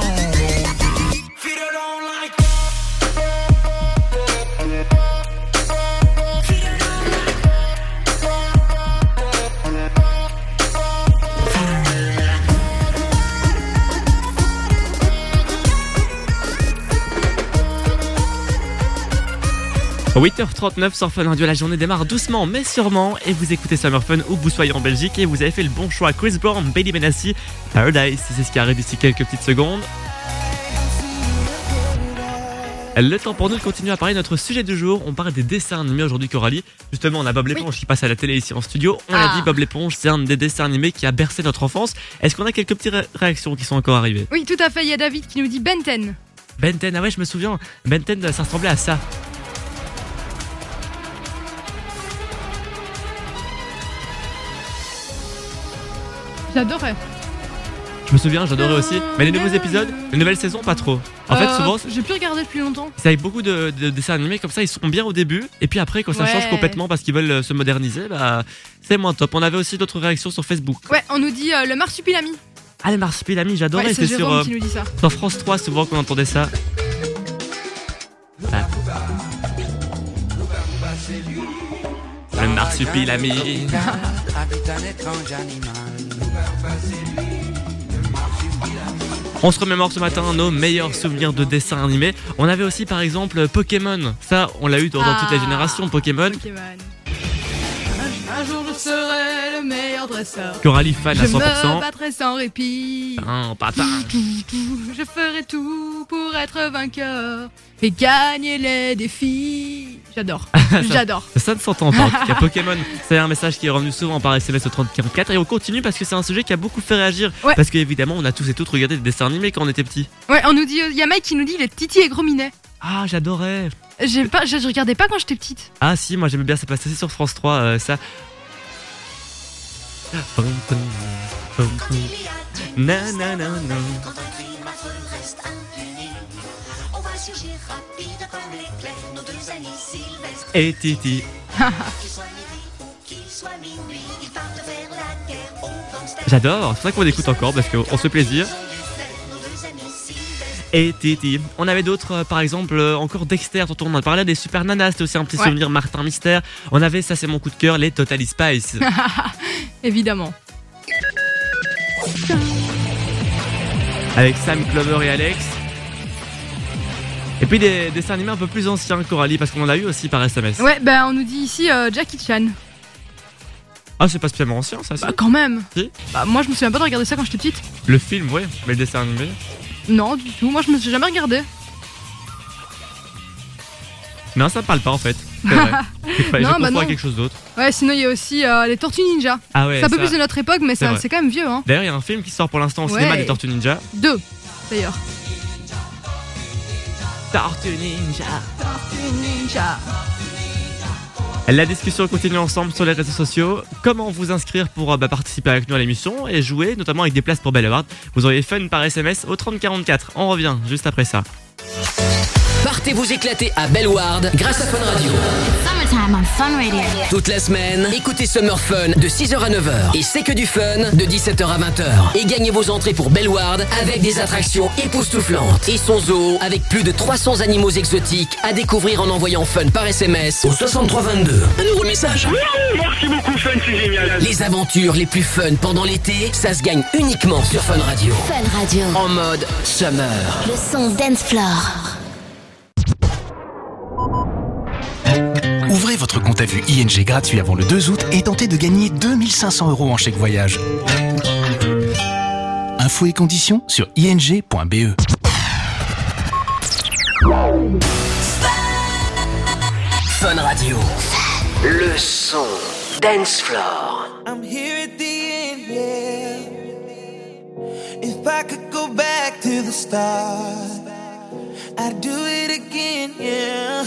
8h39 sur Fun Radio, la journée démarre doucement mais sûrement et vous écoutez Summer Fun où vous soyez en Belgique et vous avez fait le bon choix. Chris Brown, Bailey Benassi, Paradise, c'est ce qui arrive d'ici quelques petites secondes. Le temps pour nous de continuer à parler de notre sujet du jour. On parle des dessins animés aujourd'hui, Coralie. Justement, on a Bob l'éponge qui passe à la télé ici en studio. On l'a Ah. dit, Bob l'éponge, c'est un des dessins animés qui a bercé notre enfance. Est-ce qu'on a quelques petites ré- réactions qui sont encore arrivées? Oui, tout à fait. Il y a David qui nous dit Benten. Benten, ah ouais, je me souviens. Benten, ça ressemblait à ça. J'adorais. Je me souviens, j'adorais aussi. Mais les nouveaux épisodes, les nouvelles saisons, pas trop. En fait, Euh, souvent, J'ai plus regardé depuis longtemps. c'est avec beaucoup de, de dessins animés comme ça, ils sont bien au début. Et puis après, quand ça Ouais. change complètement parce qu'ils veulent euh, se moderniser, bah, c'est moins top. On avait aussi d'autres réactions sur Facebook. Ouais, on nous dit euh, le marsupilami. Ah, les marsupilami, j'adorais. Ouais, c'est sur, Jérôme euh, qui nous dit ça. sur France 3, souvent qu'on entendait ça. Le marsupilami. Habite un étrange animal. On se remémore ce matin nos meilleurs souvenirs de dessins animés. On avait aussi par exemple Pokémon. Ça, on l'a eu dans, dans toutes les Ah. générations. Pokémon. Pokémon. Un jour je serai le meilleur dresseur. Coralie fan à Je 100%. me battrai sans répit. Patin. Je ferai tout pour être vainqueur et gagner les défis. J'adore. J'adore. Ça ne s'entend pas. En tout cas, Pokémon, c'est un message qui est revenu souvent par SMS au 3044 et on continue parce que c'est un sujet qui a beaucoup fait réagir. Ouais. Parce qu'évidemment, on a tous et toutes regardé des dessins animés quand on était petits. Ouais, on nous dit, il y a Mike qui nous dit les Titi et Gros Minet. Ah, j'adorais. J'ai pas, je, je regardais pas quand j'étais petite. Ah si, moi j'aimais bien, ça passait sur France 3, euh, ça. Na, na, na, na. Et Titi. J'adore, c'est vrai qu'on écoute encore parce qu'on se fait plaisir. Et Titi. On avait d'autres, euh, par exemple, euh, encore Dexter, dont on a parlé des Super Nanas, c'était aussi un petit Ouais. souvenir Martin Mystère. On avait, ça c'est mon coup de cœur, les Totally Spice. Évidemment. avec Sam Clover et Alex. Et puis des des dessins animés un peu plus anciens, Coralie, parce qu'on en a eu aussi par SMS. Ouais, bah on nous dit ici euh, Jackie Chan. Ah, c'est pas spécialement ancien, ça. Bah quand même. Si. Bah moi je me souviens pas de regarder ça quand j'étais petite. Le film, ouais, mais le dessin animé. Non, du tout. Moi je me suis jamais regardé. Non, ça me parle pas en fait. C'est vrai. Non, bah non. avec quelque chose d'autre. Ouais, sinon il y a aussi euh, les Tortues Ninja. Ah ouais, c'est un peu ça- plus de notre époque, mais c'est ça- vrai. c'est quand même vieux, hein. D'ailleurs, il y a un film qui sort pour l'instant au cinéma Ouais. des Tortues Ninja. Deux, d'ailleurs. Tortues Ninja. Tortues Ninja. La discussion continue ensemble sur les réseaux sociaux. Comment vous inscrire pour euh, bah, participer avec nous à l'émission et jouer, notamment avec des places pour Belle Award. Vous auriez fun par SMS au 3044. On revient juste après ça. Partez vous éclater à Bellward grâce à Fun Radio. Summertime on Fun Radio. Toute la semaine, écoutez Summer Fun de 6h à 9h. Et c'est que du fun de 17h à 20h. Et gagnez vos entrées pour Bellward avec des attractions époustouflantes. Et son zoo avec plus de 300 animaux exotiques à découvrir en envoyant fun par SMS au 6322. Un nouveau message. Merci beaucoup, Fun, c'est génial. Les aventures les plus fun pendant l'été, ça se gagne uniquement sur Fun Radio. Fun Radio. En mode summer. Le son Dance Floor. Ouvrez votre compte à vue ING gratuit avant le 2 août et tentez de gagner 2500 euros en chèque voyage. Infos et conditions sur ing.be. Fun Radio. Le son dance floor. I'm here at the end, yeah. If I could go back to the start, I'd do it again, yeah.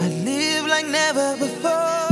I'd live like never before.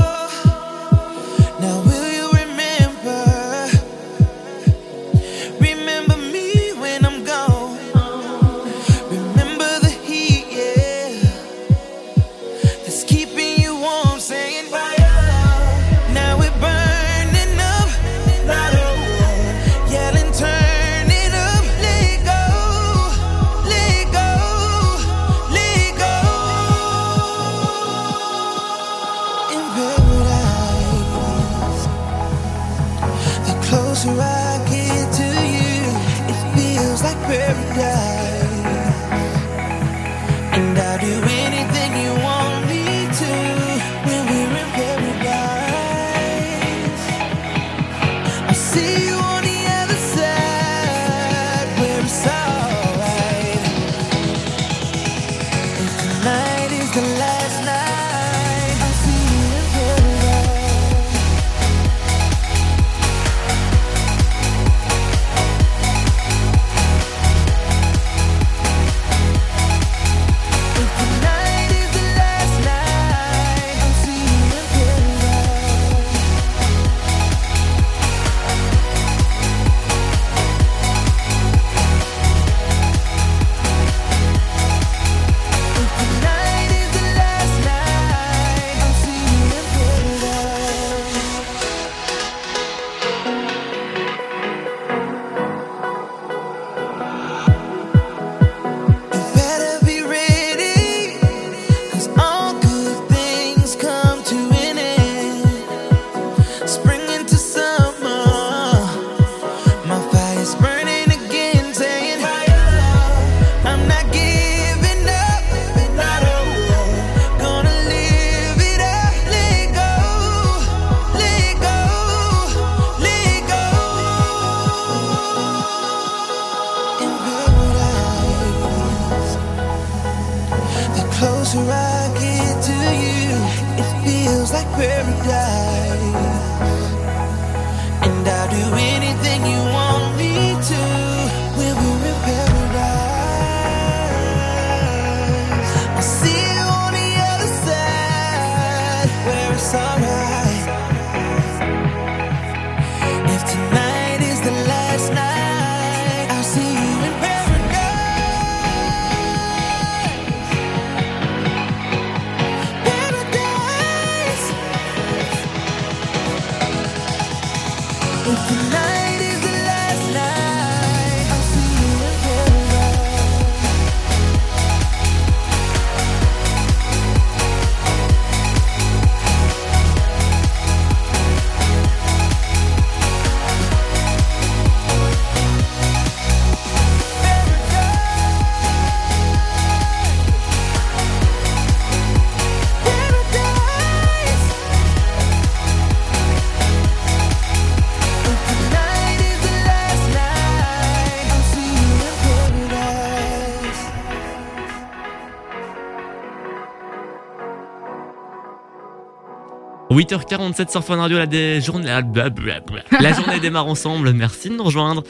8h47 sur Fun Radio, la, des journées- la- journée démarre ensemble. Merci de nous rejoindre.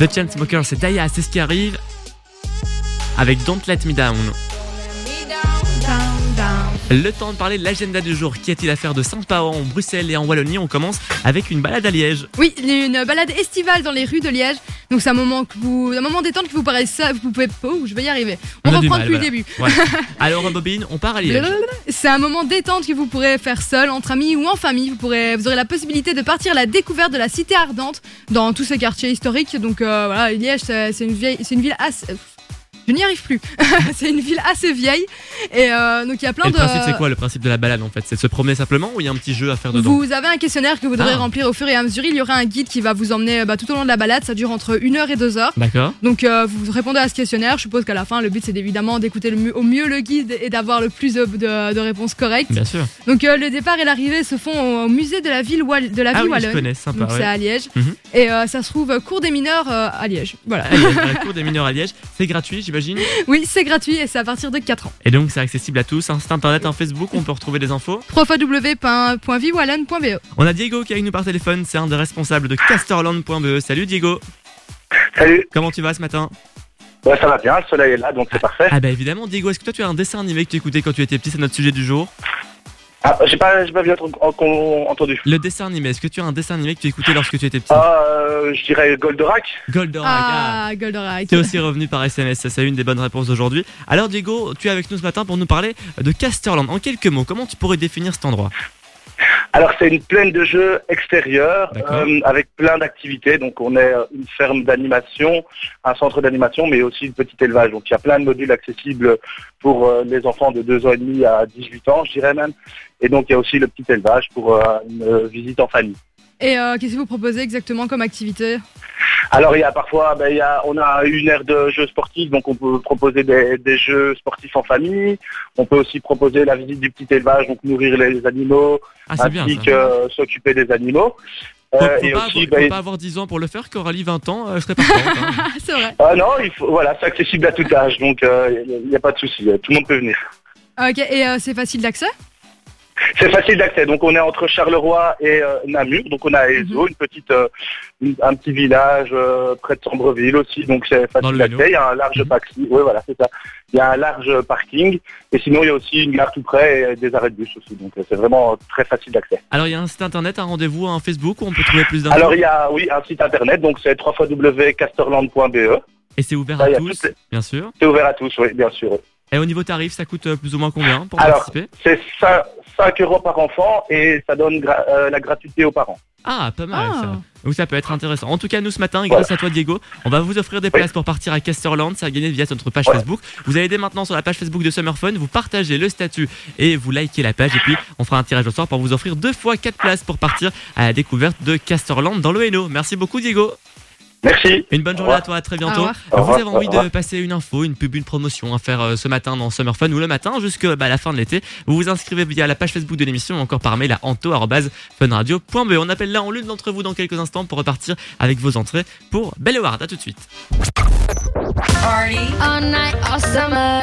The Chainsmokers, c'est Daya, c'est ce qui arrive. Avec Don't Let Me Down. Le temps de parler de l'agenda du jour. Qu'y a-t-il à faire de sympa en Bruxelles et en Wallonie? On commence avec une balade à Liège. Oui, une balade estivale dans les rues de Liège. Donc c'est un moment que vous, un moment détente qui vous paraît ça, vous pouvez, oh, je vais y arriver. On, reprend depuis voilà. le début. Ouais. Alors Bobine, on part à Liège. C'est un moment détente que vous pourrez faire seul, entre amis ou en famille. Vous pourrez, vous aurez la possibilité de partir à la découverte de la cité ardente dans tous ces quartiers historiques. Donc euh, voilà, Liège, c'est une ville assez. Je n'y arrive plus. c'est une ville assez vieille et euh, donc il y a plein Et le de. principe, c'est quoi? Le principe de la balade en fait? C'est de se promener simplement ou il y a un petit jeu à faire dedans? Vous avez un questionnaire que vous devrez Ah. remplir au fur et à mesure. Il y aura un guide qui va vous emmener bah, tout au long de la balade. Ça dure entre 1 heure et 2 heures. D'accord. Donc euh, vous répondez à ce questionnaire. Je suppose qu'à la fin, le but c'est évidemment d'écouter au mieux le guide et d'avoir le plus de, de- de réponses correctes. Bien sûr. Donc euh, le départ et l'arrivée se font au musée de la ville Wall- de la Ah ville oui, je wallonne. connais, sympa, Donc ouais. c'est à Liège. Mhm. Et euh, ça se trouve euh, cours des mineurs euh, à Liège. Voilà. À Liège, à la cour des mineurs à Liège. C'est gratuit, j'imagine. oui, c'est gratuit et c'est à partir de 4 ans. Et donc c'est accessible à tous. Un site internet, un Facebook, on peut retrouver des infos. www.vivewallonne.be On a Diego qui est avec nous par téléphone, c'est un des responsables de casterland.be. Salut Diego. Salut. Comment tu vas ce matin? Ouais, ça va bien, le soleil est là, donc c'est parfait. Ah bah évidemment Diego, est-ce que toi tu as un dessin animé que tu écoutais quand tu étais petit? C'est notre sujet du jour. Ah, j'ai pas, j'ai pas bien en- en- entendu. Le dessin animé, est-ce que tu as un dessin animé que tu écoutais lorsque tu étais petit Ah, euh, je dirais Goldorak. Goldorak. Ah, Goldorak. T'es aussi revenu par SMS, ça c'est une des bonnes réponses d'aujourd'hui. Alors Diego, tu es avec nous ce matin pour nous parler de Casterland. En quelques mots, comment tu pourrais définir cet endroit? Alors c'est une plaine de jeux extérieure euh, avec plein d'activités. Donc on est euh, une ferme d'animation, un centre d'animation, mais aussi une petite élevage. Donc il y a plein de modules accessibles pour euh, les enfants de 2 ans et demi à 18 ans, je dirais même. Et donc il y a aussi le petit élevage pour euh, une visite en famille. Et euh, qu'est-ce que vous proposez exactement comme activité? Alors il y a parfois, ben, il y a, on a une aire de jeux sportifs, donc on peut proposer des, des jeux sportifs en famille. On peut aussi proposer la visite du petit élevage, donc nourrir les animaux, Ah, ainsi que euh, s'occuper des animaux. Faut, Euh, faut et pas, aussi, avoir, faut ben, pas avoir 10 ans pour le faire. Coralie 20 ans, euh, je serais partante. hein. C'est vrai. ah non, il faut, voilà, c'est accessible à tout âge, donc euh, il n'y a pas de souci, euh, tout le monde peut venir. Ok, et euh, c'est facile d'accès? C'est facile d'accès. Donc on est entre Charleroi et euh, Namur. Donc on a Ezo, une petite, euh, une- un petit village euh, près de Sambreville aussi. Donc c'est facile le d'accès. Il y a un large taxi. Oui, voilà, c'est ça. Il y a un large parking. Et sinon il y a aussi une gare tout près et des arrêts de bus aussi. Donc c'est vraiment très facile d'accès. Alors, il y a un site internet, un rendez-vous, un Facebook où on peut trouver plus d'infos? Alors il y a oui un site internet. Donc c'est www.casterland.be. Et c'est ouvert Ça, à tous, bien sûr? C'est ouvert à tous, oui, bien sûr. Et au niveau tarif, ça coûte plus ou moins combien pour Alors participer? c'est 5, 5 euros par enfant et ça donne gra- euh, la gratuité aux parents. Ah, pas mal Ah. ça. Donc ça peut être intéressant. En tout cas, nous ce matin, grâce à toi Diego, on va vous offrir des places pour partir à Casterland. Ça a gagné via notre page Facebook. Vous allez dès maintenant sur la page Facebook de Summer Fun, vous partagez le statut et vous likez la page. Et puis on fera un tirage au sort pour vous offrir deux fois quatre places pour partir à la découverte de Casterland dans le Hainaut. Merci beaucoup Diego. Merci. Une bonne journée à toi, à très bientôt. Vous avez envie de passer une info, une pub, une promotion à faire euh, ce matin dans Summer Fun ou le matin jusqu'à bah, la fin de l'été, vous vous inscrivez via la page Facebook de l'émission ou encore par mail à anto.funradio.be. On appelle là en l'une d'entre vous dans quelques instants pour repartir avec vos entrées pour Belle Award. À tout de suite. Party all night, all summer.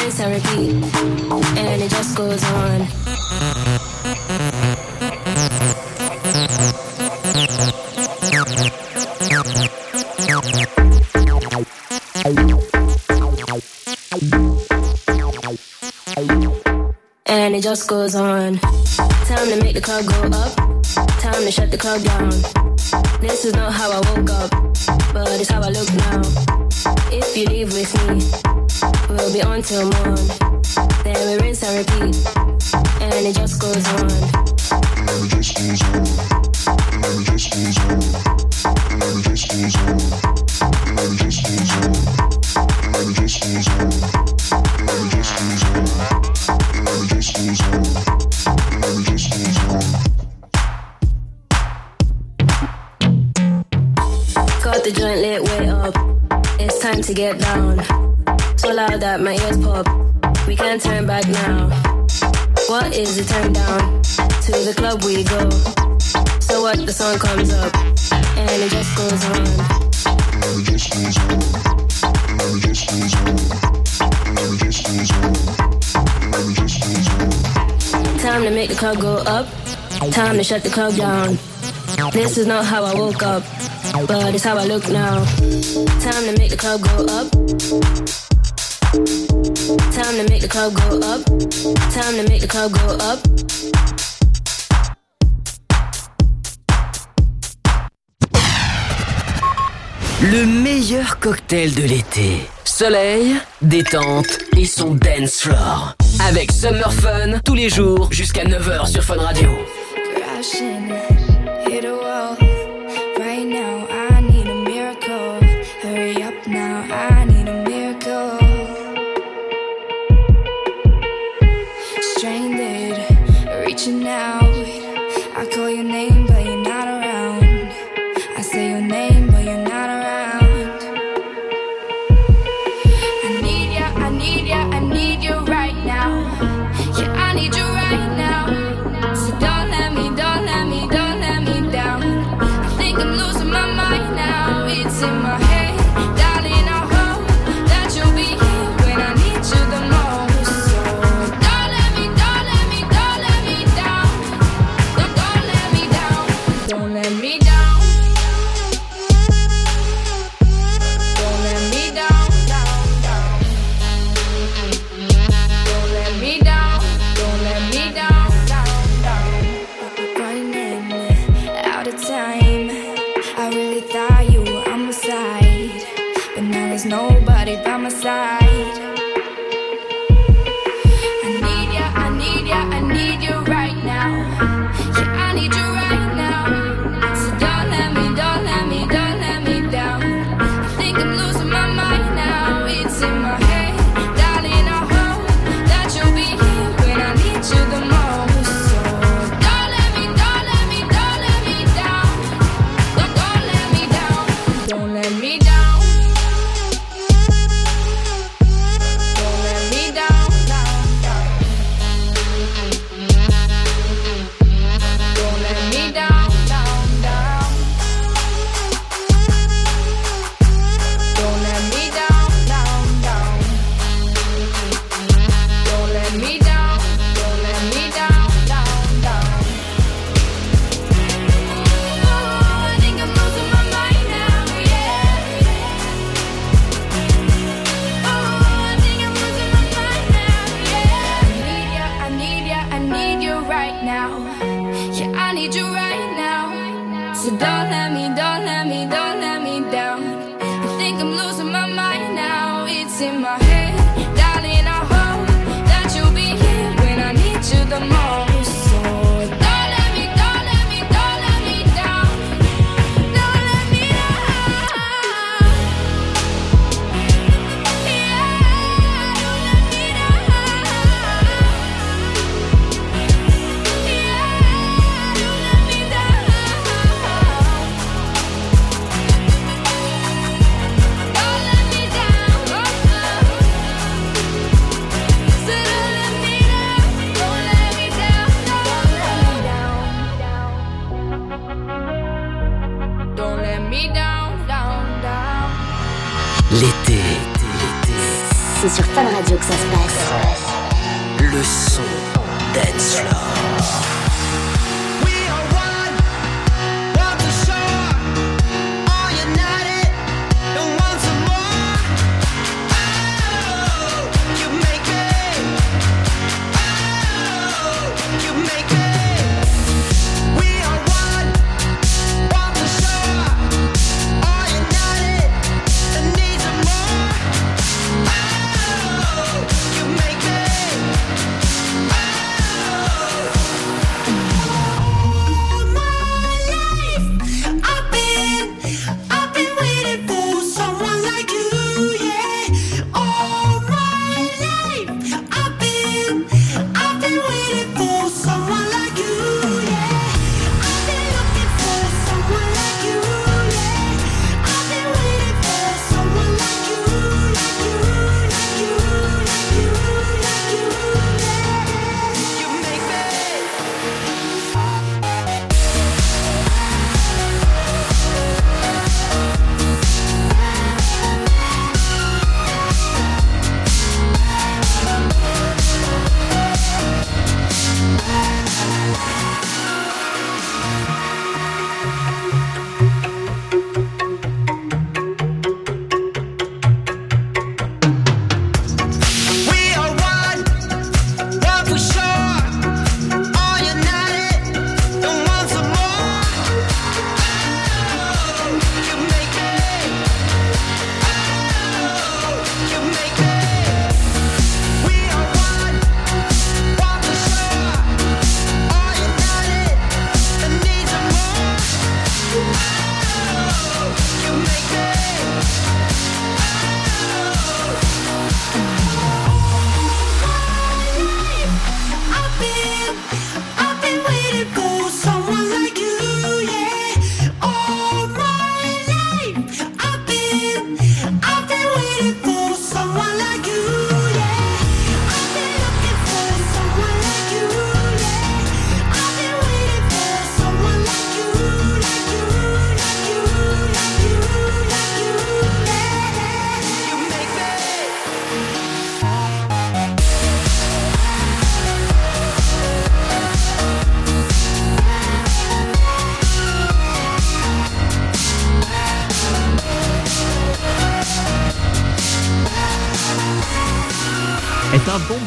rinse and repeat, and it just goes on. and it just goes on. Time to make the club go up, time to shut the club down. This is not how I woke up, but it's how I look now. If you leave with me, we'll be on till morn. Then we rinse and repeat, and it just goes on. And it just goes on. And it just goes on. And it just goes on. And it just goes on. And it just goes on. And it just goes on. And it just goes on. And it just goes on. Got the joint lit way up. It's time to get down. That my ears pop. We can't turn back now. What is the turn down? To the club we go. So what the song comes up and it just goes on. And it just goes on. And it just goes on. And it just goes on. And it just goes on. Time to make the club go up. Time to shut the club down. This is not how I woke up, but it's how I look now. Time to make the club go up. Time to make the club go up. Time to make the club go up. Le meilleur cocktail de l'été. Soleil, détente et son dance floor. Avec Summer Fun tous les jours jusqu'à 9h sur Fun Radio. Crashing, hit a wall. Thank you.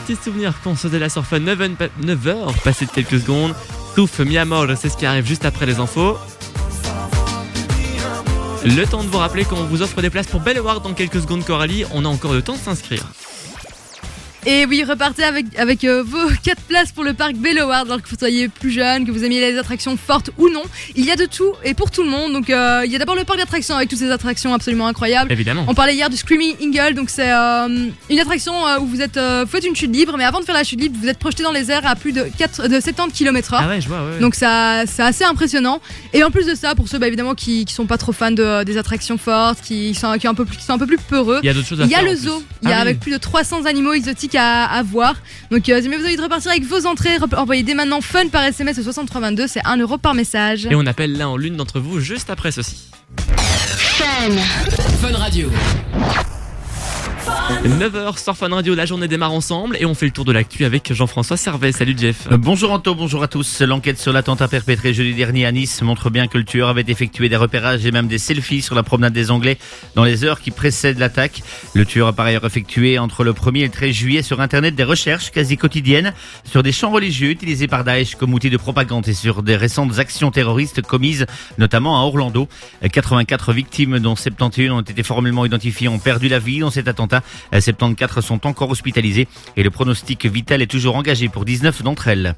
Petit souvenir qu'on se la sur Fun 9h, passé de quelques secondes. Souf, mi c'est ce qui arrive juste après les infos. Le temps de vous rappeler qu'on vous offre des places pour Belle dans quelques secondes, Coralie. On a encore le temps de s'inscrire. Et oui, repartez avec, avec euh, vos 4 places pour le parc Belloward, alors que vous soyez plus jeune, que vous aimiez les attractions fortes ou non. Il y a de tout et pour tout le monde. Donc, euh, il y a d'abord le parc d'attractions avec toutes ces attractions absolument incroyables. Évidemment. On parlait hier du Screaming Eagle, donc c'est euh, une attraction où vous êtes, vous faites une chute libre, mais avant de faire la chute libre, vous êtes projeté dans les airs à plus de, 4, de 70 km/h. Ah ouais, je vois, ouais. Donc ça, c'est assez impressionnant. Et en plus de ça, pour ceux bah, évidemment qui, qui sont pas trop fans de, des attractions fortes, qui sont, qui, sont un peu plus, qui sont un peu plus peureux, Il y a d'autres choses à il y a faire, le zoo. Il y a Ah oui. avec plus de 300 animaux exotiques à, à voir. Donc euh, si vous avez envie de repartir avec vos entrées, rep- envoyez dès maintenant fun par SMS au 6322, c'est 1 euro par message. Et on appelle l'un ou l'une d'entre vous juste après ceci. Fun. Fun Radio. 9h sur Fun Radio, la journée démarre ensemble et on fait le tour de l'actu avec Jean-François Servet. Salut Jeff. Euh, Bonjour Anto, bonjour à tous. L'enquête sur l'attentat perpétré jeudi dernier à Nice montre bien que le tueur avait effectué des repérages et même des selfies sur la promenade des Anglais dans les heures qui précèdent l'attaque. Le tueur a par ailleurs effectué entre le 1er et le 13 juillet sur Internet des recherches quasi quotidiennes sur des champs religieux utilisés par Daesh comme outil de propagande et sur des récentes actions terroristes commises notamment à Orlando. Euh, 84 victimes dont 71 ont été formellement identifiées ont perdu la vie dans cet attentat. Euh, 74 sont encore hospitalisées et le pronostic vital est toujours engagé pour 19 d'entre elles.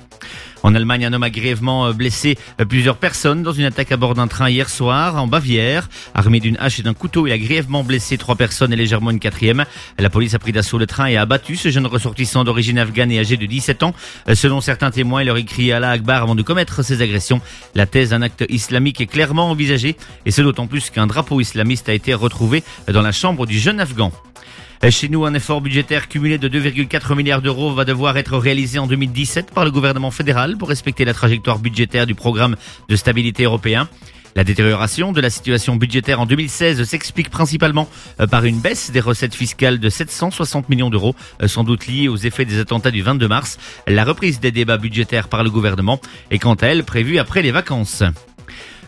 En Allemagne, un homme a grièvement euh, blessé euh, plusieurs personnes dans une attaque à bord d'un train hier soir en Bavière. Armé d'une hache et d'un couteau, il a grièvement blessé trois personnes et légèrement une quatrième. La police a pris d'assaut le train et a abattu ce jeune ressortissant d'origine afghane et âgé de 17 ans. Euh, Selon certains témoins, il aurait crié Allah Akbar avant de commettre ces agressions. La thèse d'un acte islamique est clairement envisagée et c'est d'autant plus qu'un drapeau islamiste a été retrouvé dans la chambre du jeune afghan. Chez nous, un effort budgétaire cumulé de 2,4 milliards d'euros va devoir être réalisé en 2017 par le gouvernement fédéral pour respecter la trajectoire budgétaire du programme de stabilité européen. La détérioration de la situation budgétaire en 2016 s'explique principalement euh, par une baisse des recettes fiscales de 760 millions d'euros, euh, sans doute liée aux effets des attentats du 22 mars. La reprise des débats budgétaires par le gouvernement est quant à elle prévue après les vacances.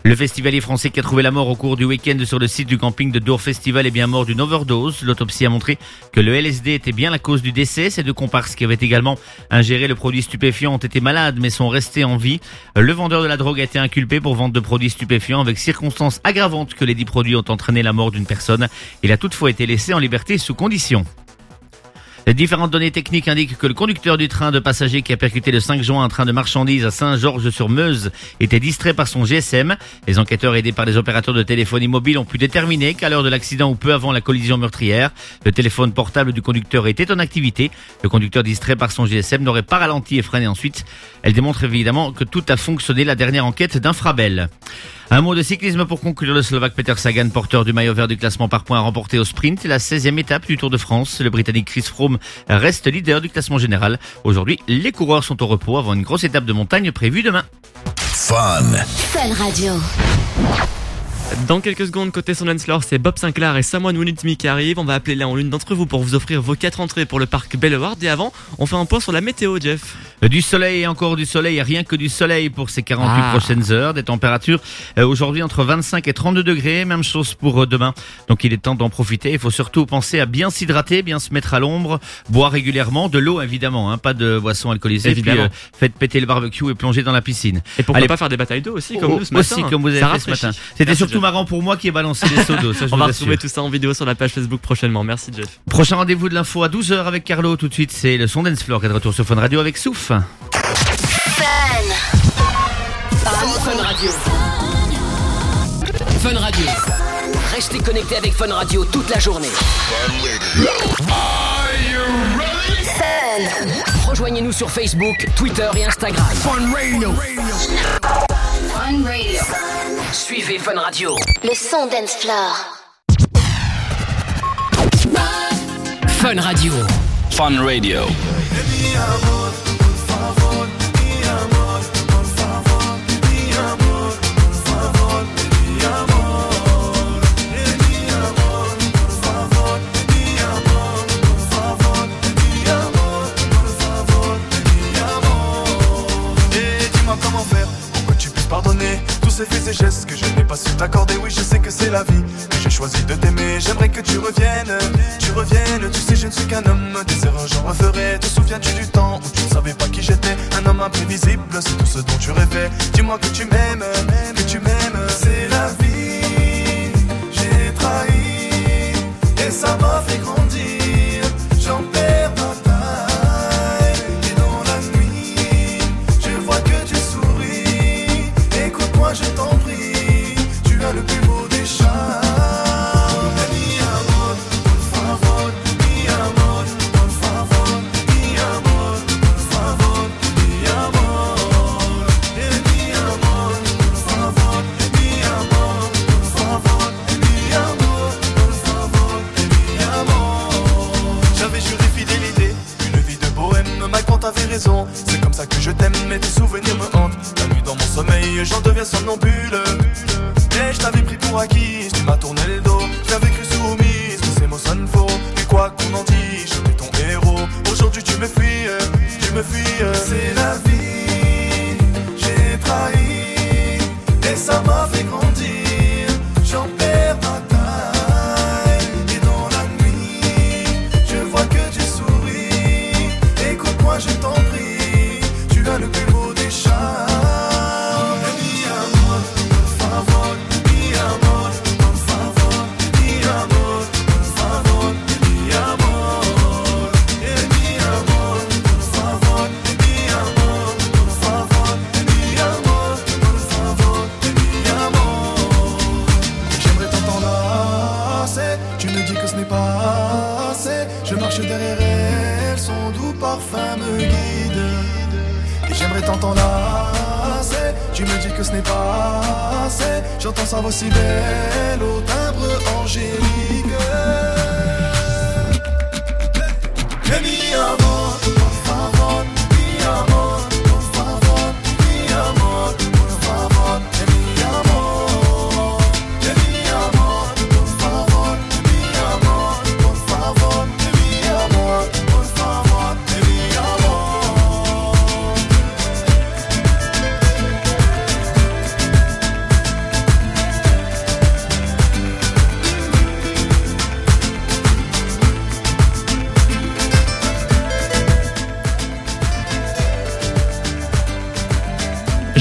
Le festivalier français qui a trouvé la mort au cours du week-end sur le site du camping de Dour Festival est bien mort d'une overdose. L'autopsie a montré que le LSD était bien la cause du décès. Ces deux comparses qui avaient également ingéré le produit stupéfiant ont été malades mais sont restés en vie. Le vendeur de la drogue a été inculpé pour vente de produits stupéfiants avec circonstances aggravantes que les dix produits ont entraîné la mort d'une personne. Il a toutefois été laissé en liberté sous condition. Les différentes données techniques indiquent que le conducteur du train de passagers qui a percuté le 5 juin un train de marchandises à Saint-Georges-sur-Meuse était distrait par son GSM. Les enquêteurs aidés par les opérateurs de téléphonie mobile ont pu déterminer qu'à l'heure de l'accident ou peu avant la collision meurtrière, le téléphone portable du conducteur était en activité. Le conducteur distrait par son GSM n'aurait pas ralenti et freiné ensuite. Elle démontre évidemment que tout a fonctionné. La dernière enquête d'Infrabel. Un mot de cyclisme pour conclure. Le Slovaque Peter Sagan, porteur du maillot vert du classement par points, a remporté au sprint la 16e étape du Tour de France. Le Britannique Chris Froome reste leader du classement général. Aujourd'hui, les coureurs sont au repos avant une grosse étape de montagne prévue demain. Fun. Fun Radio. Dans quelques secondes, côté son Floor, c'est Bob Sinclair et Someone Me qui arrivent. On va appeler l'un ou l'une d'entre vous pour vous offrir vos quatre entrées pour le parc Belleward. Et avant, on fait un point sur la météo, Jeff. Du soleil et encore du soleil, rien que du soleil pour ces 48 Ah. prochaines heures. Des températures euh, aujourd'hui entre 25 et 32 degrés, même chose pour euh, demain. Donc il est temps d'en profiter. Il faut surtout penser à bien s'hydrater, bien se mettre à l'ombre, boire régulièrement, de l'eau évidemment, hein, pas de boissons alcoolisées. Évidemment. Puis, euh, faites péter le barbecue et plonger dans la piscine. Et pourquoi Allez, pas faire des batailles d'eau aussi, comme Oh, nous ce matin. Aussi, comme vous avez Ça fait ce rafraîchit. matin. C'était surtout Marrant pour moi qui ai balancé des seaux d'eau. On va retrouver tout ça en vidéo sur la page Facebook prochainement. Merci, Jeff. Prochain rendez-vous de l'info à 12h avec Carlo. Tout de suite, c'est le son Dance Floor qui est de retour sur Fun Radio avec Souf. Fun Radio. Fun Radio. Restez connectés avec Fun Radio toute la journée. Rejoignez-nous sur Facebook, Twitter et Instagram. Fun Radio. Fun Radio. Suivez Fun Radio. Le son dance floor. Fun Radio. Fun Radio. C'est la vie, j'ai choisi de t'aimer. J'aimerais que tu reviennes, tu reviennes. Tu sais, je ne suis qu'un homme, des erreurs j'en referai. Te souviens-tu du temps où tu ne savais pas qui j'étais? Un homme imprévisible, c'est tout ce dont tu rêvais. Dis-moi que tu m'aimes.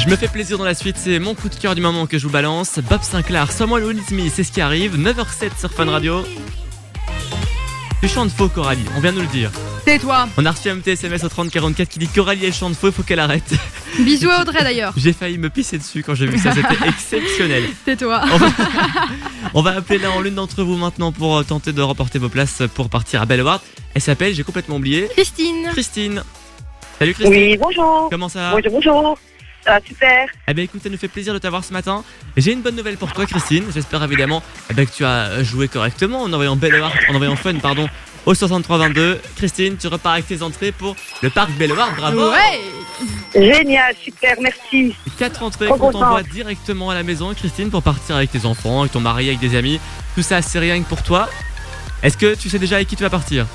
Je me fais plaisir dans la suite, c'est mon coup de cœur du moment que je vous balance. Bob Sinclair, Samuel Smith, c'est ce qui arrive. 9h07 sur Fun Radio. Tu chantes faux, Coralie, on vient de nous le dire. C'est toi. On a reçu un petit SMS au 3044 qui dit Coralie elle chante faux, il faut qu'elle arrête. Bisous à Audrey d'ailleurs. J'ai failli me pisser dessus quand j'ai vu ça, c'était exceptionnel. C'est toi. On va, on va appeler l'un en l'une d'entre vous maintenant pour euh, tenter de remporter vos places pour partir à Belle Award. Elle s'appelle, j'ai complètement oublié. Christine. Christine. Salut Christine. Oui, bonjour. Comment ça Bonjour, bonjour. Super. Eh bien écoute, ça nous fait plaisir de t'avoir ce matin. J'ai une bonne nouvelle pour toi Christine. J'espère évidemment eh ben, que tu as joué correctement en envoyant Belle Award, en envoyant Fun pardon, au 6322. Christine, tu repars avec tes entrées pour le parc Belle Award. Bravo Génial, super, merci. Quatre entrées qu'on t'envoie directement à la maison, Christine, pour partir avec tes enfants, avec ton mari, avec des amis. Tout ça, c'est rien que pour toi. Est-ce que tu sais déjà avec qui tu vas partir?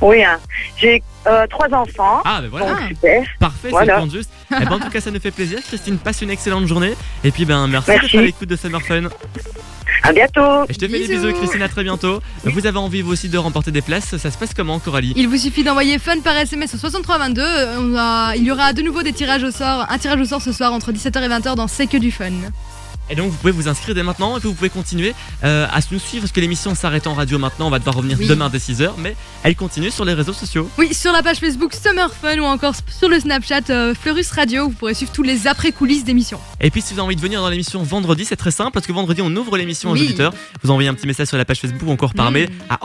Oui, hein. j'ai euh, trois enfants. Ah, ben voilà. Donc, super. Parfait, Voilà. c'est compte juste. Eh ben, en tout cas, ça nous fait plaisir. Christine, passe une excellente journée. Et puis, ben, merci, Merci. d'être à l'écoute de Summer Fun. À bientôt. Et je te fais des bisous, Christine. À très bientôt. Vous avez envie, vous aussi, de remporter des places. Ça se passe comment, Coralie? Il vous suffit d'envoyer fun par SMS au 6322. Euh, On a- il y aura de nouveau des tirages au sort, un tirage au sort ce soir entre 17h et 20h dans C'est que du fun. Et donc, vous pouvez vous inscrire dès maintenant. Et puis, vous pouvez continuer euh, à nous suivre parce que l'émission s'arrête en radio maintenant. On va devoir revenir Oui. demain dès 6h. Mais elle continue sur les réseaux sociaux. Oui, sur la page Facebook Summer Fun ou encore sur le Snapchat euh, Fleurus Radio, vous pourrez suivre tous les après-coulisses d'émissions. Et puis si vous avez envie de venir dans l'émission vendredi, c'est très simple parce que vendredi on ouvre l'émission aux Oui. auditeurs. Vous envoyez un petit message sur la page Facebook ou encore par Mm. mail à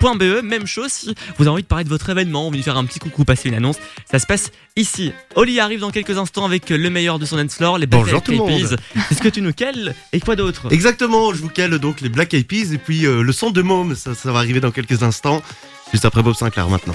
anto@funradio.be. Même chose si vous avez envie de parler de votre événement, ou venir faire un petit coucou, passer une annonce. Ça se passe ici. Oli arrive dans quelques instants avec le meilleur de son dance floor, les Black Eyed. Peas. C'est ce que tu nous cales et quoi d'autre? Exactement, je vous cale donc les Black Eyed Peas et puis euh, le son de Môme, ça, ça va arriver dans quelques instants, juste après Bob Sinclair maintenant.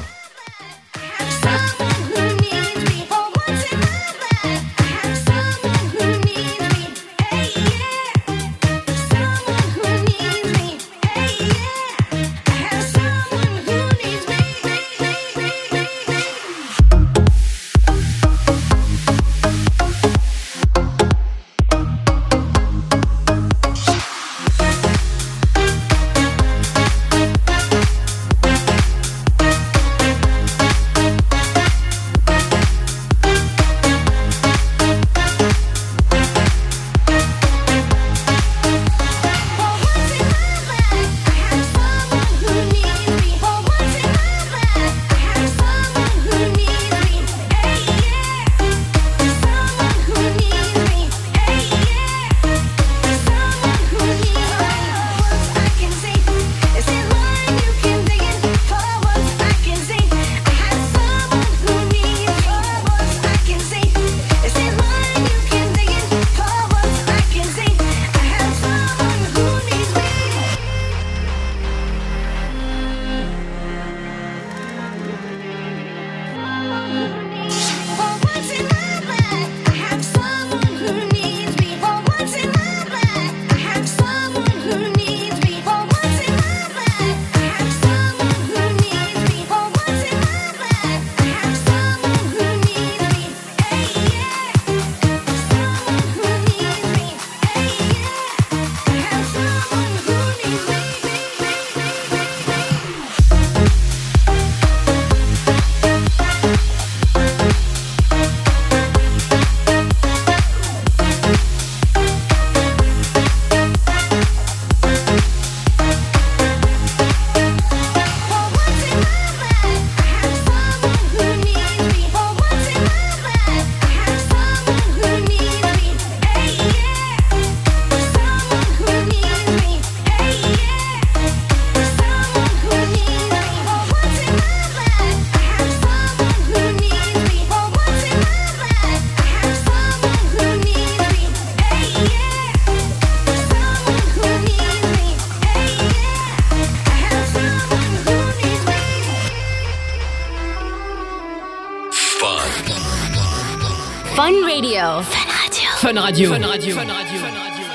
Radio. Fun Radio. Fun Radio. Fun Radio.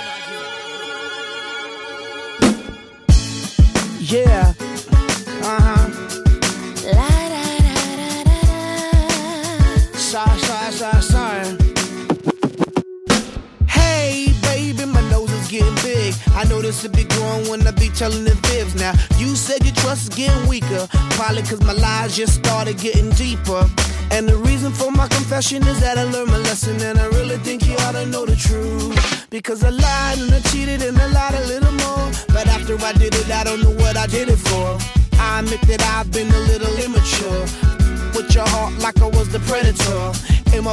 Yeah. Uh huh. Sorry, sorry, sorry, sorry. Hey, baby, my nose is getting big. I know this will be growing when I be telling the fibs. Now, you said your trust is getting weaker. Probably cause my lies just started getting deeper. And the reason for my confession is that I learned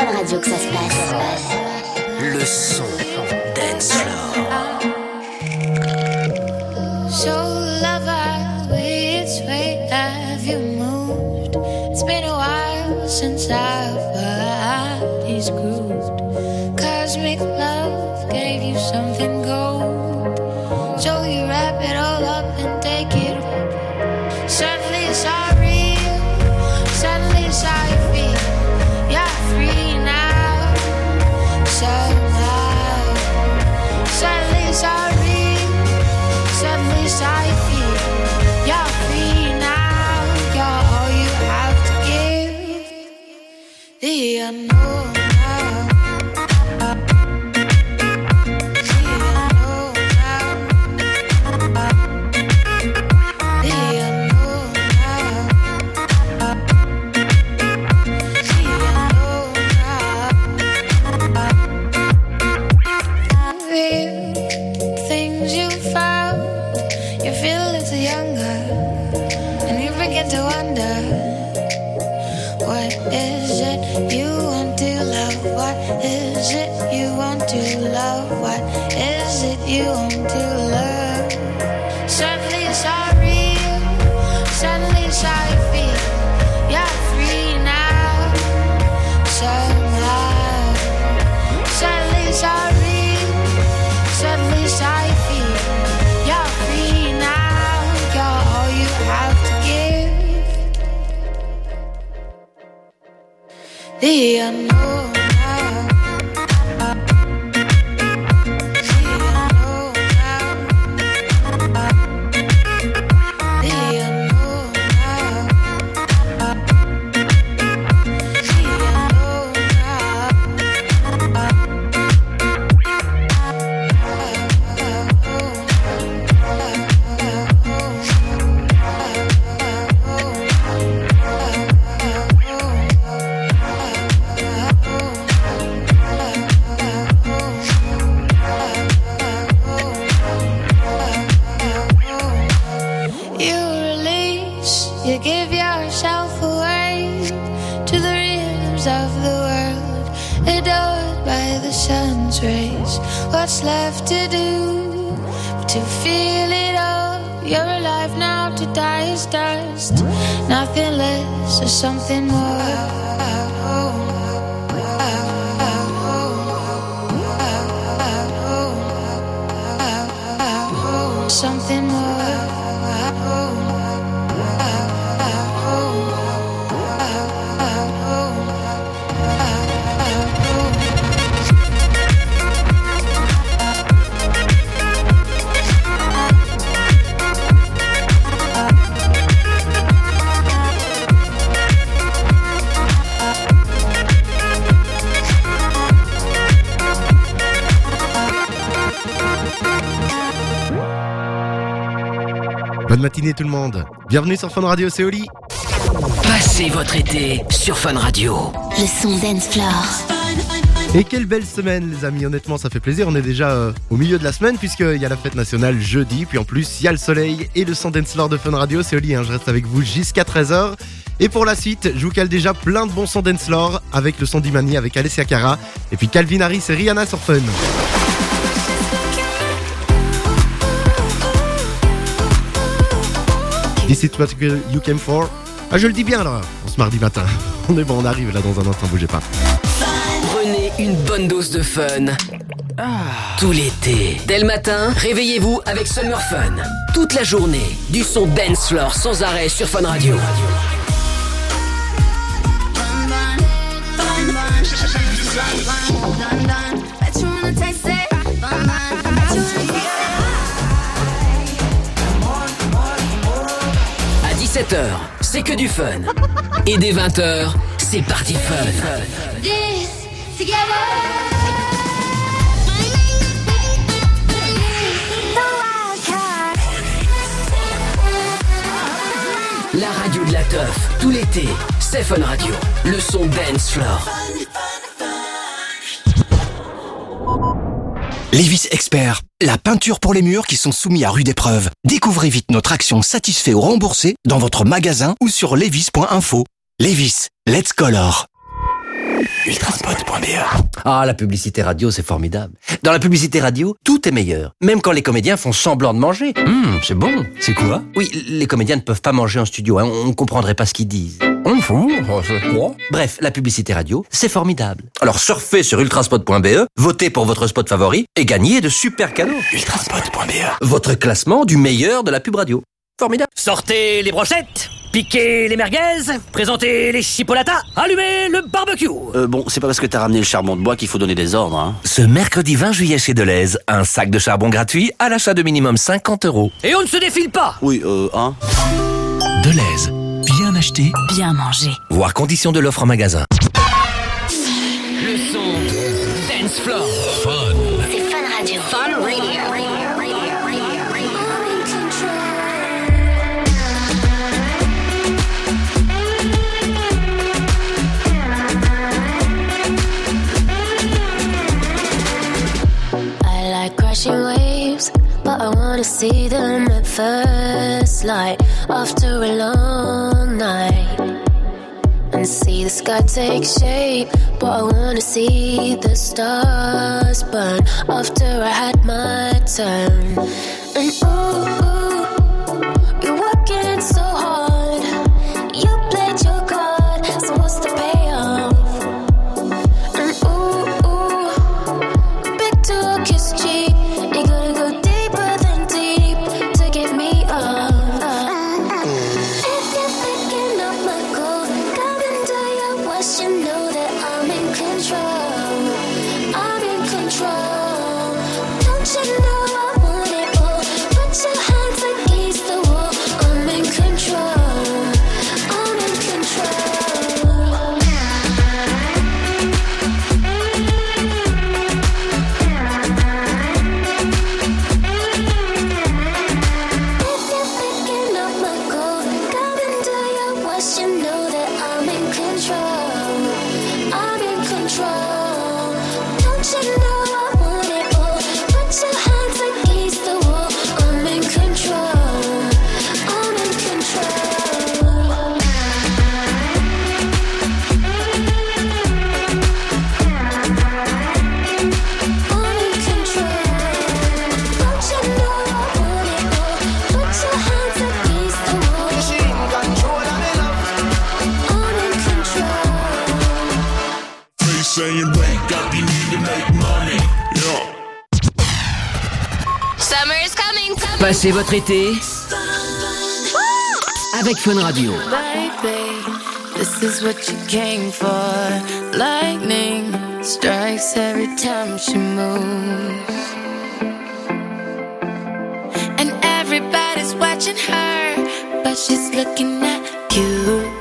Fun Radio que ça se passe. le son dance floor. So lover, which way have you moved? It's been a while since our Bonne matinée tout le monde. Bienvenue sur Fun Radio, c'est Oli. Passez votre été sur Fun Radio. Le son dance floor. Et quelle belle semaine les amis, honnêtement ça fait plaisir, on est déjà euh, au milieu de la semaine puisqu'il y a la fête nationale jeudi, puis en plus il y a le soleil et le son dance floor de Fun Radio, c'est Oli, hein, je reste avec vous jusqu'à 13h. Et pour la suite, je vous cale déjà plein de bons sons dance floor avec le son d'Imani, avec Alessia Cara, et puis Calvin Harris et Rihanna sur Fun. This is what you came for. Ah, je le dis bien là, en ce mardi matin. On est bon, on arrive là dans un instant, bougez pas. Prenez une bonne dose de fun. Tout l'été. Dès le matin, réveillez-vous avec Summer Fun. Toute la journée, du son dance floor sans arrêt sur Fun Radio. 17h, c'est que du fun. Et dès 20h, c'est parti fun. La radio de la teuf, tout l'été, c'est Fun Radio. Le son dance floor. Lévis Expert, la peinture pour les murs qui sont soumis à rude épreuve. Découvrez vite notre action satisfait ou remboursé dans votre magasin ou sur levis.info. Lévis, let's color. Ultraspot.be Ah, la publicité radio, c'est formidable. Dans la publicité radio, tout est meilleur. Même quand les comédiens font semblant de manger. Hum, c'est bon. C'est quoi? Oui, les comédiens ne peuvent pas manger en studio. hein. On ne comprendrait pas ce qu'ils disent. On fout, quoi Bref, la publicité radio, c'est formidable. Alors surfez sur ultraspot.be, votez pour votre spot favori et gagnez de super cadeaux. Ultraspot.be Votre classement du meilleur de la pub radio. Formidable. Sortez les brochettes, piquez les merguez, présentez les chipolatas, allumez le barbecue. Euh, bon, c'est pas parce que t'as ramené le charbon de bois qu'il faut donner des ordres, hein. Ce mercredi 20 juillet chez Deleuze, un sac de charbon gratuit à l'achat de minimum 50 euros. Et on ne se défile pas. Oui, euh, hein Deleuze, bien acheté, Bien manger. voir conditions de l'offre en magasin. Le son dance floor. But I wanna see them at first light after a long night. And see the sky take shape. But I wanna see the stars burn after I had my turn. And oh, Passez votre été avec Fun Radio. Baby, this is what you came for. Lightning strikes every time she moves. And everybody's watching her, but she's looking at you.